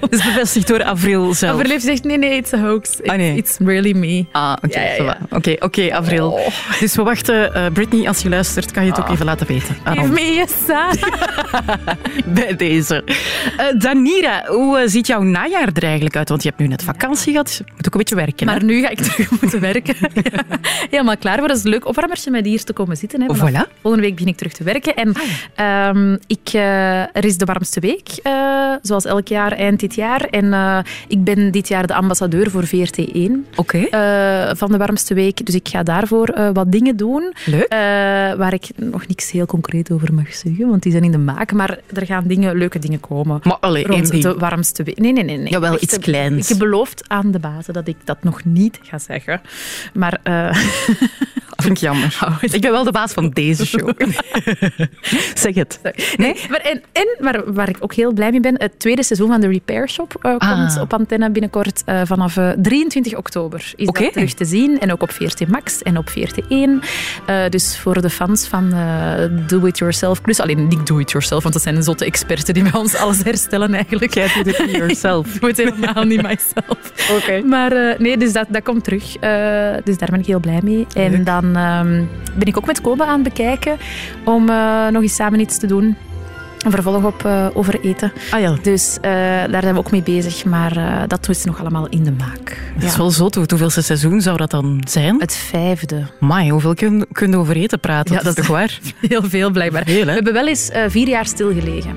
Dat is bevestigd door Avril zelf. Avril heeft gezegd, nee, nee, it's a hoax. It's, Ah, nee. it's really me. Ah, oké. Ja, ja, Oké, oké, Avril. Dus we wachten. eh, Britney, als je luistert, kan je het ook even laten weten. ons. me sign. Bij deze. Eh, Danira, hoe eh, ziet jouw najaar er eigenlijk uit? Want je hebt nu net vakantie gehad. Je moet ook een beetje werken. hè? Maar nu ga ik terug moeten werken. Ja. Helemaal klaar voor. Dat is leuk opwarmertje met hier te komen zitten. Hè. Vanaf Voilà. Ah, Volgende week begin ik terug te werken. En ehm, ik, er is de warmste week, zoals elk jaar eind dit jaar. En ik ben dit jaar de ambassadeur voor VRT1 Oké. van de warmste week. Dus ik ga daarvoor eh, wat dingen doen. Leuk. eh, waar ik nog niks heel concreet over mag zeggen, want die zijn in de maak. Maar er gaan dingen, leuke dingen komen. Maar allee, één rond de warmste week. Nee, nee, nee. nee. Jawel, Echt, iets kleins. Ik heb beloofd aan de bazen dat ik dat nog niet ga zeggen. Maar eh, Vind ik jammer. Ik ben wel de baas van deze show. zeg het. Nee, maar, en, en waar, waar ik ook heel blij mee ben, het tweede seizoen van de Repair Shop komt Ah. op antenne binnenkort vanaf eh, 23 oktober. Is dat terug te zien en ook op VRT Max en op VRT1. Eh, dus voor de fans van eh, Do It Yourself Plus, alleen niet Do It Yourself, want dat zijn zotte experten die bij ons alles herstellen eigenlijk. Jij doet het niet yourself. Ik doe het helemaal niet myself. Maar eh, nee, dus dat, dat komt terug. Dus daar ben ik heel blij mee. En dan ehm, ben ik ook met Kobe aan het bekijken om nog eens samen iets te doen. Een vervolg op eh, over eten. Ah ja. Dus eh, daar zijn we ook mee bezig. Maar eh, dat is nog allemaal in de maak. Dat is wel zot. Hoe- Hoeveelste seizoen zou dat dan zijn? Het vijfde. Mai, hoeveel kun, kun je over eten praten? Ja, dat is toch waar? Heel veel blijkbaar. We hebben wel eens vier jaar stilgelegen.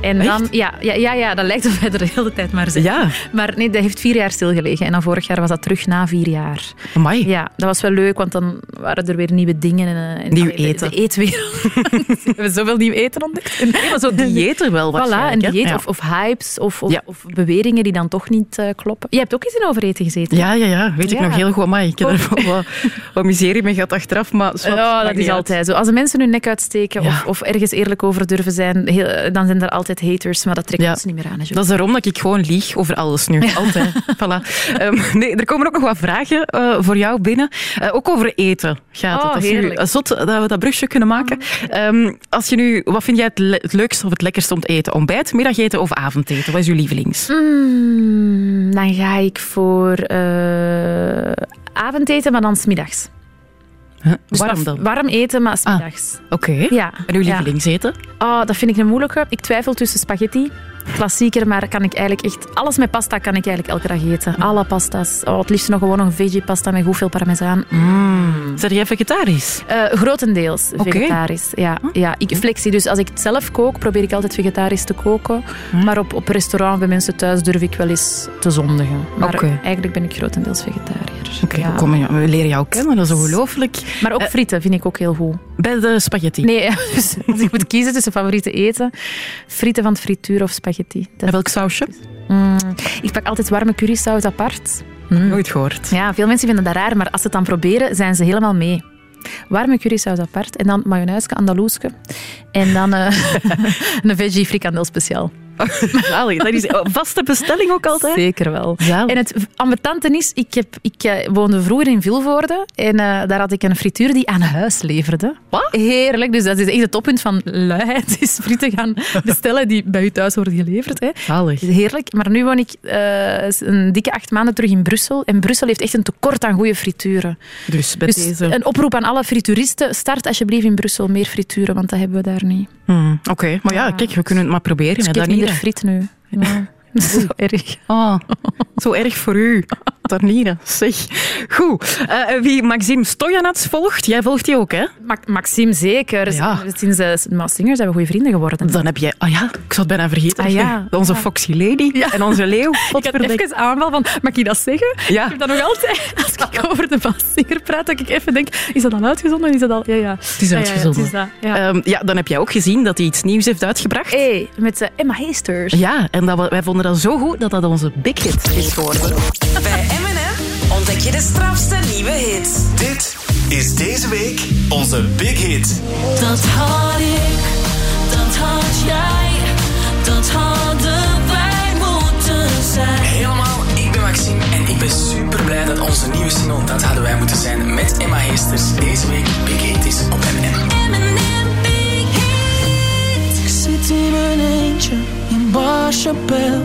En dan, ja, ja, ja, ja, dat lijkt of wij er de hele tijd maar zijn. Ja. Maar nee, dat heeft vier jaar stilgelegen. En dan vorig jaar was dat terug na vier jaar. Amai. Ja, dat was wel leuk, want dan waren er weer nieuwe dingen. En, eh, en Nieuw allee, de- eten. De, eetwereld. We hebben zoveel nieuw eten ontdekt. Nee, maar zo diëten wel Voilà, waarschijnlijk. een hè? dieet Ja. of, of hypes of, of, Ja. of beweringen die dan toch niet eh, kloppen. Je hebt ook eens in overeten gezeten. Ja, ja, ja. Weet ik nog heel goed. Maar ik heb er wel wat, wat miserie mee gehad achteraf. Maar zwart, Ja, maakt dat is uit. altijd zo. Als de mensen hun nek uitsteken of, of ergens eerlijk over durven zijn, heel- dan zijn er altijd haters, maar dat trekt Ja. ons niet meer aan. Dat is daarom dat ik gewoon lieg over alles nu. Altijd. Voilà. Ehm, nee, er komen ook nog wat vragen eh, voor jou binnen. Eh, ook over eten gaat het. Oh, Dat is nu heerlijk. eh, zot dat we dat brugje kunnen maken. Ehm, als je nu, wat vind jij het, le- het leukste of het lekkerste om te eten? Ontbijt, middageten of avondeten? Wat is uw lievelings? Mm, dan ga ik voor avondeten, maar dan smiddags. Huh? Dus dan? Ah, Warm eten, maar smiddags. Oké. Ja. En uw ja. lievelingseten? Oh, dat vind ik een moeilijke. Ik twijfel tussen spaghetti. Klassieker, maar kan ik eigenlijk echt... Alles met pasta kan ik eigenlijk elke dag eten. Alle pasta's. Oh, het liefst nog gewoon een veggie pasta met goed veel parmezaan. Mm. Zijn jij vegetarisch? Eh, grotendeels vegetarisch. Ja, ja, ik flexie. Dus als ik het zelf kook, probeer ik altijd vegetarisch te koken. Maar op, op restaurant bij mensen thuis durf ik wel eens te zondigen. Maar eigenlijk ben ik grotendeels vegetariër. Oké, ja, we leren jou kennen, dat is ongelooflijk. Maar ook Eh, frieten vind ik ook heel goed. Bij de spaghetti. Nee, dus als ik moet kiezen tussen favoriete eten, frieten van het frituur of spaghetti. Dat En welk sausje? Mm, ik pak altijd warme currysaus apart. Mm. Nooit gehoord. Ja, veel mensen vinden dat raar, maar als ze het dan proberen, zijn ze helemaal mee. Warme currysaus apart en dan mayonaise, andalousje. En dan eh, een veggie frikandel speciaal. Zalig. Dat is een vaste bestelling ook altijd? Zeker wel. Zalig. En het ambetante is, ik, heb, ik eh, woonde vroeger in Vilvoorde en eh, daar had ik een frituur die aan huis leverde. Wat? Heerlijk. Dus dat is echt het toppunt van luiheid, is frieten gaan bestellen die bij u thuis worden geleverd. Hè. Zalig. Heerlijk. Maar nu woon ik eh, een dikke acht maanden terug in Brussel en Brussel heeft echt een tekort aan goede frituren. Dus bij Dus deze... een oproep aan alle frituuristen, start alsjeblieft in Brussel meer frituren, want dat hebben we daar niet. Hmm, Oké, maar ja, kijk, we kunnen het maar proberen. Dus ik heb dat minder friet nu. Ja. Zo erg. Ah, zo erg voor u. Danira, zeg. Goed. Eh, wie Maxime Stojanats volgt, jij volgt die ook, hè? Ma- Maxime, zeker. Ja. Sinds uh, Maas Singers zijn we goede vrienden geworden. Dan heb jij... Ah ja, ik zou het bijna vergeten. Ah ja. Onze Ja. Foxy Lady en onze leeuw. Ik had Godverdikke. even aanval van, mag ik dat zeggen? Ja. Ik heb dat nog altijd, als ik over de Singer praat, dat ik even denk, is dat al uitgezonden? Is dat al... Ja, ja. Het is Ja, ja, uitgezonden. het is dat, ja. Ehm, ja, dan heb jij ook gezien dat hij iets nieuws heeft uitgebracht. Hey, met uh, Emma Heesters. Ja, en dat we, wij vonden dat zo goed dat dat onze big hit is geworden. Bij M&M ontdek je de strafste nieuwe hits. Dit is deze week onze big hit. Dat had ik, dat had jij, dat hadden wij moeten zijn. Helemaal, ik ben Maxime en ik ben super blij dat onze nieuwe single Dat hadden wij moeten zijn met Emma Heesters deze week Big Hit is op M&M. Ik zit in mijn eentje Bar Chapelle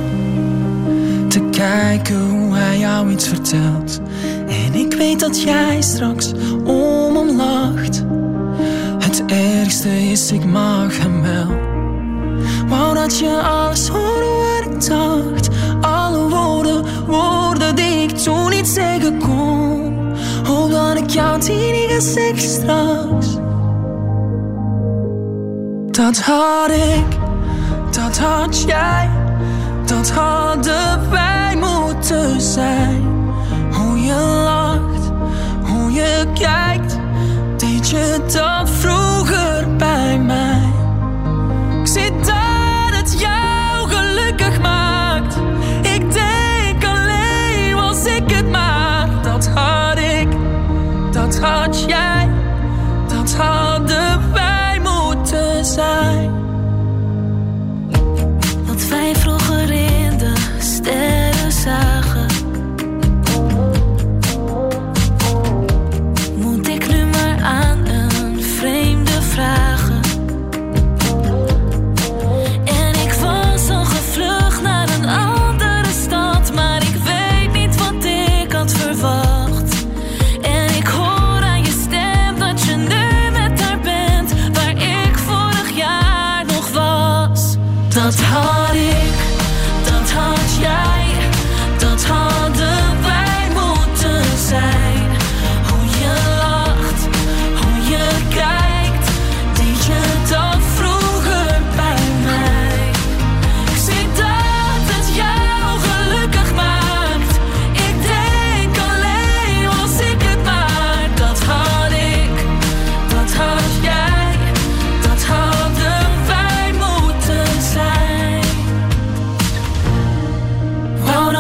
Te kijken hoe hij jou iets vertelt. En ik weet dat jij straks om hem lacht. Het ergste is, ik mag hem wel. Wou dat je alles hoorde wat ik dacht. Alle woorden, woorden die ik toen niet zeggen kon. Hoop dat ik jou die niet straks? Dat had ik, dat had jij, dat hadden wij moeten zijn. Hoe je lacht, hoe je kijkt, deed je dat vroeger bij mij.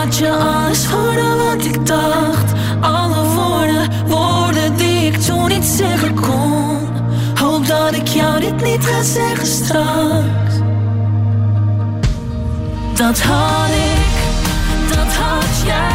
Dat je alles hoorde wat ik dacht. Alle woorden, woorden die ik toen niet zeggen kon. Hoop dat ik jou dit niet ga zeggen straks. Dat had ik, dat had jij,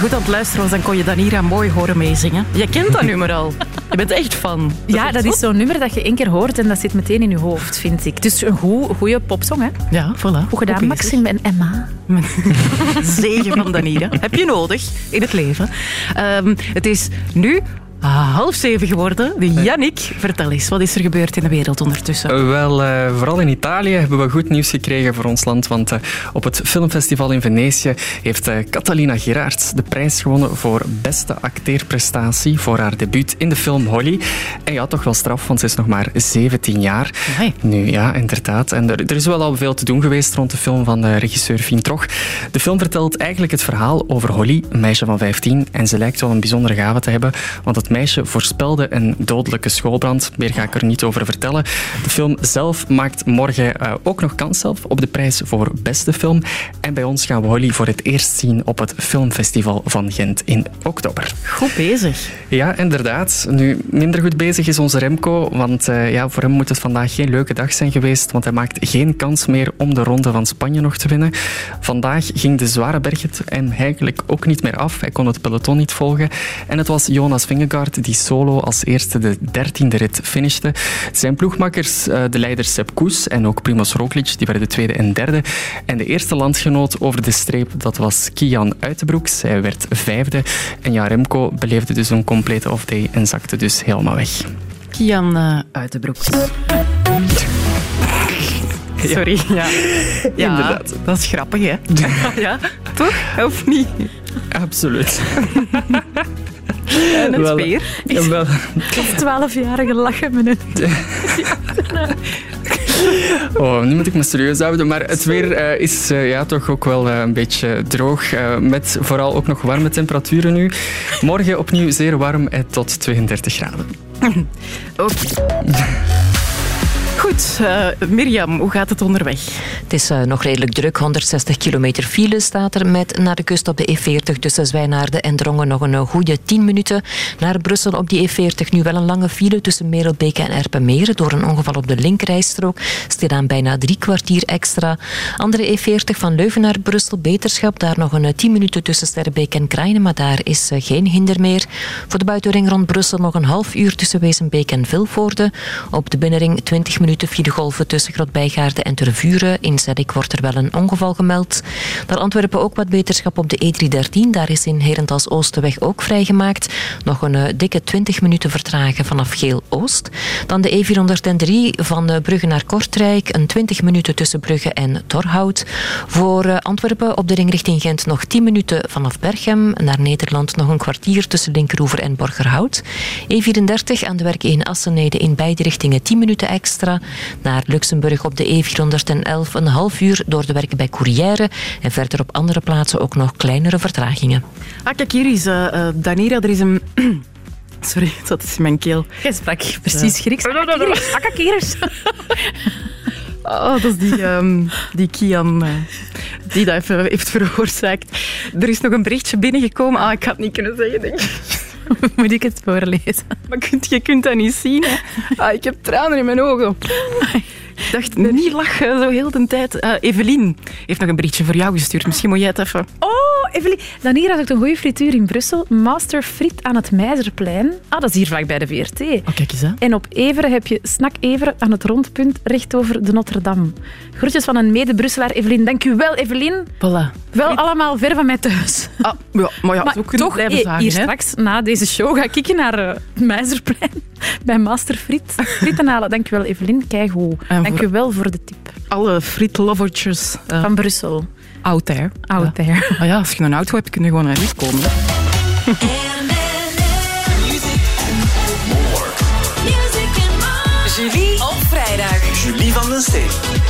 goed aan het luisteren was, dan kon je Danira mooi horen meezingen. Je kent dat nummer al. Je bent echt fan. Ja, dat is zo'n nummer dat je één keer hoort en dat zit meteen in je hoofd, vind ik. Dus een goede popsong, hè? Ja, voilà. Goed gedaan, bezig. Maxime en Emma. Zegen van Danira. Heb je nodig in het leven. Ehm, het is nu half zeven geworden. Yannick, vertel eens, wat is er gebeurd in de wereld ondertussen? Wel, eh, vooral in Italië hebben we goed nieuws gekregen voor ons land. Want eh, op het filmfestival in Venetië heeft eh, Catalina Gerards de prijs gewonnen voor beste acteerprestatie voor haar debuut in de film Holly. En ja, toch wel straf, want ze is nog maar 17 jaar. Nu, ja, inderdaad. En er, er is wel al veel te doen geweest rond de film van eh, regisseur Fien Troch. De film vertelt eigenlijk het verhaal over Holly, een meisje van 15. En ze lijkt wel een bijzondere gave te hebben, want Het meisje voorspelde een dodelijke schoolbrand. Meer ga ik er niet over vertellen. De film zelf maakt morgen eh, ook nog kans zelf op de prijs voor beste film. En bij ons gaan we Holly voor het eerst zien op het Filmfestival van Gent in oktober. Goed bezig. Ja, inderdaad. Nu, minder goed bezig is onze Remco, want eh, ja, voor hem moet het vandaag geen leuke dag zijn geweest, want hij maakt geen kans meer om de ronde van Spanje nog te winnen. Vandaag ging de zware bergrit hem eigenlijk ook niet meer af. Hij kon het peloton niet volgen. En het was Jonas Vingegaard die solo als eerste de dertiende rit finishte. Zijn ploegmakkers, eh, de leiders Sepp Koes en ook Primoz Roglic, die werden tweede en derde. En de eerste landgenoot over de streep, dat was Kian Uitenbroeks. Hij werd vijfde. En ja, Remco beleefde dus een complete off-day en zakte dus helemaal weg. Kian uh, uit de broek. Sorry, ja. ja. Inderdaad. Dat is grappig, hè? ja, toch? Of niet? Absoluut. En het Wel, weer. Jawel. Of twaalfjarige lachen met een... Oh, nu moet ik me serieus houden, maar het weer eh, is eh, ja, toch ook wel eh, een beetje droog, eh, met vooral ook nog warme temperaturen nu. Morgen opnieuw zeer warm eh, tot 32 graden. Oké. Goed, eh, Mirjam, hoe gaat het onderweg? Het is eh, nog redelijk druk. 160 kilometer file staat er met naar de kust op de E40 tussen Zwijnaarden en Drongen nog een eh, goede 10 minuten. Naar Brussel op die E40 nu wel een lange file tussen Merelbeke en Erpenmeren. Door een ongeval op de linkerrijstrook staat aan bijna drie kwartier extra. Andere E40 van Leuven naar Brussel, Beterschap. Daar nog een eh, 10 minuten tussen Sterrebeek en Krainen, maar daar is geen hinder meer. Voor de buitenring rond Brussel nog een half uur tussen Wezenbeek en Vilvoorde. Op de binnenring 20 minuten filegolven tussen Grotbijgaarden en Tervuren. In Zeddik wordt er wel een ongeval gemeld. Naar Antwerpen ook wat beterschap op de E313. Daar is in Herentals Oostenweg ook vrijgemaakt. Nog een eh, dikke 20 minuten vertragen vanaf Geel-Oost. Dan de E403 van eh, Brugge naar Kortrijk. Een 20 minuten tussen Brugge en Torhout. Voor eh, Antwerpen op de ring richting Gent nog 10 minuten vanaf Berchem. Naar Nederland nog een kwartier tussen Linkeroever en Borgerhout. E34 aan de werk in Assenede in beide richtingen 10 minuten extra. Naar Luxemburg op de E411 een half uur door de werken bij Courrières. En verder op andere plaatsen ook nog kleinere vertragingen. Ah, kijk, hier is uh, uh, Danira. Er is een... Sorry, dat is in mijn keel. Jij sprak precies Grieks. Akkakiris. Oh, dat is die, um, die Kian uh, die dat even heeft veroorzaakt. Er is nog een berichtje binnengekomen. Ah, ik had het niet kunnen zeggen, denk ik. Moet ik het voorlezen? Maar kunt, je kunt dat niet zien. Hè? Ah, ik heb tranen in mijn ogen. Dacht, niet lachen zo heel de tijd. Uh, Evelien heeft nog een berichtje voor jou gestuurd. Misschien moet jij het even... Oh, Evelien. Dan hier had ik een goede frituur in Brussel. Master Friet aan het Meizerplein. Ah, dat is hier vlak bij de VRT. Oh, kijk eens, hè. En op Everen heb je Snack Everen aan het rondpunt recht over de Notre-Dame. Groetjes van een mede-Brusselaar, Evelien. Dank u wel, Evelien. Voilà. Wel allemaal ver van mij thuis. Ah, ja, maar ja, maar zo kunnen toch, blijven eh, zagen, hier hè. straks, na deze show, ga ik naar uh, Meizerplein bij Master Friet. Frieten halen. Dank u wel, Evelien. Keigoed. En Dank voor- u wel voor de tip. Alle frietlovertjes uh, Van Brussel. out there. Out ja. there. Ah ja, als je een auto hebt, kun je gewoon naar hier komen. Julie op vrijdag. Julie van den Steen.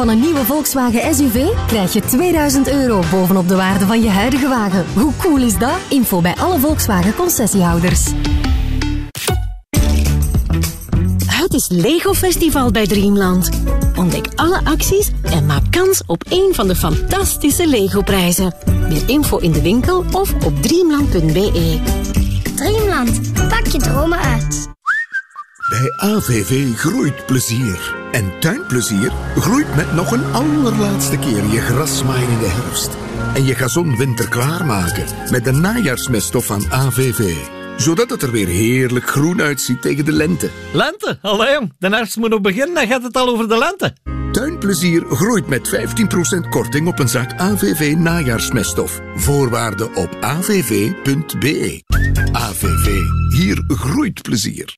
van een nieuwe Volkswagen SUV krijg je 2000 euro bovenop de waarde van je huidige wagen. Hoe cool is dat? Info bij alle Volkswagen concessiehouders. Het is Lego Festival bij Dreamland. Ontdek alle acties en maak kans op één van de fantastische Lego-prijzen. Meer info in de winkel of op dreamland.be. Dreamland, pak je dromen uit. Bij AVV groeit plezier. En tuinplezier groeit met nog een allerlaatste keer je gras maaien in de herfst. En je gazon winter klaarmaken met de najaarsmeststof van AVV. Zodat het er weer heerlijk groen uitziet tegen de lente. Lente? Allee jong, de herfst moet nog beginnen en gaat het al over de lente. Tuinplezier groeit met 15% korting op een zak AVV najaarsmeststof. Voorwaarden op avv.be. AVV, hier groeit plezier.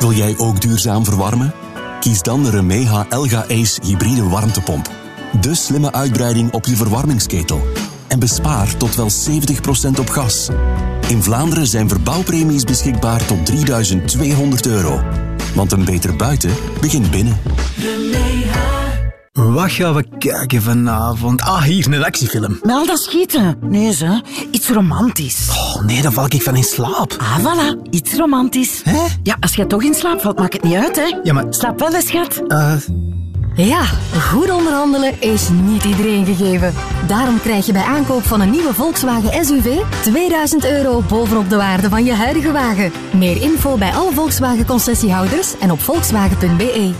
Wil jij ook duurzaam verwarmen? Kies dan de Remeha Elga Ace hybride warmtepomp. De slimme uitbreiding op je verwarmingsketel. En bespaar tot wel 70% op gas. In Vlaanderen zijn verbouwpremies beschikbaar tot 3200 euro. Want een beter buiten begint binnen. Wat gaan we kijken vanavond? Ah, hier, een actiefilm. Mel dat schieten. Nee, ze. Iets romantisch. Oh, nee, dan val ik van in slaap. Ah, voilà. Iets romantisch. Ja, als jij toch in slaap valt, maakt het niet uit, hè. Ja, maar... Slaap wel eens, schat. Eh, Ja, goed onderhandelen is niet iedereen gegeven. Daarom krijg je bij aankoop van een nieuwe Volkswagen SUV 2000 euro bovenop de waarde van je huidige wagen. Meer info bij alle Volkswagen concessiehouders en op volkswagen.be.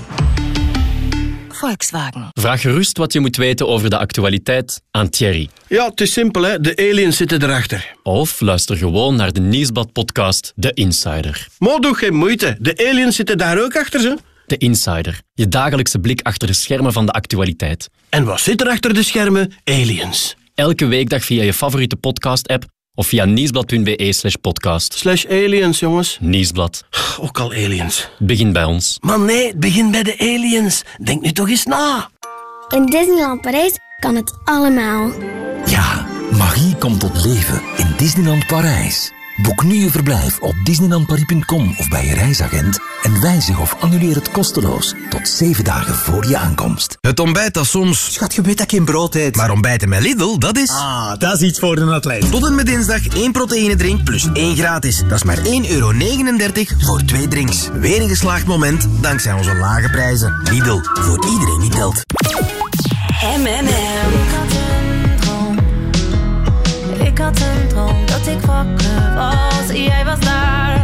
Volkswagen. Vraag gerust wat je moet weten over de actualiteit aan Thierry. Ja, het is simpel, hè. De aliens zitten erachter. Of luister gewoon naar de Nieuwsblad-podcast De Insider. Maar doe geen moeite. De aliens zitten daar ook achter, ze. De Insider, je dagelijkse blik achter de schermen van de actualiteit. En wat zit er achter de schermen? Aliens. Elke weekdag via je favoriete podcast-app of via nieuwsblad.be slash podcast. Slash aliens, jongens. Nieuwsblad. Ook al aliens. Begin bij ons. Maar nee, het begint bij de aliens. Denk nu toch eens na. In Disneyland Parijs kan het allemaal. Ja, magie komt tot leven in Disneyland Parijs. Boek nu je verblijf op disneylandparis.com of bij je reisagent en wijzig of annuleer het kosteloos tot zeven dagen voor je aankomst. Het ontbijt dat soms... Schat, je weet dat ik geen brood eet. Maar ontbijten met Lidl, dat is... Ah, dat is iets voor een atleet. Tot en met dinsdag één proteïnedrink plus één gratis. Dat is maar 1,39 euro voor twee drinks. Weer een geslaagd moment dankzij onze lage prijzen. Lidl, voor iedereen die telt. M&M. Ik had een dat ik wakker was. Jij was daar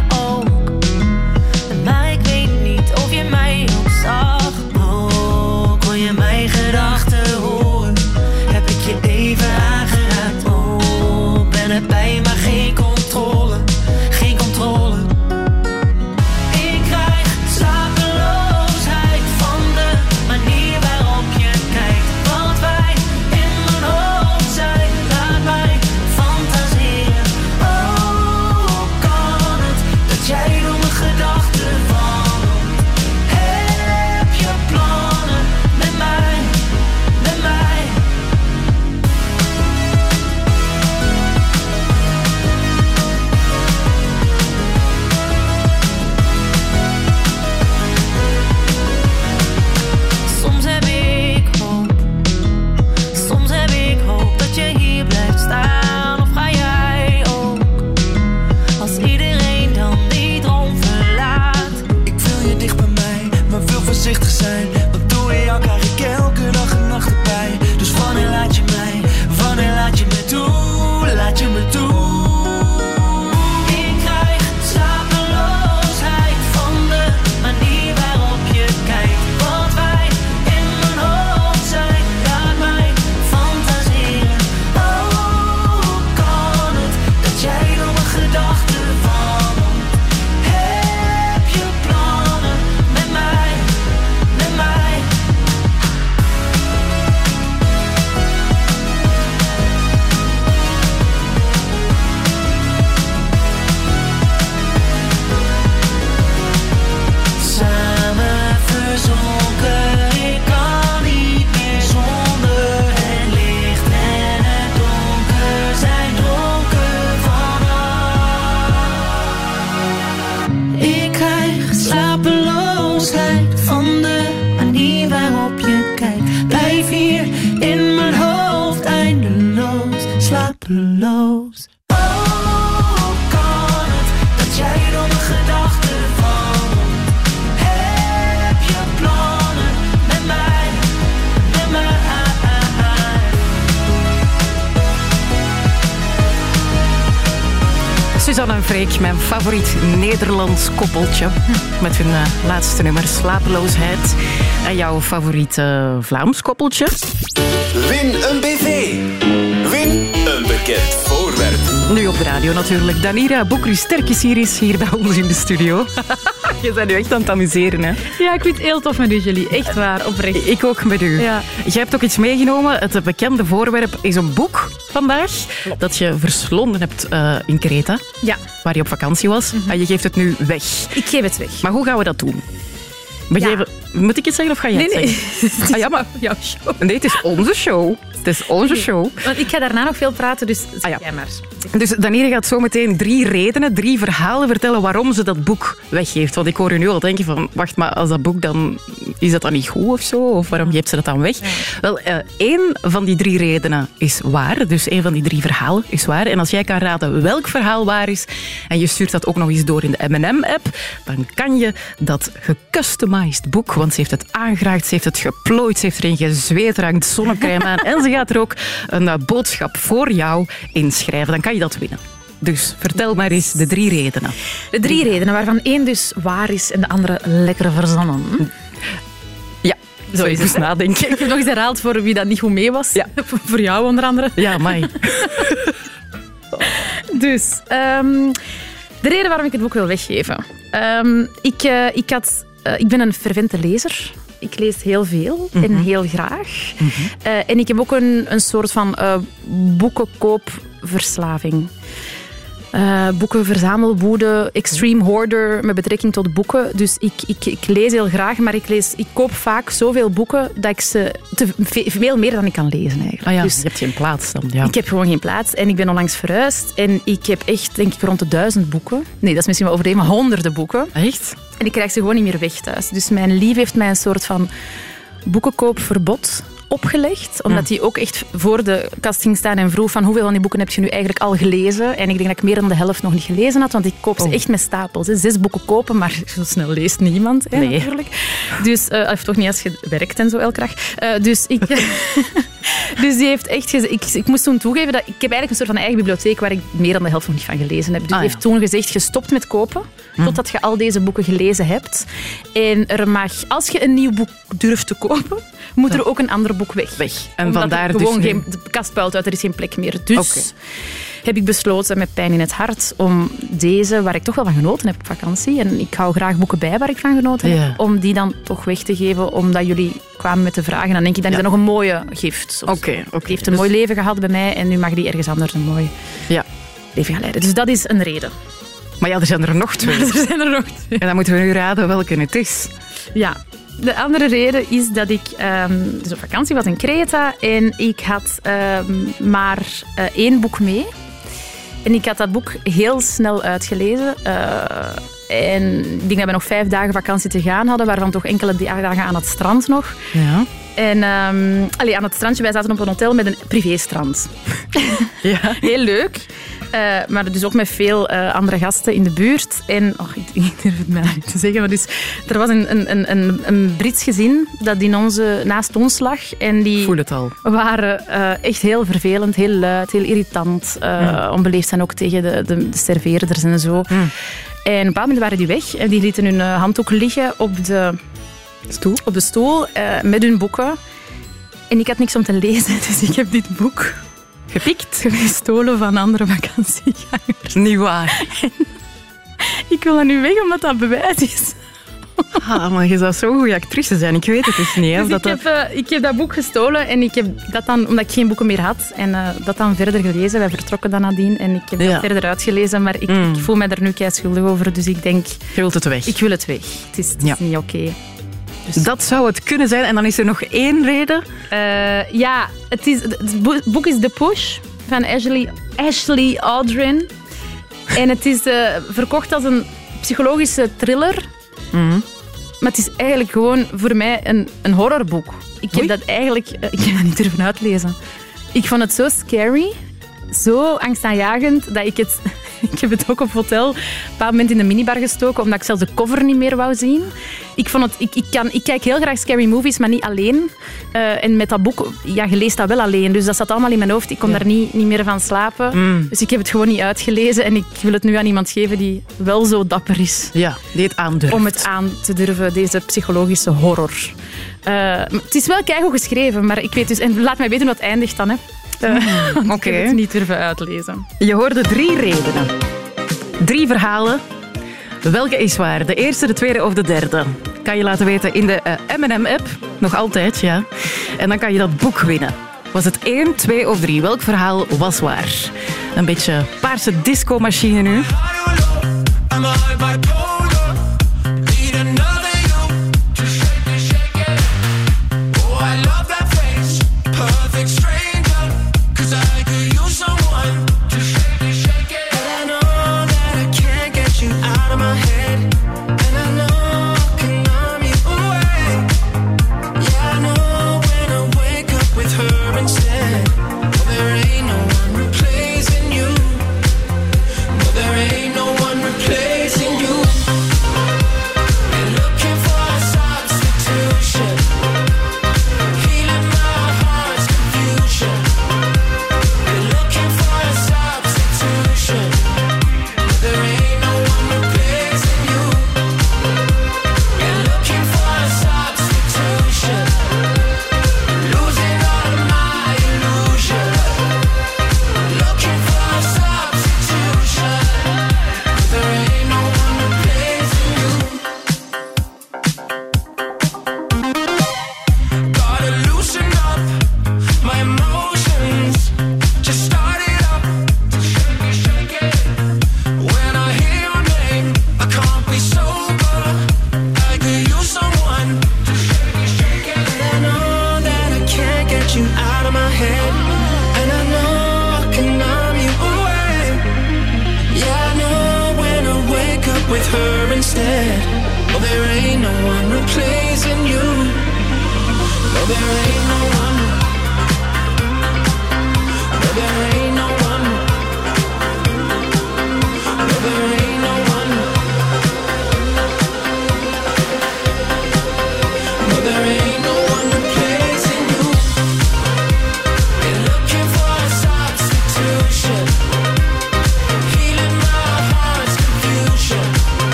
koppeltje. Met hun eh, laatste nummer Slapeloosheid. En jouw favoriet eh, Vlaams koppeltje? Win een BV. Win een bekend voorwerp. Nu op de radio natuurlijk. Danira Boekru-Sterkesiris hier bij ons in de studio. Je bent nu echt aan het amuseren, hè? Ja, ik vind het heel tof met u, jullie. Echt waar, oprecht. Ik ook met u. Ja. Jij hebt ook iets meegenomen. Het bekende voorwerp is een boek vandaag. Dat je verslonden hebt eh, in Kreta. Ja. Waar je op vakantie was. En je geeft het nu weg. Ik geef het weg. Maar hoe gaan we dat doen? We Ja. geven- Moet ik het zeggen of ga jij Nee, het nee. zeggen? Ah, ja, maar... Jouw show. Nee, het is onze show. Het is onze show. Want ik ga daarna nog veel praten, dus zeg Ah, ja. jij maar. Dus Daniela gaat zo meteen drie redenen, drie verhalen vertellen waarom ze dat boek weggeeft. Want ik hoor je nu al denken van, wacht, maar als dat boek dan... Is dat dan niet goed of zo? Of waarom geeft ze dat dan weg? Wel, eh, één van die drie redenen is waar. Dus één van die drie verhalen is waar. En als jij kan raden welk verhaal waar is, en je stuurt dat ook nog eens door in de M&M-app, dan kan je dat gecustomized boek, want ze heeft het aangeraakt, ze heeft het geplooid, ze heeft erin gezweet, er hangt zonnecrème aan en ze gaat er ook een eh, boodschap voor jou inschrijven. Dan kan je dat winnen. Dus vertel maar eens de drie redenen. De drie redenen, waarvan één dus waar is en de andere lekker verzonnen. Ja, Zo is het. nadenken. Ik heb nog eens herhaald voor wie dat niet goed mee was. Ja. voor jou onder andere. Ja, mij. Dus, ehm, de reden waarom ik het boek wil weggeven. Ehm, ik, eh, ik, had, eh, ik ben een fervente lezer. Ik lees heel veel en Mhm. heel graag. Eh, en ik heb ook een, een soort van eh boekenkoopverslaving. Eh, boeken, verzamelwoede, extreme hoarder met betrekking tot boeken. Dus ik, ik, ik lees heel graag, maar ik, lees, ik koop vaak zoveel boeken dat ik ze te, ve- veel meer dan ik kan lezen eigenlijk. Ah ja, Dus je hebt geen plaats dan. Ja. ik heb gewoon geen plaats en ik ben onlangs verhuisd. En ik heb echt, denk ik, rond de duizend boeken. Nee, dat is misschien wel overdreven, maar honderden boeken. Echt? En ik krijg ze gewoon niet meer weg thuis. Dus mijn lief heeft mij een soort van boekenkoopverbod opgelegd. Omdat hij ook echt voor de kast ging staan en vroeg van hoeveel van die boeken heb je nu eigenlijk al gelezen? En ik denk dat ik meer dan de helft nog niet gelezen had, want ik koop ze echt met stapels. Hè. Zes boeken kopen, maar zo snel leest niemand hè, Nee. natuurlijk. Dus, eh, of toch niet als je werkt en zo elke dag. Eh, dus ik... Dus die heeft echt ik, ik moest toen toegeven dat ik heb eigenlijk een soort van eigen bibliotheek waar ik meer dan de helft nog niet van gelezen heb. Dus Ah, ja. heeft toen gezegd, gestopt met kopen totdat je al deze boeken gelezen hebt. En er mag, als je een nieuw boek durft te kopen, moet er ook een ander boek weg. Weg. En Omdat vandaar er dus gewoon geen de kast puilt uit, er is geen plek meer. Dus heb ik besloten met pijn in het hart om deze, waar ik toch wel van genoten heb op vakantie, en ik hou graag boeken bij waar ik van genoten heb, Ja. om die dan toch weg te geven, omdat jullie kwamen met de vraag. En dan denk ik, dan is dat nog een mooie gift. Oké, oké. Die heeft een Dus- mooi leven gehad bij mij en nu mag die ergens anders een mooi Ja. leven gaan leiden. Dus dat is een reden. Maar ja, er zijn er nog twee. er zijn er nog twee. En dan moeten we nu raden welke het is. Ja. De andere reden is dat ik ehm, dus op vakantie was in Kreta en ik had ehm, maar eh, één boek mee. En ik had dat boek heel snel uitgelezen. eh, en ik denk dat we nog vijf dagen vakantie te gaan hadden, waarvan toch enkele dagen aan het strand nog. Ja. En allee, aan het strandje, wij zaten op een hotel met een privéstrand. Ja. Heel leuk. Eh, maar dus ook met veel eh, andere gasten in de buurt. En och, ik, ik durf het mij niet te zeggen, maar dus, er was een, een, een- een, Brits gezin dat in onze, naast ons lag. En die Voel het al. waren eh, echt heel vervelend, heel luid, heel irritant. Onbeleefd zijn ook tegen de, de, de serveerders en zo. En op een bepaald moment waren die weg en die lieten hun handdoek liggen op de stoel, op de stoel met hun boeken. En ik had niks om te lezen, dus ik heb dit boek gepikt, gestolen van andere vakantiegangers. Niet waar. Ik wil dat nu weg, omdat dat bewijs is. Ah, maar je zou zo'n goede actrice zijn. Ik weet het dus niet. Hè, Dus dat ik, heb, eh, ik heb dat boek gestolen en ik heb dat dan, omdat ik geen boeken meer had, en eh, dat dan verder gelezen. Wij vertrokken dan nadien en ik heb Ja. dat verder uitgelezen, maar ik, Mm. ik voel me daar nu kei schuldig over. Dus ik denk, Je wilt het weg. ik wil het weg. Het is, het is Ja. niet oké. Dat zou het kunnen zijn. En dan is er nog één reden. Eh, ja, het, is, het boe- boek is The Push van Ashley, Ashley Aldrin. En het is eh, verkocht als een psychologische thriller. Mhm. Maar het is eigenlijk gewoon voor mij een, een horrorboek. Ik heb Oei. dat eigenlijk eh, ik heb dat niet durven uitlezen. Ik vond het zo scary, zo angstaanjagend, dat ik het ik heb het ook op hotel op een bepaald moment in de minibar gestoken, omdat ik zelfs de cover niet meer wou zien. Ik, vond het, ik, ik, kan, ik kijk heel graag scary movies, maar niet alleen. Eh, en met dat boek, ja, je leest dat wel alleen. Dus dat zat allemaal in mijn hoofd. Ik kon daar niet, niet meer van slapen. Mm. Dus ik heb het gewoon niet uitgelezen. En ik wil het nu aan iemand geven die wel zo dapper is. Ja, die het aandurft. Om het aan te durven, deze psychologische horror. Eh, het is wel keigoed geschreven, maar ik weet dus... En laat mij weten het eindigt dan, hè. Oké. Ik heb het niet durven uitlezen. Je hoorde drie redenen. Drie verhalen. Welke is waar? De eerste, de tweede of de derde? Kan je laten weten in de eh, M&M-app. Nog altijd, ja. En dan kan je dat boek winnen. Was het één, twee of drie? Welk verhaal was waar? Een beetje paarse disco-machine nu. I'm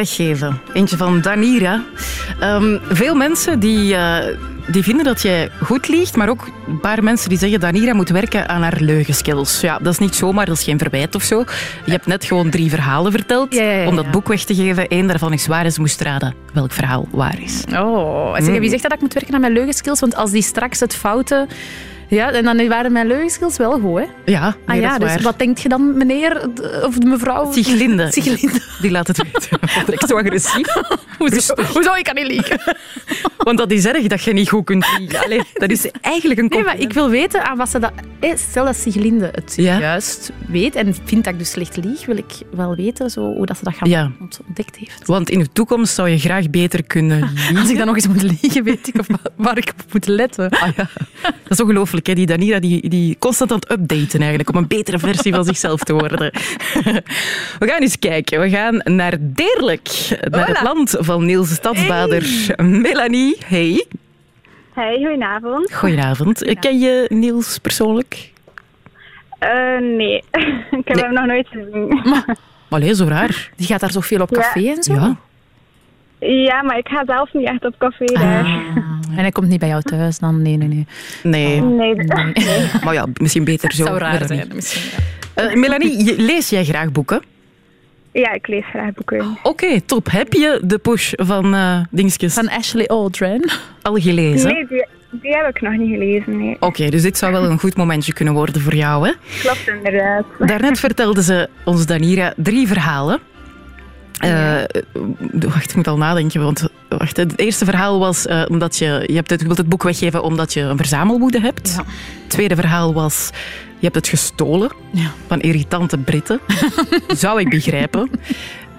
weggeven. Eentje van Danira. Ehm, veel mensen die, eh, die vinden dat jij goed liegt, maar ook een paar mensen die zeggen Danira moet werken aan haar leugenskills. Ja, dat is niet zomaar, dat is geen verwijt of zo. Je hebt net gewoon drie verhalen verteld om dat boek weg te geven. Eén daarvan is waar en ze moest raden welk verhaal waar is. Oh, zeg, wie zegt dat ik moet werken aan mijn leugenskills? Want als die straks het foute... Ja, en dan waren mijn leugenskills wel goed, hè? Ja, Ah ja, is dus waar. wat denkt je dan, meneer of mevrouw? Sieglinde. Sieglinde. Die laat het weten. Direct zo agressief. Hoezo, hoezo? Ik kan niet liegen. Want dat is erg dat je niet goed kunt liegen. Allee, dat is eigenlijk een Nee, maar ik wil weten aan wat ze dat... eh, Stel dat Sieglinde het juist weet en vindt dat ik dus slecht lieg, wil ik wel weten zo, hoe dat ze dat gaan Ja. ontdekt heeft. Want in de toekomst zou je graag beter kunnen liegen. Als ik dan nog eens moet liegen, weet ik of wa- waar ik op moet letten. Ah, ja. Dat is ongelooflijk, hè? die Danira die, die constant aan het updaten eigenlijk, om een betere versie van zichzelf te worden. We gaan eens kijken. We gaan naar Deerlijk, naar het land van Niels Stadsbader. Melanie, hey. Hey, goedenavond. Goedenavond. Ken je Niels persoonlijk? Eh, nee, ik heb hem nog nooit gezien. Allee, zo raar. Die gaat daar zoveel op café en zo? Ja. Ja, maar ik ga zelf niet echt op café daar. En hij komt niet bij jou thuis dan? Nee, nee, nee. Nee. Nee, Maar ja, misschien beter zo. zou raar Melanie. zijn, misschien. Eh, Melanie, lees jij graag boeken? Ja, ik lees graag boeken. Oké, top. Heb je de push van eh Dingetjes? Van Ashley Aldrin. Al gelezen? Nee, die, die heb ik nog niet gelezen. Nee. Oké, dus dit zou wel een goed momentje kunnen worden voor jou, hè? Klopt inderdaad. Daarnet vertelde ze ons, Danira, drie verhalen. Eh, wacht, ik moet al nadenken. Want wacht, het eerste verhaal was eh, omdat je, je, hebt het, je wilt het boek weggeven omdat je een verzamelwoede hebt. Het tweede verhaal was je hebt het gestolen van irritante Britten. Zou ik begrijpen.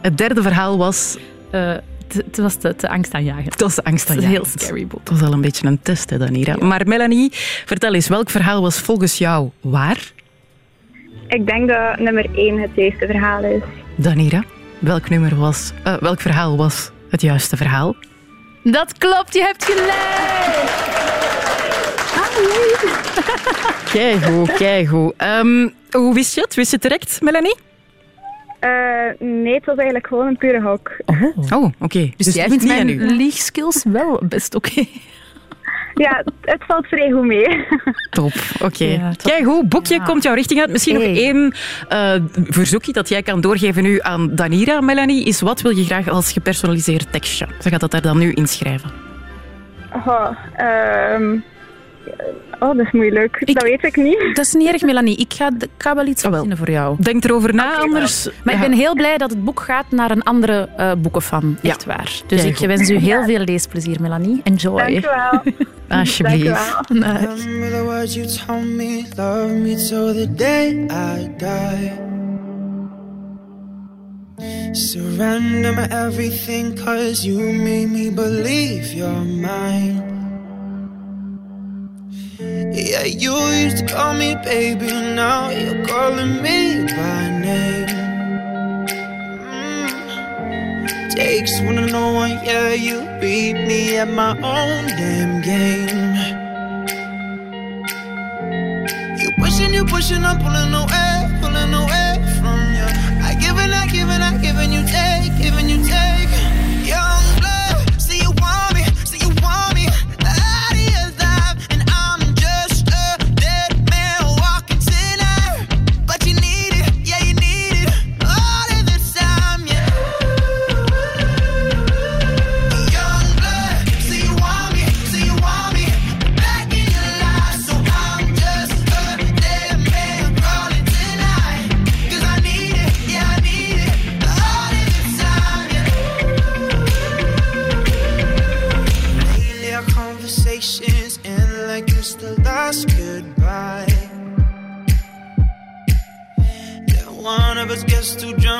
Het derde verhaal was... Eh, het was te, te angstaanjagend. Het was de angst Het is een heel scary boek. Het was al een beetje een test, hè, Danira. Maar Melanie, vertel eens, welk verhaal was volgens jou waar? Ik denk dat nummer één het juiste verhaal is. Danira, welk, nummer was, eh, welk verhaal was het juiste verhaal? Dat klopt, je hebt gelijk! Keigoed, keigoed. Ehm hoe wist je het? Wist je het direct, Melanie? Eh, nee, het was eigenlijk gewoon een pure hok. Oh, oké. Dus, jij niet vindt aan mijn liegskills wel best oké. Ja, het valt vrij goed mee. Top, oké. Ja, top. Keigoed, boekje komt jouw richting uit. Misschien nog één eh, verzoekje dat jij kan doorgeven nu aan Danira, Melanie, is wat wil je graag als gepersonaliseerd tekstje? Ze gaat dat daar dan nu inschrijven. Oh, ehm, oh, dat is moeilijk. dat weet ik niet. Dat is niet erg, Melanie. Ik ga, ik ga wel iets verzinnen voor jou. Denk erover na, anders... Maar ik ben heel blij dat het boek gaat naar een andere eh boekenfan. Echt waar. Dus ik wens u heel veel leesplezier, Melanie. Enjoy. Dankjewel. Alsjeblieft. Remember the words you told me, love me till the day I die. Surrender my everything, cause you made me believe you're mine. Yeah, you used to call me baby, now you're calling me by name. Mm. Takes one to know one, yeah, you beat me at my own damn game. You pushing, you pushing, I'm pulling away, pulling away from you. I give and I give and I give and you take, give and you take.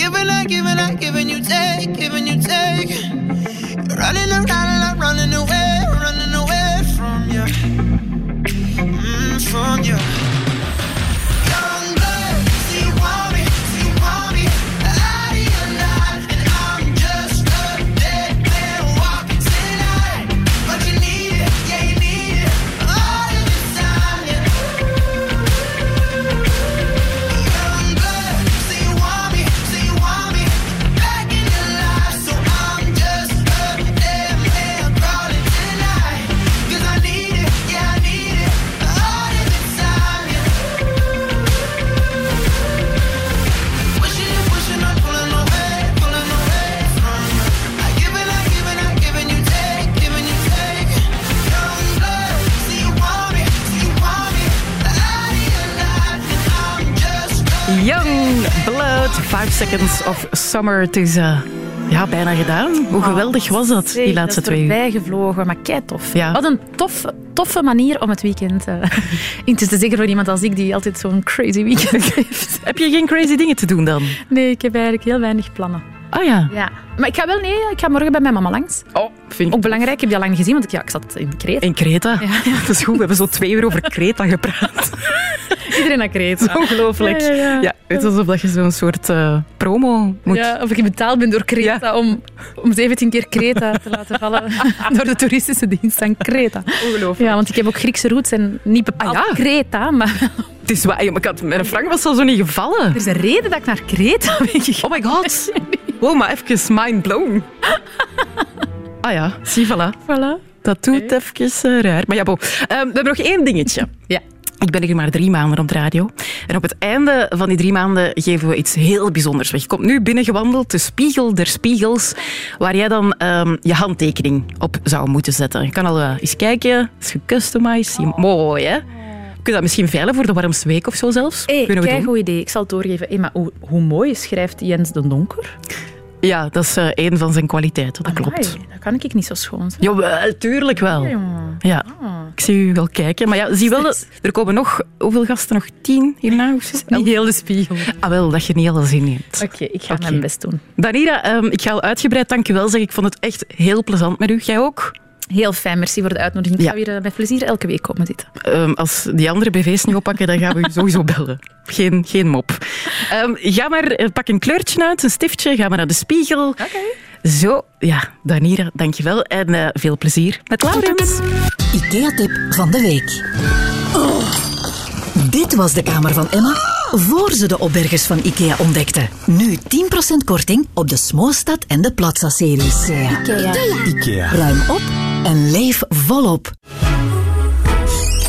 Give and give and and you take, giving you take. You're running around and I'm running away, 5 Seconds of Summer. Het is eh, Ja, bijna gedaan. Hoe geweldig was dat, die laatste twee uur? voorbij gevlogen, maar kei tof. Ja. Wat een tof, toffe manier om het weekend eh, in te zeggen voor iemand als ik die altijd zo'n crazy weekend heeft. Heb je geen crazy dingen te doen dan? Nee, ik heb eigenlijk heel weinig plannen. Ah ja. Ja. Maar ik ga wel, nee, ik ga morgen bij mijn mama langs. Oh, vind ik Ook belangrijk, ik heb die al lang gezien, want ik, ja, ik zat in Kreta. In Kreta? Dat is goed, we hebben zo twee uur over Kreta gepraat. Iedereen naar Kreta. Ongelooflijk. Ja, ja, ja. het is alsof dat je zo'n soort eh, promo moet... Ja, of ik betaald ben door Kreta om, om 17 keer Kreta te laten vallen door de toeristische dienst aan Kreta. Ongelooflijk. Ja, want ik heb ook Griekse roots en niet bepaald Ah, ja? Kreta, maar Het is waar, ja, ik had, mijn frank was al zo niet gevallen. er is een reden dat ik naar Kreta ben gegaan. Oh my god. Wow, maar even mind blown. Ah ja, zie, voilà. Voilà. Dat doet even eh, raar. Maar ja, bo. Ehm, we hebben nog één dingetje. Ja. Ik ben hier maar drie maanden op de radio. En op het einde van die drie maanden geven we iets heel bijzonders weg. Je komt nu binnengewandeld, de spiegel der spiegels, waar jij dan ehm, je handtekening op zou moeten zetten. Je kan al eh, eens kijken. Is gecustomized. Je- Mooi, hè? Kun je dat misschien veilen voor de warmste week of zo zelfs? Hey, Kunnen we kijk goed idee. Ik zal het doorgeven. Hey, maar hoe, hoe mooi schrijft Jens de Donker? Ja, dat is eh, één van zijn kwaliteiten. Dat klopt. Amai, dat kan ik niet zo schoon. zeg. Jawel, tuurlijk wel. Ja. Ja, ik zie u wel kijken. Maar ja, zie wel, dat- er komen nog... Hoeveel gasten? Nog tien hierna? Of zo? Niet heel de spiegel. Ah, wel, dat je niet alles inneemt. Oké, ik ga Oké. mijn best doen. Danira, ehm, ik ga al uitgebreid dankjewel zeggen. Ik vond het echt heel plezant met u. Jij ook? Heel fijn, merci voor de uitnodiging. Ik Ja. ga weer eh, met plezier elke week komen zitten. Ehm, als die andere BV's niet oppakken, dan gaan we u sowieso bellen. Geen, geen mop. Ehm, ga maar, eh, pak een kleurtje uit, een stiftje, ga maar naar de spiegel. Oké. Zo, ja, Danira, dankjewel. En eh, veel plezier met Laurens. IKEA-tip van de week. Dit was de kamer van Emma voor ze de opbergers van IKEA ontdekte. Nu 10% korting op de Smoorstad en de Plaza-series. IKEA. Ikea. Ruim op en leef volop.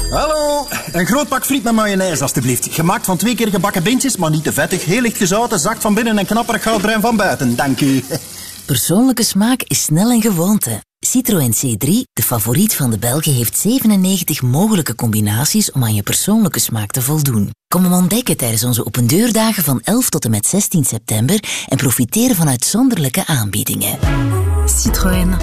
Hallo, een groot pak friet met mayonaise alstublieft. Gemaakt van twee keer gebakken bintjes, maar niet te vettig. Heel licht gezouten, zacht van binnen en knapperig goudbruin van buiten. Dank u. Persoonlijke smaak is snel een gewoonte. Citroën C3, de favoriet van de Belgen, heeft 97 mogelijke combinaties om aan je persoonlijke smaak te voldoen. Kom hem ontdekken tijdens onze opendeurdagen van 11 tot en met 16 september en profiteer van uitzonderlijke aanbiedingen. Citroën.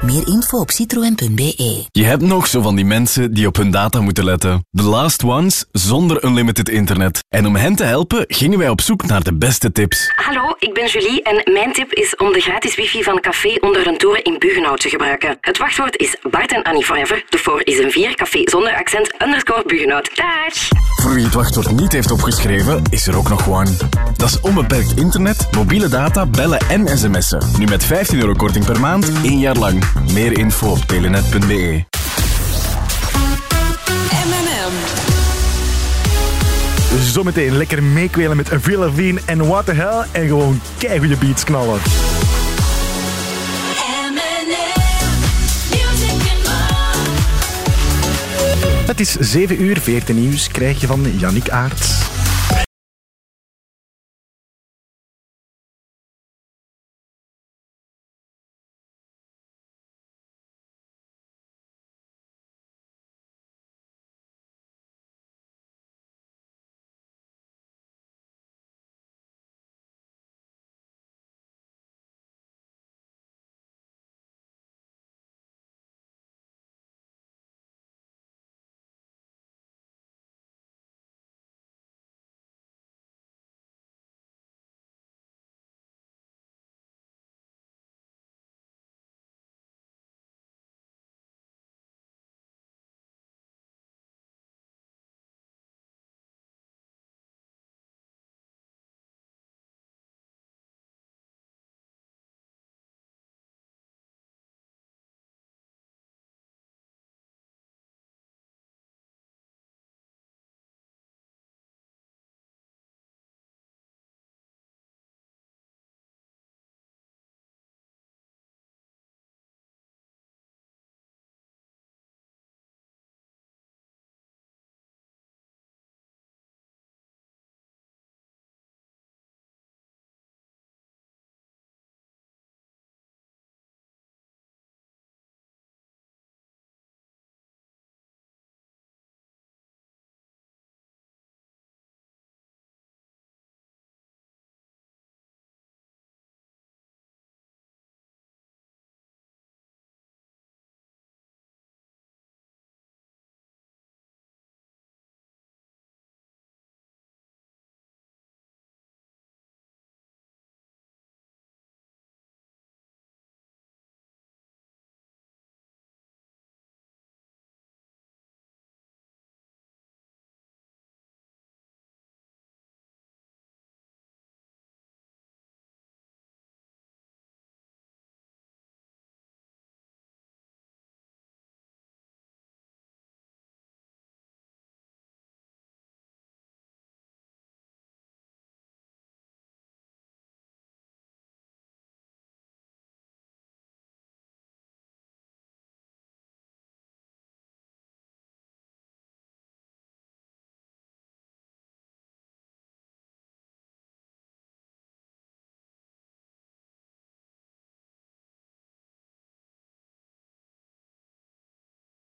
Meer info op citroen.be. Je hebt nog zo van die mensen die op hun data moeten letten. The last ones zonder unlimited internet. En om hen te helpen gingen wij op zoek naar de beste tips. Hallo, ik ben Julie en mijn tip is om de gratis wifi van Café onder een toren in Bugenhout te gebruiken. Het wachtwoord is Bart en Annie Forever. De voor is een 4, café zonder accent, underscore Bugenhout. Dag! Voor wie het wachtwoord niet heeft opgeschreven, is er ook nog One. Dat is onbeperkt internet, mobiele data, bellen en sms'en. Nu met 15 euro korting per maand, één jaar lang. Meer info op telenet.be. Zometeen lekker meekwelen met Avril Lavigne en What the Hell en gewoon keigoede beats knallen. Het is 7 uur, 14 nieuws krijg je van Yannick Aerts.